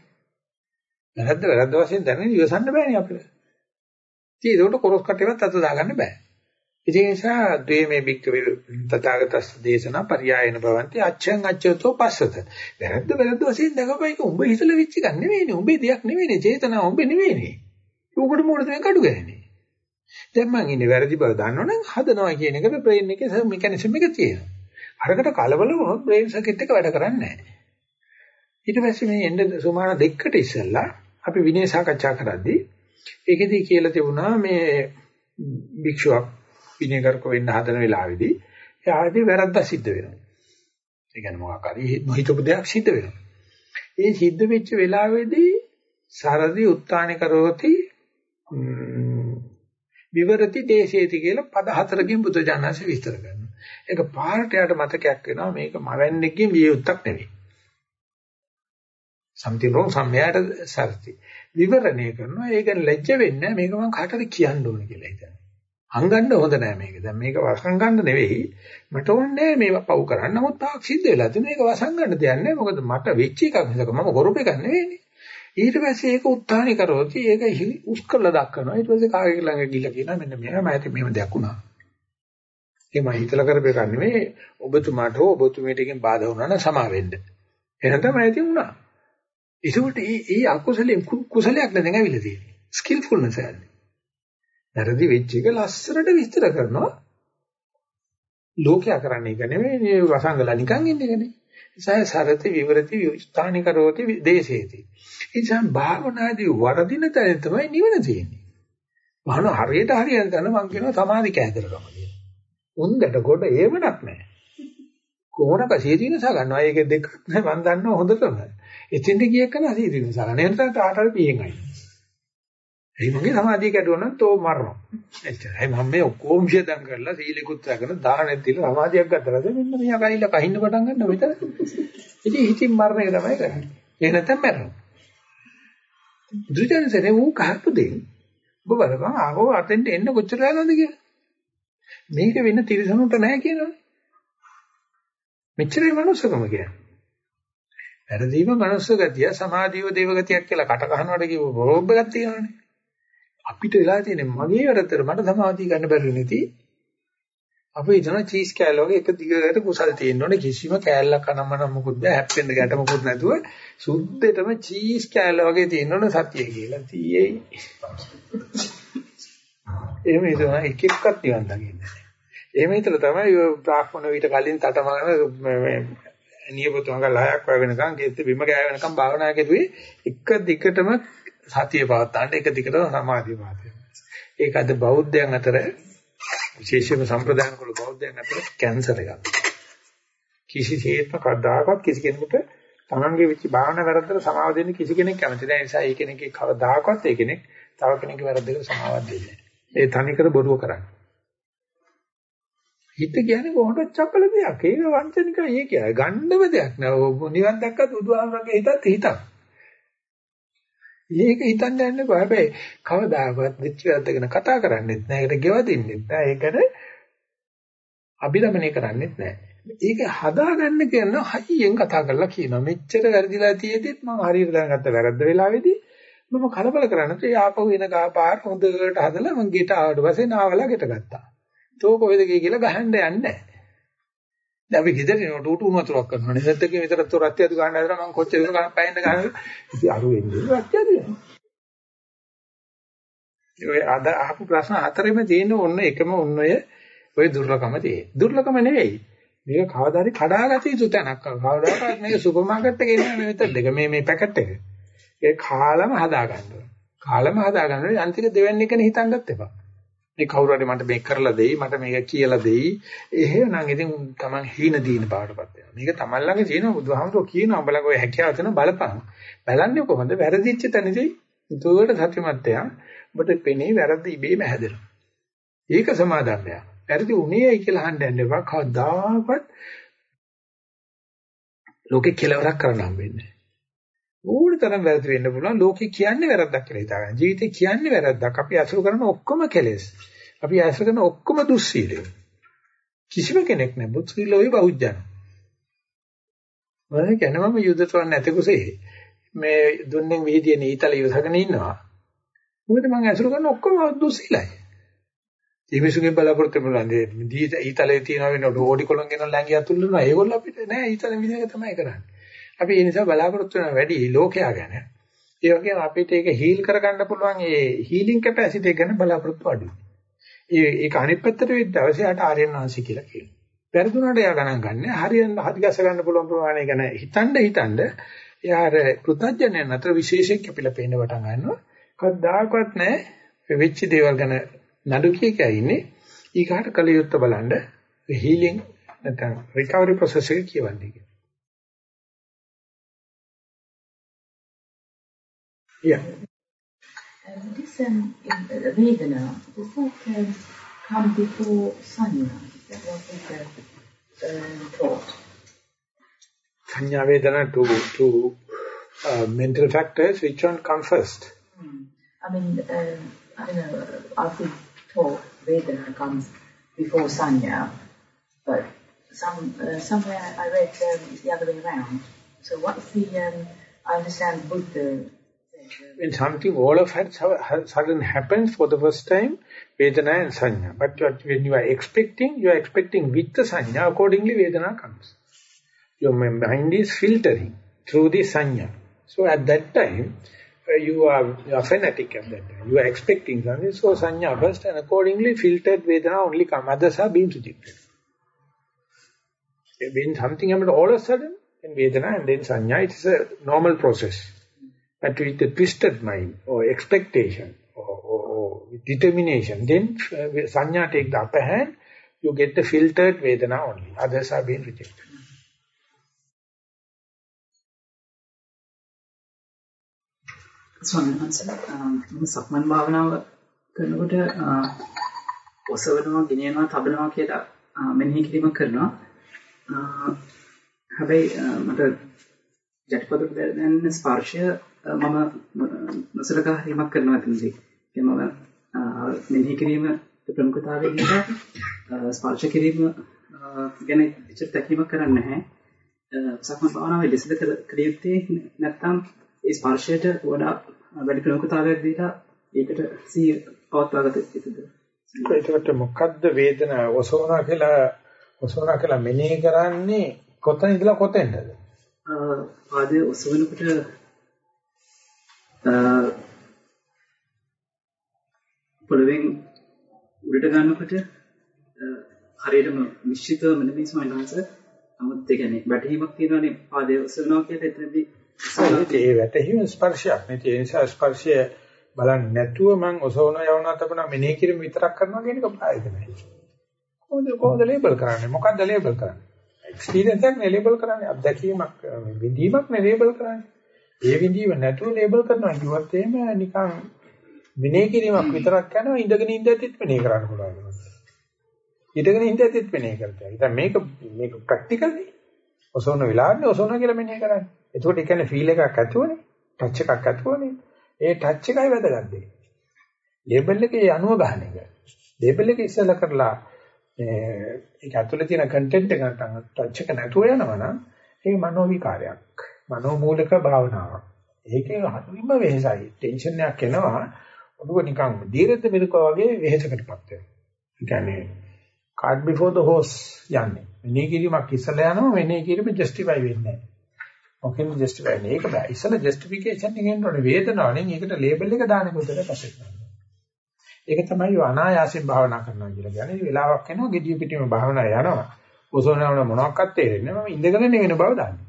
S1: වැරද්ද වැරද්ද වශයෙන් දැනගෙන ඉවසන්න බෑනේ අපිට ඉතින් ඒකට කොරස් කටේවත් අත දාගන්න බෑ ඒ නිසා ද්වේමේ බික්කවේ තථාගතස් දේශනා පරියායන භවಂತಿ අච්ඡං අච්ඡතෝ පස්සත. වැරද්ද වැරද්ද වශයෙන් දකපයික උඹ හිතලා වෙච්ච එකක් නෙවෙයිනේ. උඹේ දෙයක් නෙවෙයිනේ. චේතනාව උඹේ නෙවෙයිනේ. උකට මොකටද මේ කඩු ගන්නේ? දැන් මං ඉන්නේ වැරදි බව දන්නවනම් හදනවා කියන එකට බ්‍රේන් එකේ මෙකැනිසම් එක තියෙනවා. අරකට කලබල වුණොත් බ්‍රේන් සර්කිට් එක වැඩ කරන්නේ නැහැ. ඊට පස්සේ මේ එන්න සුමාන දෙකකට ඉස්සෙල්ලා අපි විනය සාකච්ඡා කරද්දී ඒකෙදී කියලා තිබුණා මේ භික්ෂුවක් විනයකරක වෙන්න හදන වෙලාවේදී එයාදී වැරද්ද සිද්ධ වෙනවා. ඒ කියන්නේ මොකක් හරි නොහිතපු දෙයක් සිද්ධ වෙනවා. ඒ සිද්ධ වෙච්ච වෙලාවේදී සරදි උත්තානි කරෝති විවරති දේශේති කියලා පද හතරකින් බුදුජානස විස්තර කරනවා. ඒක පාරට යට මතකයක් වෙනවා මේක මවන්නේකින් විය යුත්තක් නෙවෙයි. something wrong සම්මයට සර්ති. විවරණය කරනවා ඒක ලැජ්ජ වෙන්නේ මේක මම කාටද කියන්න ඕන කියලා හිතනවා. හංගන්න හොඳ නෑ මේක. දැන් මේක වසන් ගන්න නෙවෙයි. මට ඕනේ මේව පව් කරන්න. නමුත් තාක් සිද්ධ වෙලා තියෙන මේක වසන් ගන්න දෙයක් නෑ. මොකද මට වෙච්ච එකක් මිසක මම කරපු එකක් නෙවෙයිනේ. ඊට පස්සේ ඒක උත්හානි කරෝති. ඒක උස් කරලා දක්වනවා. ඊට පස්සේ කාගේ ළඟ ගිහිල්ලා කියනවා මෙන්න මෙහෙම ඇති මෙහෙම දෙයක් වුණා. ඒ මම හිතලා කරපු එකක් නෙවෙයි. ඔබතුමාට හෝ ඔබතුමීට එකෙන් බාධා වුණා නම් සමා වෙන්න. එහෙනම් තමයි ඇති වුණා. ඒකට මේ මේ අකුසලෙන් කුසලයක් නැදන් ඇවිල්ලා තියෙන්නේ. ස්කිල්ෆුල්නස් යන්නේ. වැරදි වෙච්ච එක ලස්සනට විස්තර කරනවා. ලෝකයා කරන්නේ ඒක නෙමෙයි මේ වසංගලා නිකන් ඉන්න එකනේ. සය සරති විවරති විස්ථානි කරෝති දේශේති. ඒ නිසා භාවනාදී වරදින තැන තමයි නිවන තියෙන්නේ. වහන හරියට හරියට ගන්න මං කියනවා සමාධි කැදරකම කියලා. උන්දට කොට ඒවණක් නැහැ. කොහොනක සීදීනස ගන්නවා. ඒක දෙකක් නෑ මං දන්නවා හොඳටම. එතෙන්ට ගිය එක නෑ සීදීනස ගන්න. එනට තාටල් පියෙන් අයින්. ඒ මගේ සමාධිය කැඩුවා නම් තෝ මරනවා. එච්චරයි මම මේ ඔක්කොම විශ්දම් කරලා සීලෙකුත් රැගෙන දාහනෙත් දීලා සමාධියක් ගත්තාද මෙන්න මෙයා කයිලා කහින්න පටන් ගන්න මෙතන. ඉතින් හිතින් මරණ එක තමයි කරන්නේ. ඒ නැත්තම් මරනවා. දුජනසනේ ඌ කහපු දෙයින් ඔබ බලපන් ආවෝ අතෙන්ට එන්න කොච්චර යනවද කියලා. මේක වෙන තිරසනුට නැහැ කියනවනේ. මෙච්චරයි මනුස්සකම කියන්නේ. වැරදීම මනුස්ස ගතිය සමාධියව දේව ගතියක් කියලා කට කහනවට කිව්ව බොරොබ්බ එකක් තියෙනවනේ. අපිට වෙලා තියෙන්නේ මගේ වැරද්දට මට සමාධිය ගන්න බැරි නැති. අපි හිතන චීස් කෑල්ල වගේ එක දිගට කුසල් තියෙන්න ඕනේ කිසිම කෑල්ලක් අනම්මනම් මොකුත් බෑ හැප්පෙන්න ගැට මොකුත් නැතුව සුද්ධෙටම චීස් කෑල්ල වගේ තියෙන්න ඕනේ සතිය කියලා. තියෙයි. එහෙම හිතන එක එක්කත් නිවන් දකින්නේ නැහැ. එහෙම හිතලා තමයි බ්‍රාහ්මණ විතර කලින් තටමගෙන නියපොතුංග ලහයක් වගෙනකම් ගෙත් බිම ගෑවෙනකම් භාවනා කෙරුවේ එක දිගටම සතිය පවත්තාන්න එක දිගටම සමාධිය පවත්වන්න. ඒක අද බෞද්ධයන් අතර විශේෂයෙන්ම සම්ප්‍රදාන කුල බෞද්ධයන් අතර කැන්සර් එකක්. කිසිසේත්ම කවදාකවත් කිසි කෙනෙකුට තමන්ගේ විචි භාවනා වැරද්දට සමාව දෙන්න කිසි කෙනෙක් කැමති නැහැ. ඒ නිසා ඒ කෙනෙක්ගේ කවදාකවත් ඒ කෙනෙක් තව කෙනෙක්ගේ වැරද්දකට සමාවක් දෙන්නේ නැහැ. ඒ තනිකර බොරුව කරන්නේ. හිත කියන්නේ කොහොමද චපල දෙයක්. ඒක වංචනිකයි ඒක. ගන්නව දෙයක් නෑ. නිවන් දැක්කත් බුදුහාමරගේ හිතත් හිතක්. ඒක හිතන්න යන්න බෑ. හැබැයි කවදාකවත් විචිරද්ද ගැන කතා කරන්නෙත් නෑ. ඒකට ගෙවදින්නෙත් නෑ. ඒකට අභිරමණය කරන්නෙත් නෑ. ඒක හදාගන්න කියන හයියෙන් කතා කරලා කියනවා. මෙච්චර වැරදිලා තියෙද්දිත් මම හරියට දැනගත්ත වැරද්ද වෙලාවේදී මම කලබල කරන්නේ ඒ ආපහු එන ගාපාර හොඳට හදලා මං ගෙට ආවට පස්සේ නාවලා ගෙට ගත්තා. තෝ කොහෙද ගියේ කියලා ගහන්න යන්නේ නැහැ. දැන් අපි ගෙදර එනකොට උටු උණු වතුරක් කරනවා. නෙවෙත් එකේ විතර තොරත් යතු ගන්න හදලා මම කොච්චර දුර ගන්න පයින්න ගන්න. ඉතින් අරු වෙන්නේ රත්යද වෙනවා. ඔය අද අහපු ප්‍රශ්න හතරෙම තියෙන ඔන්න එකම ඔන්නය ඔය දුර්ලභම තියෙන්නේ. දුර්ලභම නෙවෙයි. මේක කවදාරි කඩාගත යුතු තැනක්. කවදාකවත් මේක සුපර් මාකට් එකේ නෙමෙයි මේ මෙතන දෙක මේ මේ පැකට් එක. ඒක කාලම හදා ගන්න ඕනේ. කාලම හදා ගන්න ඕනේ. අන්තික දෙවැන්නේ කෙනෙක් හිතන්නත් එපා. මේ කවුරු හරි මට මේක කරලා දෙයි මට මේක කියලා දෙයි. එහෙනම් ඉතින් Taman හීන දීන පාටපත් වෙනවා. මේක Taman ළඟ තියෙන බුදුහාමුදුරුවෝ කියනවා උඹලගේ ඔය හැකියාව තියෙන බලපං. බලන්නේ කොහොමද? වැරදිච්ච තැනදී දුවට සත්‍යමත් යා ඔබට පෙනේ වැරද්ද ඉබේම හැදෙනවා. ඒක සමාදම්ය වැරදි උනේයි කියලා අහන්න යන්න එපා. කවදාකවත් ලෝකේ කෙලවරක් කරන්න හම්බෙන්නේ ඕන තරම් වැරදි වෙන්න පුළුවන්. ලෝකේ කියන්නේ වැරද්දක් කියලා හිතාගන්න. ජීවිතේ කියන්නේ වැරද්දක්. අපි අසුර කරන ඔක්කොම කෙලෙස්. අපි අසුර කරන ඔක්කොම දුස්සීලය. කිසිම කෙනෙක් නැහැ. බුත්සීලෝයි බෞද්ධයන්. මම කියනවාම යුද්ධතවන් නැති කුසේ මේ දුන්නෙන් විහිදියේ නීතල ඉවසගෙන ඉන්නවා. මොකද මම අසුර කරන ඔක්කොම දුස්සීලයි. ඊමිසුගේ බලාපොරොත්තු වෙනවානේ ඊතලේ තියෙන වෙන ඕඩි කොලන් ගෙන ලැංගිය අතුල්ලනවා. ඒගොල්ලෝ අපිට නෑ ඊතලෙන් විදිහක තමයි කරන්නේ. අපි ඒ නිසා බලාපොරොත්තු වෙන වැඩි ලෝකයා ගැන. ඒ වගේම අපිට ඒක හීල් කරගන්න පුළුවන් ඒ හීලින් කැපැසිටි එක ගැන බලාපොරොත්තු අඩුයි. ඒ ඒක අනිත් පැත්තට වෙද්දී අවශ්‍යයට ආර්යනාංශي කියලා කියනවා. පෙරදුනට එයා ගණන් ගන්න. හරියන්න හරි ගස ගන්න පුළුවන් ප්‍රමාණය ගැන හිතනද හිතනද එයාර කෘතඥයන් අතර විශේෂයෙන් කැපිලා පේන්න පටන් ගන්නවා. කවදාකවත් නැහැ වෙච්ච දේවල් ගැන නඩු කිය කිය ඉන්නේ. ඊගාට කලියුත්ත බලන්න හීලින් නැත්නම් රිකවරි ප්‍රොසෙස් එක කියවන්නේ. Yeah.
S9: Um, this um, uh, Vedana, does that um, come before Sanya? Is that what is uh, um, taught?
S1: Sanya Vedana to, to uh, mental factors, which one comes first?
S9: Hmm. I mean, um, I don't know, I've been taught Vedana comes before Sanya, but some uh, somewhere I read um, it's the other way around. So what's the, um, I understand Buddha
S1: when something all of a sudden happens for the first time, Vedana and Sanya. But when you are expecting, you are expecting with the Sanya, accordingly Vedana comes. Your mind is filtering through the Sanya. So at that time, uh, you, are, you are fanatic at that time. You are expecting something, so Sanya first and accordingly filtered Vedana only come. Others are being rejected. When something happens all of a sudden, then Vedana and then Sanya, it is a normal process. But with the twisted mind or expectation or, or, or determination, then uh, Sanya take the upper hand, you get the filtered Vedana only. Others are being rejected.
S10: ස්වාමීන් වහන්සේ මම සක්මන් භාවනාව කරනකොට ඔසවනවා ගෙනියනවා තබනවා කියලා මෙනෙහි කිරීම කරනවා හැබැයි මට ජටිපදට දැනෙන ස්පර්ශය මම නොසලකා හැරීමක් කරනවා එතනදී. ඒ මම මෙනෙහි කිරීම ප්‍රමුඛතාවය නිසා ස්පර්ශ කිරීම ගැන ඉච්ඡිත තැකීමක් කරන්නේ නැහැ. සක්මන් භාවනාවේ ලෙසද කළ යුත්තේ නැත්නම් ඒ ස්පර්ශයට වඩා වැඩි ප්‍රමුඛතාවයක් දීලා ඒකට සිය පවත්වාගත යුතුද?
S1: ඒකට මොකද්ද වේදනාව ඔසවනවා කියලා ඔසවනවා කියලා මෙනෙහි කරන්නේ කොතන ඉඳලා කොතෙන්ද?
S10: පාදයේ ඔසවනකොට පොළවෙන් උඩට ගන්නකොට හරියටම නිශ්චිතව නෙමෙයි සමහරවිට නමුත් ඒ කියන්නේ වැටහීමක් තියෙනවානේ පාදයේ ඔසවනවා කියලා එතනදී
S1: ඒ වැටහීම ස්පර්ශයක් නේ ඒ නිසා ස්පර්ශය බලන්නේ නැතුව මං ඔසවන යවනවා තපන මෙනෙහි කිරීම විතරක් කරනවා කියන එක ප්‍රායෝගික නැහැ. කොහොමද කොහොමද ලේබල් කරන්නේ? මොකක්ද ලේබල් කරන්නේ? එක්ස්පීරියන්ස් එකක් නේ ලේබල් කරන්නේ අත්දැකීමක් විඳීමක් නේ ලේබල් කරන්නේ. ඒ විඳීම නැතුව ලේබල් කරනවා කිව්වත් එහෙම නිකන් මෙනෙහි කිරීමක් විතරක් කරනවා ඉඳගෙන ඉඳද්දිත් මෙනෙහි කරන්න පුළුවන්. ඉඳගෙන ඉඳද්දිත් මෙනෙහි කරතයි. ඉතින් මේක මේක ප්‍රැක්ටිකල් නේ. ඔසවන වෙලාවනේ ඔසවන කියලා මෙනෙහි කරන්නේ. එතකොට ඒ කියන්නේ ෆීල් එකක් ඇතුවනේ. ටච් එකක් ඇතුවනේ. ඒ ටච් එකයි වැදගත් දෙය. ලේබල් එකේ අණුව ගන්න එක. ලේබල් එක ඉස්සෙල්ලා කරලා ඒක ඇතුලේ තියෙන කන්ටෙන්ට් එක නැත්නම් ටච් එක නැතුව යනවා නම් ඒක මනෝ විකාරයක්. මනෝ මූලික භාවනාවක්. ඒකේ හරිම වෙහසයි. ටෙන්ෂන් එකක් එනවා. ඔබ නිකන් දීර්ඝ මිරිකවා වගේ වෙහසකටපත් වෙනවා. ඒ කියන්නේ card before the horse යන්නේ. මෙනේ කිරීමක් ඉස්සලා යනවා මෙනේ කිරීම ජස්ටිෆයි වෙන්නේ නැහැ. මොකෙන්ද ජස්ටිෆයි වෙන්නේ? ඒක බෑ. ඉස්සලා ජස්ටිෆිකේෂන් එකෙන් ඕනේ වේදනාවනේ ඒකට ලේබල් එක දාන කොට පස්සේ. ඒක තමයි අනායාසයෙන් භාවනා කරනවා කියලා කියන්නේ. වෙලාවක් එනවා gediya පිටිම භාවනා යනවා. ඔසෝනවන මොනවාක්වත් තේරෙන්නේ නැහැ. මම ඉඳගෙන නෙවෙන බව දන්නවා.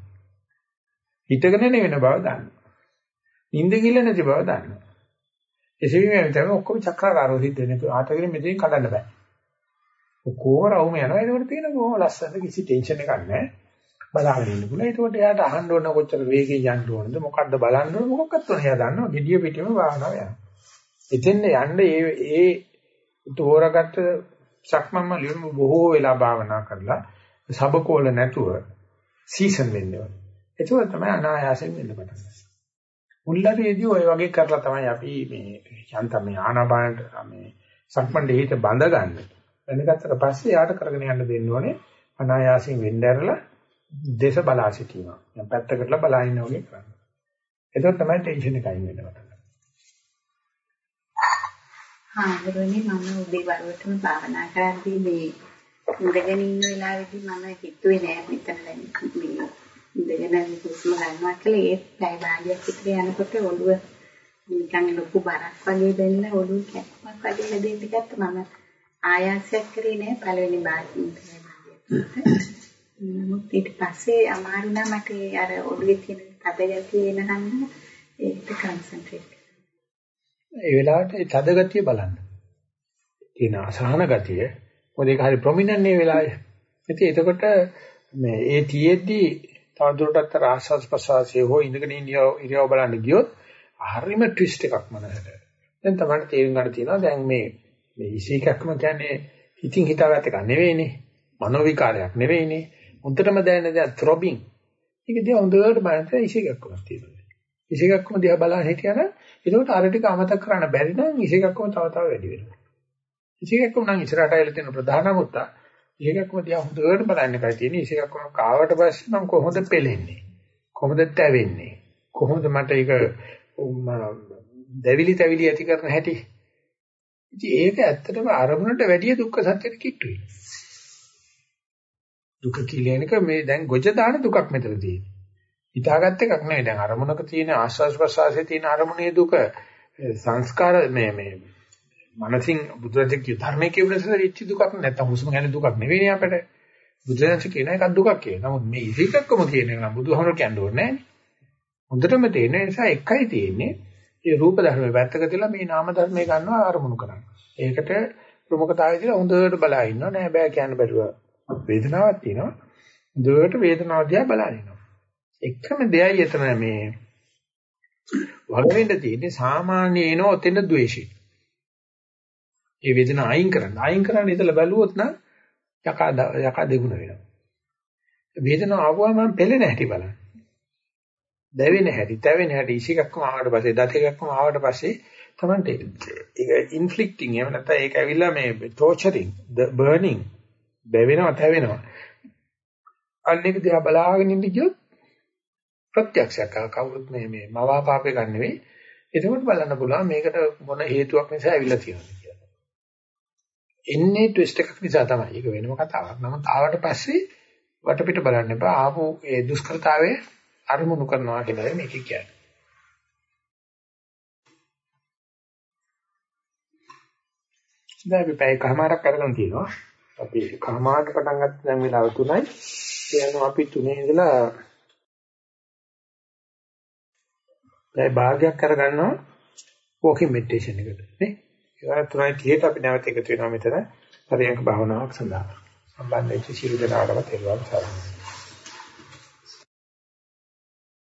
S1: හිටගෙන නෙවෙන බව දන්නවා. නිින්ද කිල නැති බව දන්නවා. එසේම තමයි ඔක්කොම චක්‍රාකාරව සිද්ධ වෙන්නේ. ආතගෙන මෙතෙන් කඩන්න බෑ. ඔක්කොම රවුම යනවා. ඒකට තියෙන කොහොම ලස්සන කිසි ටෙන්ෂන් එකක් නැහැ. බලාගෙන ඉන්න පුළුවන්. ඒකට එයාට අහන්න ඕන කොච්චර වේගෙන් යන්න ඕනද මොකද්ද බලන්න ඕන මොකක්වත් ඕන. එයා දන්නවා. gediya පිටිම භාවනාව යනවා. එතෙන් යන්න ඒ ඒ තෝරාගත්ත සක්මන්ම ලියුම බොහෝ වෙලා භාවනා කරලා සබකෝල නැතුව සීසන් වෙන්න ඕනේ. ඒක තමයි අනායාසයෙන් වෙන්න පටන් ගන්නේ. මුල්ලාරේදී ඔය වගේ කරලා තමයි අපි මේ යන්තම් මේ ආනාපානට මේ සක්මන් දෙහිත බඳ ගන්න. වෙනගත්තට පස්සේ යාට කරගෙන යන්න දෙන්න ඕනේ අනායාසයෙන් වෙන්න ඇරලා දේශ බලා සිටීම. දැන් පැත්තකටලා බලා ඉන්න වගේ කරන්න. ඒක තමයි ටෙන්ෂන් එක අයින් වෙනවා.
S11: හාමුදුරනේ මම උදේ වරුවටම භාවනා කරද්දී මේ ඉඳගෙන ඉන්න වෙලාවේදී මම හිතුවේ නෑ මෙතන දැන් මේ ඉඳගෙන හුස්ම ගන්නවා කියලා ඒ පැය භාගයක් විතර යනකොට ඔළුව නිකන් ලොකු බරක් වගේ දැන්න ඔළුව කැක්කමක් වගේ හැදෙන්න ගත්ත මම ආයාසයක් කරේ නෑ පළවෙනි භාගයට නමුත් ඊට පස්සේ අමාරු නම් මට අර ඔළුවේ තියෙන තද ගැතිය වෙනහන්න ඒකට කන්සන්ට්‍රේට්
S1: ඒ වෙලාවට ඒ තද ගතිය බලන්න. තියෙන අසහන ගතිය. මොකද ඒක හරි ප්‍රොමිනන්ට් නේ වෙලාවේ. ඉතින් එතකොට මේ ඒ තියෙද්දි තවදුරටත් ආස්වාස් ප්‍රසවාසයේ හෝ ඉඳගෙන ඉරියව බලන්න ගියොත් හරිම ට්විස්ට් එකක් මනසට. දැන් තමයි තේරුම් ගන්න තියෙනවා දැන් මේ මේ ඉසීකක්ම කියන්නේ හිතින් හිතාගත්ත එක නෙවෙයිනේ. මනෝ විකාරයක් නෙවෙයිනේ. හොඳටම දැනෙන දැන් throbbing. ඒක දිහා හොඳට බලන්න ඉසීකක්ම තියෙනවා. ඉසීකක්ම දිහා බලන්න හිටියන ඒකට අර ටික අමතක කරන්න බැරි නම් ඉසේකක්ම තව තව වැඩි වෙනවා. ඉසේකක්ම නම් ඉස්සරහට ඇවිල්ලා තියෙන ප්‍රධාන මුත්තා ඉසේකක්ම දිහා හොඳට බලන්න එකයි තියෙන්නේ. ඉසේකක්ම කාවට පස්සේ මම කොහොමද පෙලෙන්නේ? කොහොමද තැවෙන්නේ? කොහොමද මට ඒක දෙවිලි තැවිලි ඇති කරන හැටි? ඉතින් ඒක ඇත්තටම අරමුණට වැඩිය දුක්ඛ සත්‍යෙට කිට්ටුයි. දුක කියලෙනක මේ දැන් ගොජ දාන දුකක් මෙතන තියෙන්නේ. හිතාගත්ත එකක් නෙවෙයි. දැන් අරමුණක තියෙන ආස්වාස් ප්‍රසආසයේ තියෙන අරමුණේ දුක සංස්කාර මේ මේ මනසින් බුදුරජාණන් කිය ධර්මයේ කියවනසල ඉච්ච දුකක් නැත්තම් හුස්ම ගැන දුකක් නෙවෙයි අපිට. බුදුරජාණන් කියන එකක් දුකක් කියන. නමුත් මේ ඉතිකක්කම කියන එක නම් බුදුහමර කියන්න ඕනේ නැහැ. හොඳටම තේරෙන නිසා එකයි තියෙන්නේ. ඒ රූප ධර්මයේ වැත්තක තියලා මේ නාම ධර්මයේ ගන්නවා අරමුණු කරන්න. ඒකට ප්‍රමුඛතාවය දිලා හොඳට බලා ඉන්නවා නෑ බෑ කියන්න බැරුව වේදනාවක් තියෙනවා. හොඳට වේදනාව දිහා බලන ඉන්නවා. එකම දෙයයි එතන මේ වගවෙන්න තියෙන්නේ සාමාන්‍ය එනෝ ඔතෙන් ද්වේෂය. ඒ වේදනාව අයින් කරන්න. අයින් කරන්න ඉතලා බැලුවොත් නම් යකා යකා දෙගුණ වෙනවා. වේදනාව ආවම මම පෙළෙන හැටි බලන්න. දැවෙන හැටි, තැවෙන හැටි, ඉසිකක්ම ආවට පස්සේ, දත එකක්ම ආවට පස්සේ තමයි ඒක ඉන්ෆ්ලික්ටිං එහෙම නැත්නම් ඒක ඇවිල්ලා මේ ටෝචරින්, බර්නින්, බැවෙනවා, තැවෙනවා. අන්නේක දිහා බලාගෙන ඉඳි කියොත් ප්‍රත්‍යක්ෂයක් කවුරුත් මේ මේ මවාපාපේ ගන්න නෙවෙයි එතකොට බලන්න පුළුවන් මේකට මොන හේතුවක් නිසා ඇවිල්ලා තියෙනවද කියලා. එන්නේ ට්විස්ට් එකක් නිසා තමයි. ඒක වෙනම කතාවක්. නමුත් ආවට පස්සේ වටපිට බලන්න එපා. ආපු ඒ දුෂ්කරතාවයේ අරමුණු කරනවා කියලා මේක කියන්නේ. දැන් අපි පැය කමාරක් අරගෙන තියෙනවා. අපි කමාරට පටන් ගත්ත දැන් වෙලාව 3යි. කියනවා අපි 3 ඉඳලා දැන් භාගයක් කරගන්නවා walking meditation එකට නේ. ඒවා 3:30ට අපි නැවත එකතු වෙනවා මෙතන පරියන්ක භාවනාවක් සඳහා. සම්බන්ධ වෙච්ච සියලු දෙනාටම තෙරුවන් සරණයි.